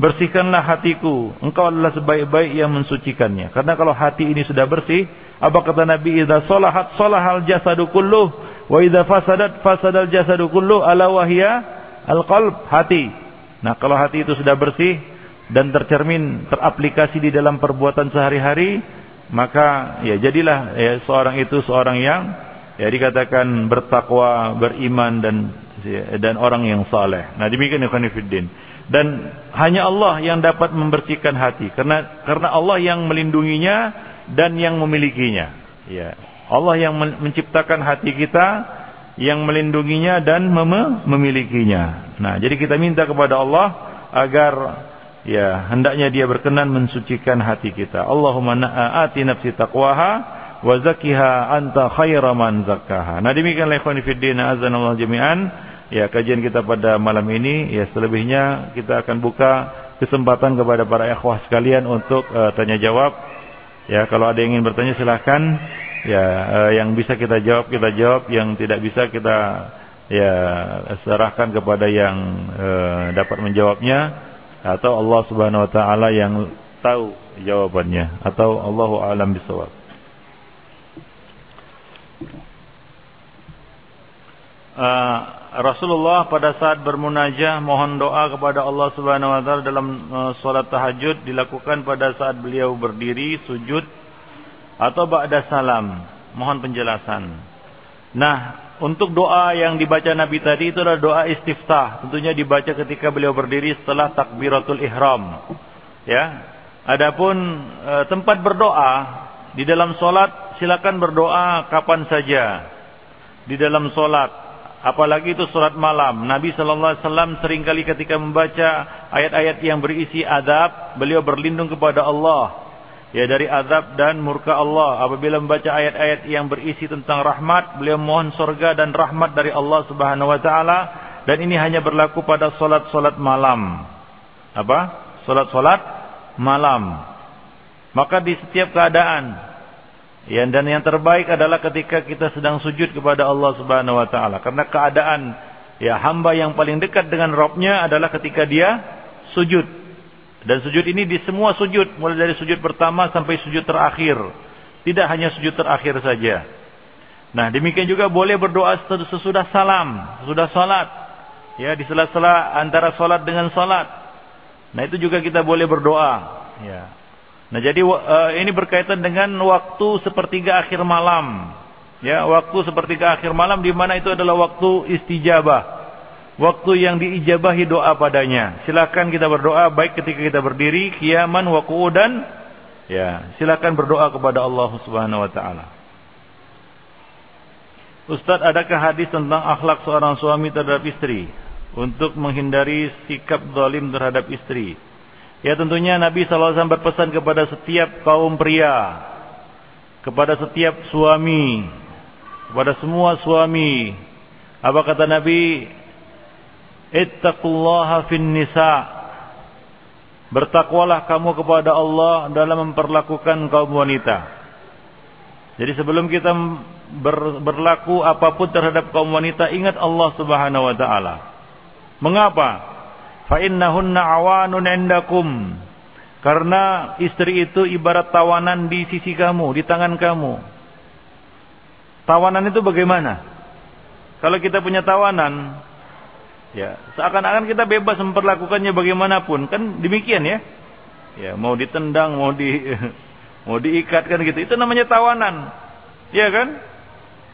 Bersihkanlah hatiku. Engkau adalah sebaik-baik yang mensucikannya. Karena kalau hati ini sudah bersih, apa kata Nabi? Idza salahat salahal jasadu kulluh wa idza fasadat fasadal jasadu kulluh ala wahya al-qalb, hati. Nah, kalau hati itu sudah bersih dan tercermin, teraplikasi di dalam perbuatan sehari-hari, maka ya jadilah ya, seorang itu seorang yang ya dikatakan bertakwa, beriman dan dan orang yang saleh. Nah, demikian ikhwan fillah. Dan hanya Allah yang dapat membersihkan hati karena karena Allah yang melindunginya dan yang memilikinya. Ya. Allah yang menciptakan hati kita, yang melindunginya dan mem memilikinya. Nah, jadi kita minta kepada Allah agar ya hendaknya dia berkenan mensucikan hati kita. Allahumma ati nafsi taqwaha wa zakkiha anta khaira man zakkaha. Nah demikianlah ikhwan fillah azanallahu jami'an ya kajian kita pada malam ini ya selebihnya kita akan buka kesempatan kepada para ikhwah sekalian untuk uh, tanya jawab. Ya kalau ada yang ingin bertanya silahkan ya uh, yang bisa kita jawab kita jawab yang tidak bisa kita ya serahkan kepada yang uh, dapat menjawabnya atau Allah Subhanahu wa taala yang tahu jawabannya atau Allahu alam bisawab. uh, Rasulullah pada saat bermunajah mohon doa kepada Allah Subhanahu wa taala dalam uh, salat tahajud dilakukan pada saat beliau berdiri sujud atau ba'da salam. Mohon penjelasan. Nah, untuk doa yang dibaca Nabi tadi itu adalah doa istiftah. Tentunya dibaca ketika beliau berdiri setelah takbiratul ihram. Ya. Adapun e, tempat berdoa di dalam solat silakan berdoa kapan saja. Di dalam solat apalagi itu surat malam. Nabi sallallahu alaihi wasallam seringkali ketika membaca ayat-ayat yang berisi adab, beliau berlindung kepada Allah ya dari azab dan murka Allah. Apabila membaca ayat-ayat yang berisi tentang rahmat, beliau mohon surga dan rahmat dari Allah Subhanahu wa taala dan ini hanya berlaku pada salat-salat malam. Apa? Salat-salat malam. Maka di setiap keadaan Ya, dan yang terbaik adalah ketika kita sedang sujud kepada Allah Subhanahu wa taala. Karena keadaan ya hamba yang paling dekat dengan Robnya adalah ketika dia sujud. Dan sujud ini di semua sujud, mulai dari sujud pertama sampai sujud terakhir. Tidak hanya sujud terakhir saja. Nah, demikian juga boleh berdoa sesudah salam, sesudah salat. Ya, di sela-sela antara salat dengan salat. Nah, itu juga kita boleh berdoa, ya. Nah, jadi uh, ini berkaitan dengan waktu sepertiga akhir malam. Ya, waktu sepertiga akhir malam di mana itu adalah waktu istijabah. Waktu yang diijabahi doa padanya. Silakan kita berdoa baik ketika kita berdiri, kiaman wa qu'udan. Ya, silakan berdoa kepada Allah Subhanahu wa taala. Ustaz, adakah hadis tentang akhlak seorang suami terhadap istri untuk menghindari sikap zalim terhadap istri? Ya tentunya Nabi SAW berpesan kepada setiap kaum pria. Kepada setiap suami. Kepada semua suami. Apa kata Nabi? Ittaqullaha fin nisa. Bertakwalah kamu kepada Allah dalam memperlakukan kaum wanita. Jadi sebelum kita ber, berlaku apa pun terhadap kaum wanita, ingat Allah Subhanahu wa taala. Mengapa? Fa innahunna awanun indakum karena istri itu ibarat tawanan di sisi kamu, di tangan kamu. Tawanan itu bagaimana? Kalau kita punya tawanan, ya seakan-akan kita bebas memperlakukannya bagaimanapun, kan demikian ya. Ya, mau ditendang, mau di mau diikat kan gitu. Itu namanya tawanan. Ya kan?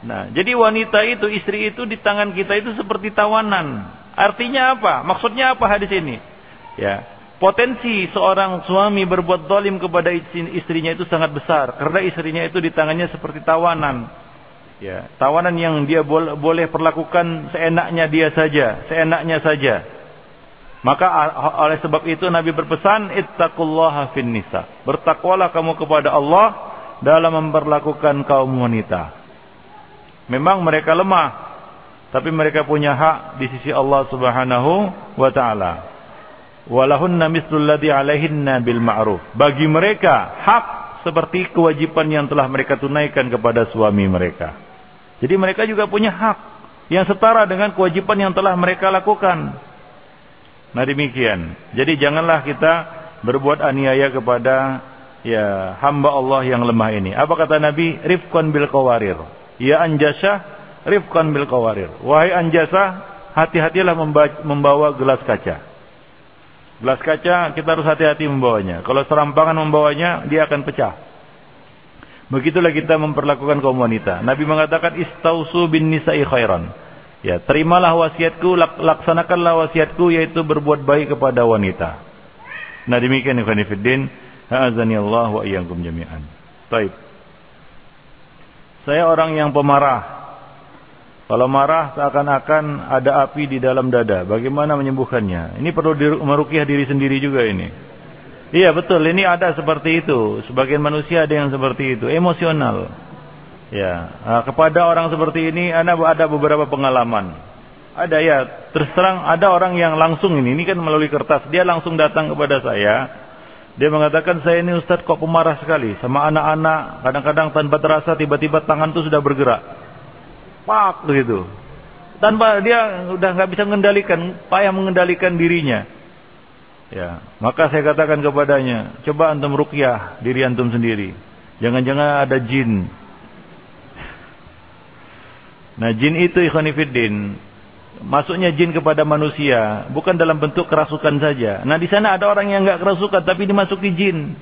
Nah, jadi wanita itu, istri itu di tangan kita itu seperti tawanan. Artinya apa? Maksudnya apa hadis ini? Ya, potensi seorang suami berbuat zalim kepada istrinya itu sangat besar karena istrinya itu di tangannya seperti tawanan. Ya, tawanan yang dia boleh, boleh perlakukan seenaknya dia saja, seenaknya saja. Maka oleh sebab itu Nabi berpesan ittaqullaha fin nisa. Bertakwalah kamu kepada Allah dalam memperlakukan kaum wanita. Memang mereka lemah, tapi mereka punya hak di sisi Allah Subhanahu wa taala. Walahunna mislul ladzi 'alaihinna bil ma'ruf. Bagi mereka hak seperti kewajiban yang telah mereka tunaikan kepada suami mereka. Jadi mereka juga punya hak yang setara dengan kewajiban yang telah mereka lakukan. Nah demikian. Jadi janganlah kita berbuat aniaya kepada ya hamba Allah yang lemah ini. Apa kata Nabi? Rifqan bil qawarir. Ya anjasa rifqan bil qawarir. Wahai anjasa, hati-hatilah membawa gelas kaca. Gelas kaca kita harus hati-hati membawanya. Kalau serampangan membawanya, dia akan pecah. Begitulah kita memperlakukan kaum wanita. Nabi mengatakan istausu bin nisa'i khairan. Ya, terimalah wasiatku, laksanakanlah wasiatku yaitu berbuat baik kepada wanita. Nah demikian ikhwan ha'azani Allah wa iyyakum jami'an. Baik. Saya orang yang pemarah. Kalau marah seakan-akan ada api di dalam dada. Bagaimana menyembuhkannya? Ini perlu merukiah diri sendiri juga ini. Iya betul, ini ada seperti itu. Sebagian manusia ada yang seperti itu, emosional. Ya, nah, kepada orang seperti ini ada ada beberapa pengalaman. Ada ya, terus terang ada orang yang langsung ini, ini kan melalui kertas, dia langsung datang kepada saya dia mengatakan saya ini Ustaz kok pemarah sekali sama anak-anak. Kadang-kadang tanpa terasa tiba-tiba tangan itu sudah bergerak. Pak begitu. Tanpa dia sudah nggak bisa mengendalikan, payah mengendalikan dirinya. Ya, maka saya katakan kepadanya, coba antum rukyah diri antum sendiri. Jangan-jangan ada jin. Nah, jin itu ikhwanifiddin masuknya jin kepada manusia bukan dalam bentuk kerasukan saja. Nah di sana ada orang yang nggak kerasukan tapi dimasuki jin.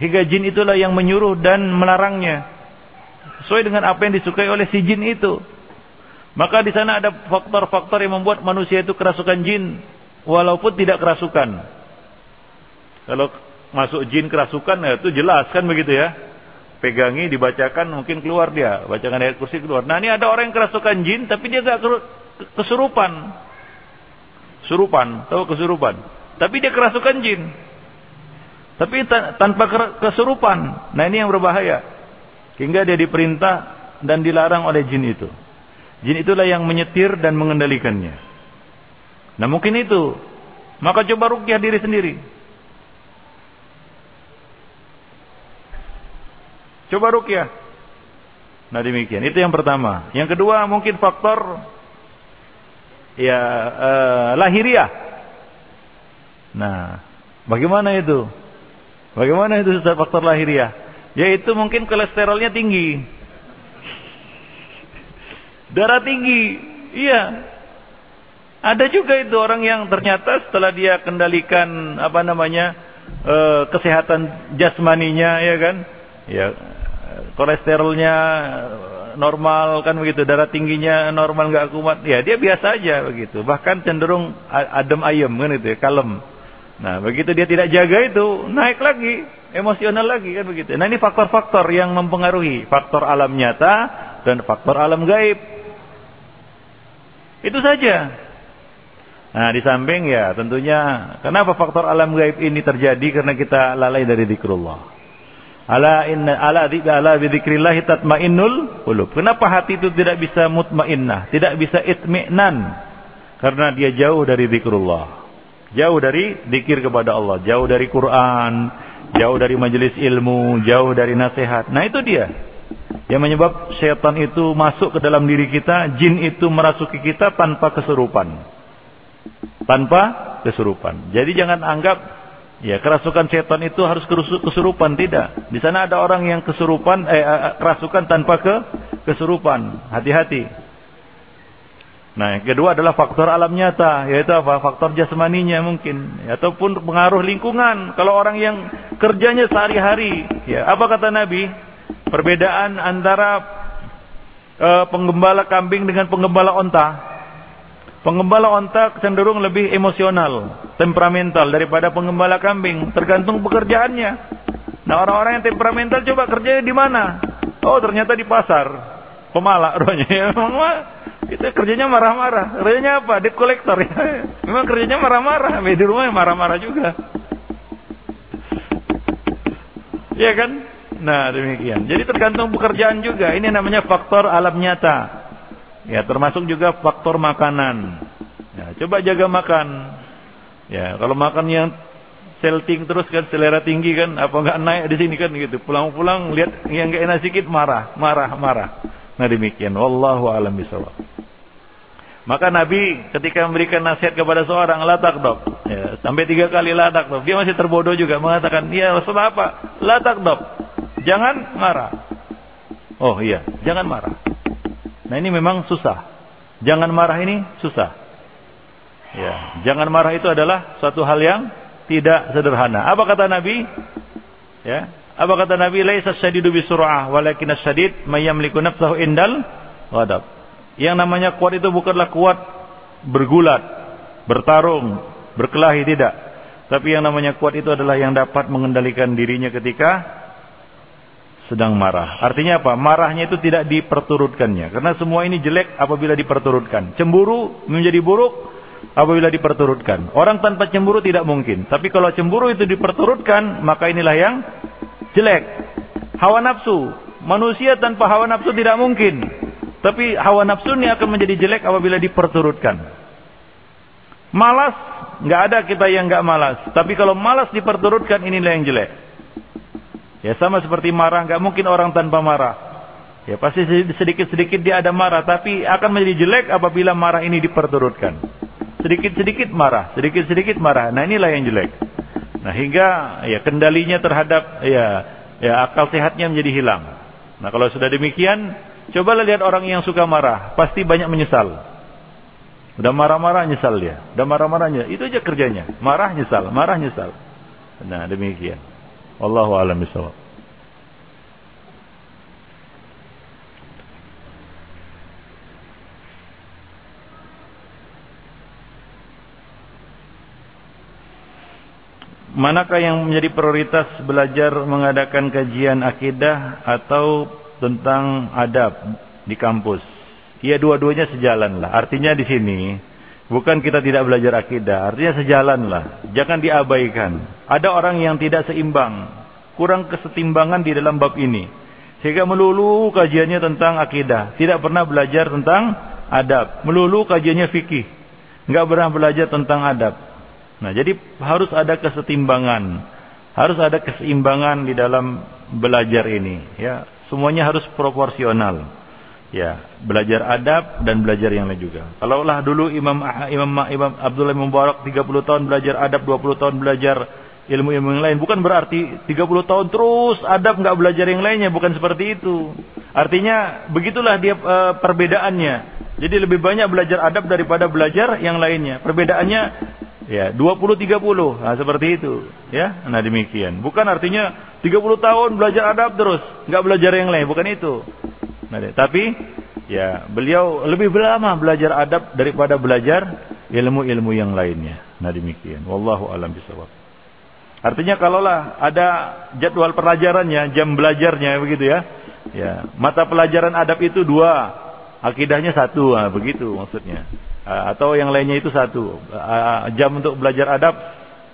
Hingga jin itulah yang menyuruh dan melarangnya sesuai dengan apa yang disukai oleh si jin itu. Maka di sana ada faktor-faktor yang membuat manusia itu kerasukan jin walaupun tidak kerasukan. Kalau masuk jin kerasukan ya itu jelas kan begitu ya. Pegangi dibacakan mungkin keluar dia. Bacakan ayat kursi keluar. Nah ini ada orang yang kerasukan jin tapi dia gak kesurupan. Surupan tahu kesurupan. Tapi dia kerasukan jin. Tapi tanpa kesurupan. Nah ini yang berbahaya hingga dia diperintah dan dilarang oleh jin itu jin itulah yang menyetir dan mengendalikannya nah mungkin itu maka coba rukyah diri sendiri Coba rukyah. Nah demikian. Itu yang pertama. Yang kedua mungkin faktor ya eh, lahiriah. Nah, bagaimana itu? Bagaimana itu faktor lahiriah? Yaitu mungkin kolesterolnya tinggi. Darah tinggi. Iya. Ada juga itu orang yang ternyata setelah dia kendalikan apa namanya eh, kesehatan jasmaninya ya kan? Ya kolesterolnya normal kan begitu, darah tingginya normal nggak kuat, ya dia biasa aja begitu. Bahkan cenderung adem ayem kan itu ya, kalem. Nah, begitu dia tidak jaga itu, naik lagi, emosional lagi kan begitu. Nah, ini faktor-faktor yang mempengaruhi, faktor alam nyata dan faktor alam gaib. Itu saja. Nah, di samping ya tentunya kenapa faktor alam gaib ini terjadi karena kita lalai dari zikrullah. Ala inna ala ala bidzikrillah tatmainnul qulub. Kenapa hati itu tidak bisa mutmainnah, tidak bisa itminan? Karena dia jauh dari zikrullah. Jauh dari zikir kepada Allah, jauh dari Quran, jauh dari majelis ilmu, jauh dari nasihat. Nah, itu dia. Yang menyebab setan itu masuk ke dalam diri kita, jin itu merasuki kita tanpa kesurupan. Tanpa kesurupan. Jadi jangan anggap Ya, kerasukan setan itu harus kesurupan tidak. Di sana ada orang yang kesurupan eh, eh kerasukan tanpa ke kesurupan. Hati-hati. Nah, yang kedua adalah faktor alam nyata, yaitu apa? Faktor jasmaninya mungkin, ataupun pengaruh lingkungan. Kalau orang yang kerjanya sehari-hari, ya, apa kata Nabi? Perbedaan antara uh, penggembala kambing dengan penggembala onta. Penggembala onta cenderung lebih emosional, temperamental daripada penggembala kambing, tergantung pekerjaannya. Nah, orang-orang yang temperamental coba kerjanya di mana? Oh, ternyata di pasar. Pemalak rohnya. Itu kerjanya marah-marah. Kerjanya apa? Debt collector ya. Memang kerjanya marah-marah. Di rumah marah-marah juga. Ya kan? Nah demikian. Jadi tergantung pekerjaan juga. Ini namanya faktor alam nyata. Ya termasuk juga faktor makanan. Ya, coba jaga makan. Ya kalau makan yang selting terus kan selera tinggi kan apa enggak naik di sini kan gitu pulang-pulang lihat yang enggak enak sedikit marah marah marah nah demikian wallahu alam bisawab maka Nabi ketika memberikan nasihat kepada seorang latak dok, ya, sampai tiga kali latak dok, dia masih terbodoh juga mengatakan, ya Rasulullah apa? Latak dok, jangan marah. Oh iya, jangan marah. Nah ini memang susah. Jangan marah ini susah. Ya, jangan marah itu adalah suatu hal yang tidak sederhana. Apa kata Nabi? Ya, apa kata Nabi? Laisa syadidu bisur'ah, walakin asyadid may yamliku nafsahu indal ghadab. Yang namanya kuat itu bukanlah kuat bergulat, bertarung, berkelahi tidak. Tapi yang namanya kuat itu adalah yang dapat mengendalikan dirinya ketika sedang marah. Artinya apa? Marahnya itu tidak diperturutkannya. Karena semua ini jelek apabila diperturutkan. Cemburu menjadi buruk apabila diperturutkan. Orang tanpa cemburu tidak mungkin. Tapi kalau cemburu itu diperturutkan, maka inilah yang jelek. Hawa nafsu. Manusia tanpa hawa nafsu tidak mungkin. Tapi hawa nafsu ini akan menjadi jelek apabila diperturutkan. Malas, nggak ada kita yang nggak malas. Tapi kalau malas diperturutkan inilah yang jelek. Ya sama seperti marah, nggak mungkin orang tanpa marah. Ya pasti sedikit-sedikit dia ada marah, tapi akan menjadi jelek apabila marah ini diperturutkan. Sedikit-sedikit marah, sedikit-sedikit marah. Nah inilah yang jelek. Nah hingga ya kendalinya terhadap ya ya akal sehatnya menjadi hilang. Nah kalau sudah demikian Cobalah lihat orang yang suka marah, pasti banyak menyesal. Udah marah-marah nyesal dia. Udah marah-marahnya, itu aja kerjanya. Marah nyesal, marah nyesal. Nah, demikian. Wallahu a'lam bishawab. Manakah yang menjadi prioritas belajar mengadakan kajian akidah atau tentang adab di kampus. Ya dua-duanya sejalan lah. Artinya di sini bukan kita tidak belajar akidah, artinya sejalan lah. Jangan diabaikan. Ada orang yang tidak seimbang, kurang kesetimbangan di dalam bab ini. Sehingga melulu kajiannya tentang akidah, tidak pernah belajar tentang adab. Melulu kajiannya fikih, nggak pernah belajar tentang adab. Nah, jadi harus ada kesetimbangan, harus ada keseimbangan di dalam belajar ini. Ya, Semuanya harus proporsional. Ya, belajar adab dan belajar yang lain juga. Kalaulah dulu Imam Imam Imam Abdullah Mubarak 30 tahun belajar adab, 20 tahun belajar ilmu-ilmu yang lain, bukan berarti 30 tahun terus adab nggak belajar yang lainnya, bukan seperti itu. Artinya begitulah dia e, perbedaannya. Jadi lebih banyak belajar adab daripada belajar yang lainnya. Perbedaannya Ya, 20 30. Nah, seperti itu, ya. Nah, demikian. Bukan artinya 30 tahun belajar adab terus, enggak belajar yang lain, bukan itu. Nah, tapi ya, beliau lebih lama belajar adab daripada belajar ilmu-ilmu yang lainnya. Nah, demikian. Wallahu alam bisawab. Artinya kalaulah ada jadwal pelajarannya, jam belajarnya begitu ya. Ya, mata pelajaran adab itu dua, akidahnya satu, nah, begitu maksudnya. Ah, atau yang lainnya itu satu ah, jam untuk belajar adab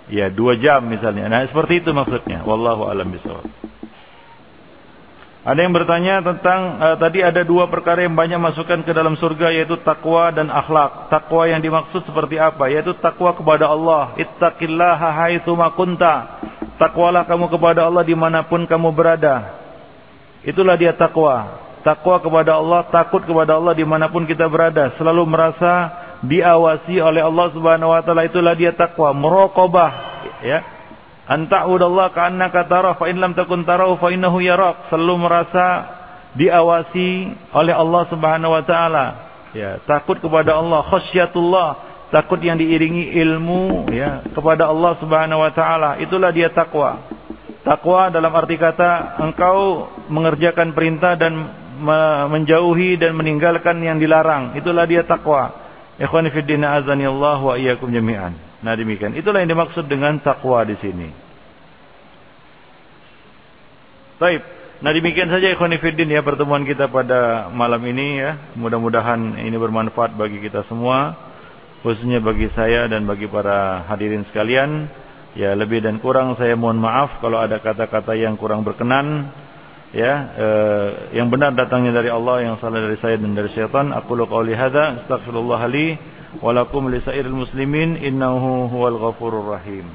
ya dua jam misalnya nah seperti itu maksudnya wallahu alam bisawab ada yang bertanya tentang uh, tadi ada dua perkara yang banyak masukkan ke dalam surga yaitu takwa dan akhlak. Takwa yang dimaksud seperti apa? Yaitu takwa kepada Allah. Ittaqillaha haitsu. Takwalah kamu kepada Allah di mana pun kamu berada. Itulah dia takwa. Takwa kepada Allah, takut kepada Allah di mana pun kita berada. Selalu merasa diawasi oleh Allah subhanahu wa ta'ala. Itulah dia takwa. Merokobah. Ya. Anta'udallah ka'annaka tarah. Fa'in lam takun tarahu fa'innahu yarak. Selalu merasa diawasi oleh Allah subhanahu wa ta'ala. Ya, takut kepada Allah, khasyatullah, takut yang diiringi ilmu ya kepada Allah Subhanahu wa taala. Itulah dia takwa. Takwa dalam arti kata engkau mengerjakan perintah dan menjauhi dan meninggalkan yang dilarang. Itulah dia takwa. Ikhwani fi din azani Allah wa iyyakum jami'an. Nah demikian. Itulah yang dimaksud dengan takwa di sini. Baik. Nah demikian saja ikhwani fi din ya pertemuan kita pada malam ini ya. Mudah-mudahan ini bermanfaat bagi kita semua. Khususnya bagi saya dan bagi para hadirin sekalian. Ya lebih dan kurang saya mohon maaf kalau ada kata-kata yang kurang berkenan. Ya, eh, yang benar datangnya dari Allah, yang salah dari saya dan dari syaitan. Aku qauli hadza, astaghfirullah li wa lakum li muslimin innahu huwal ghafurur rahim.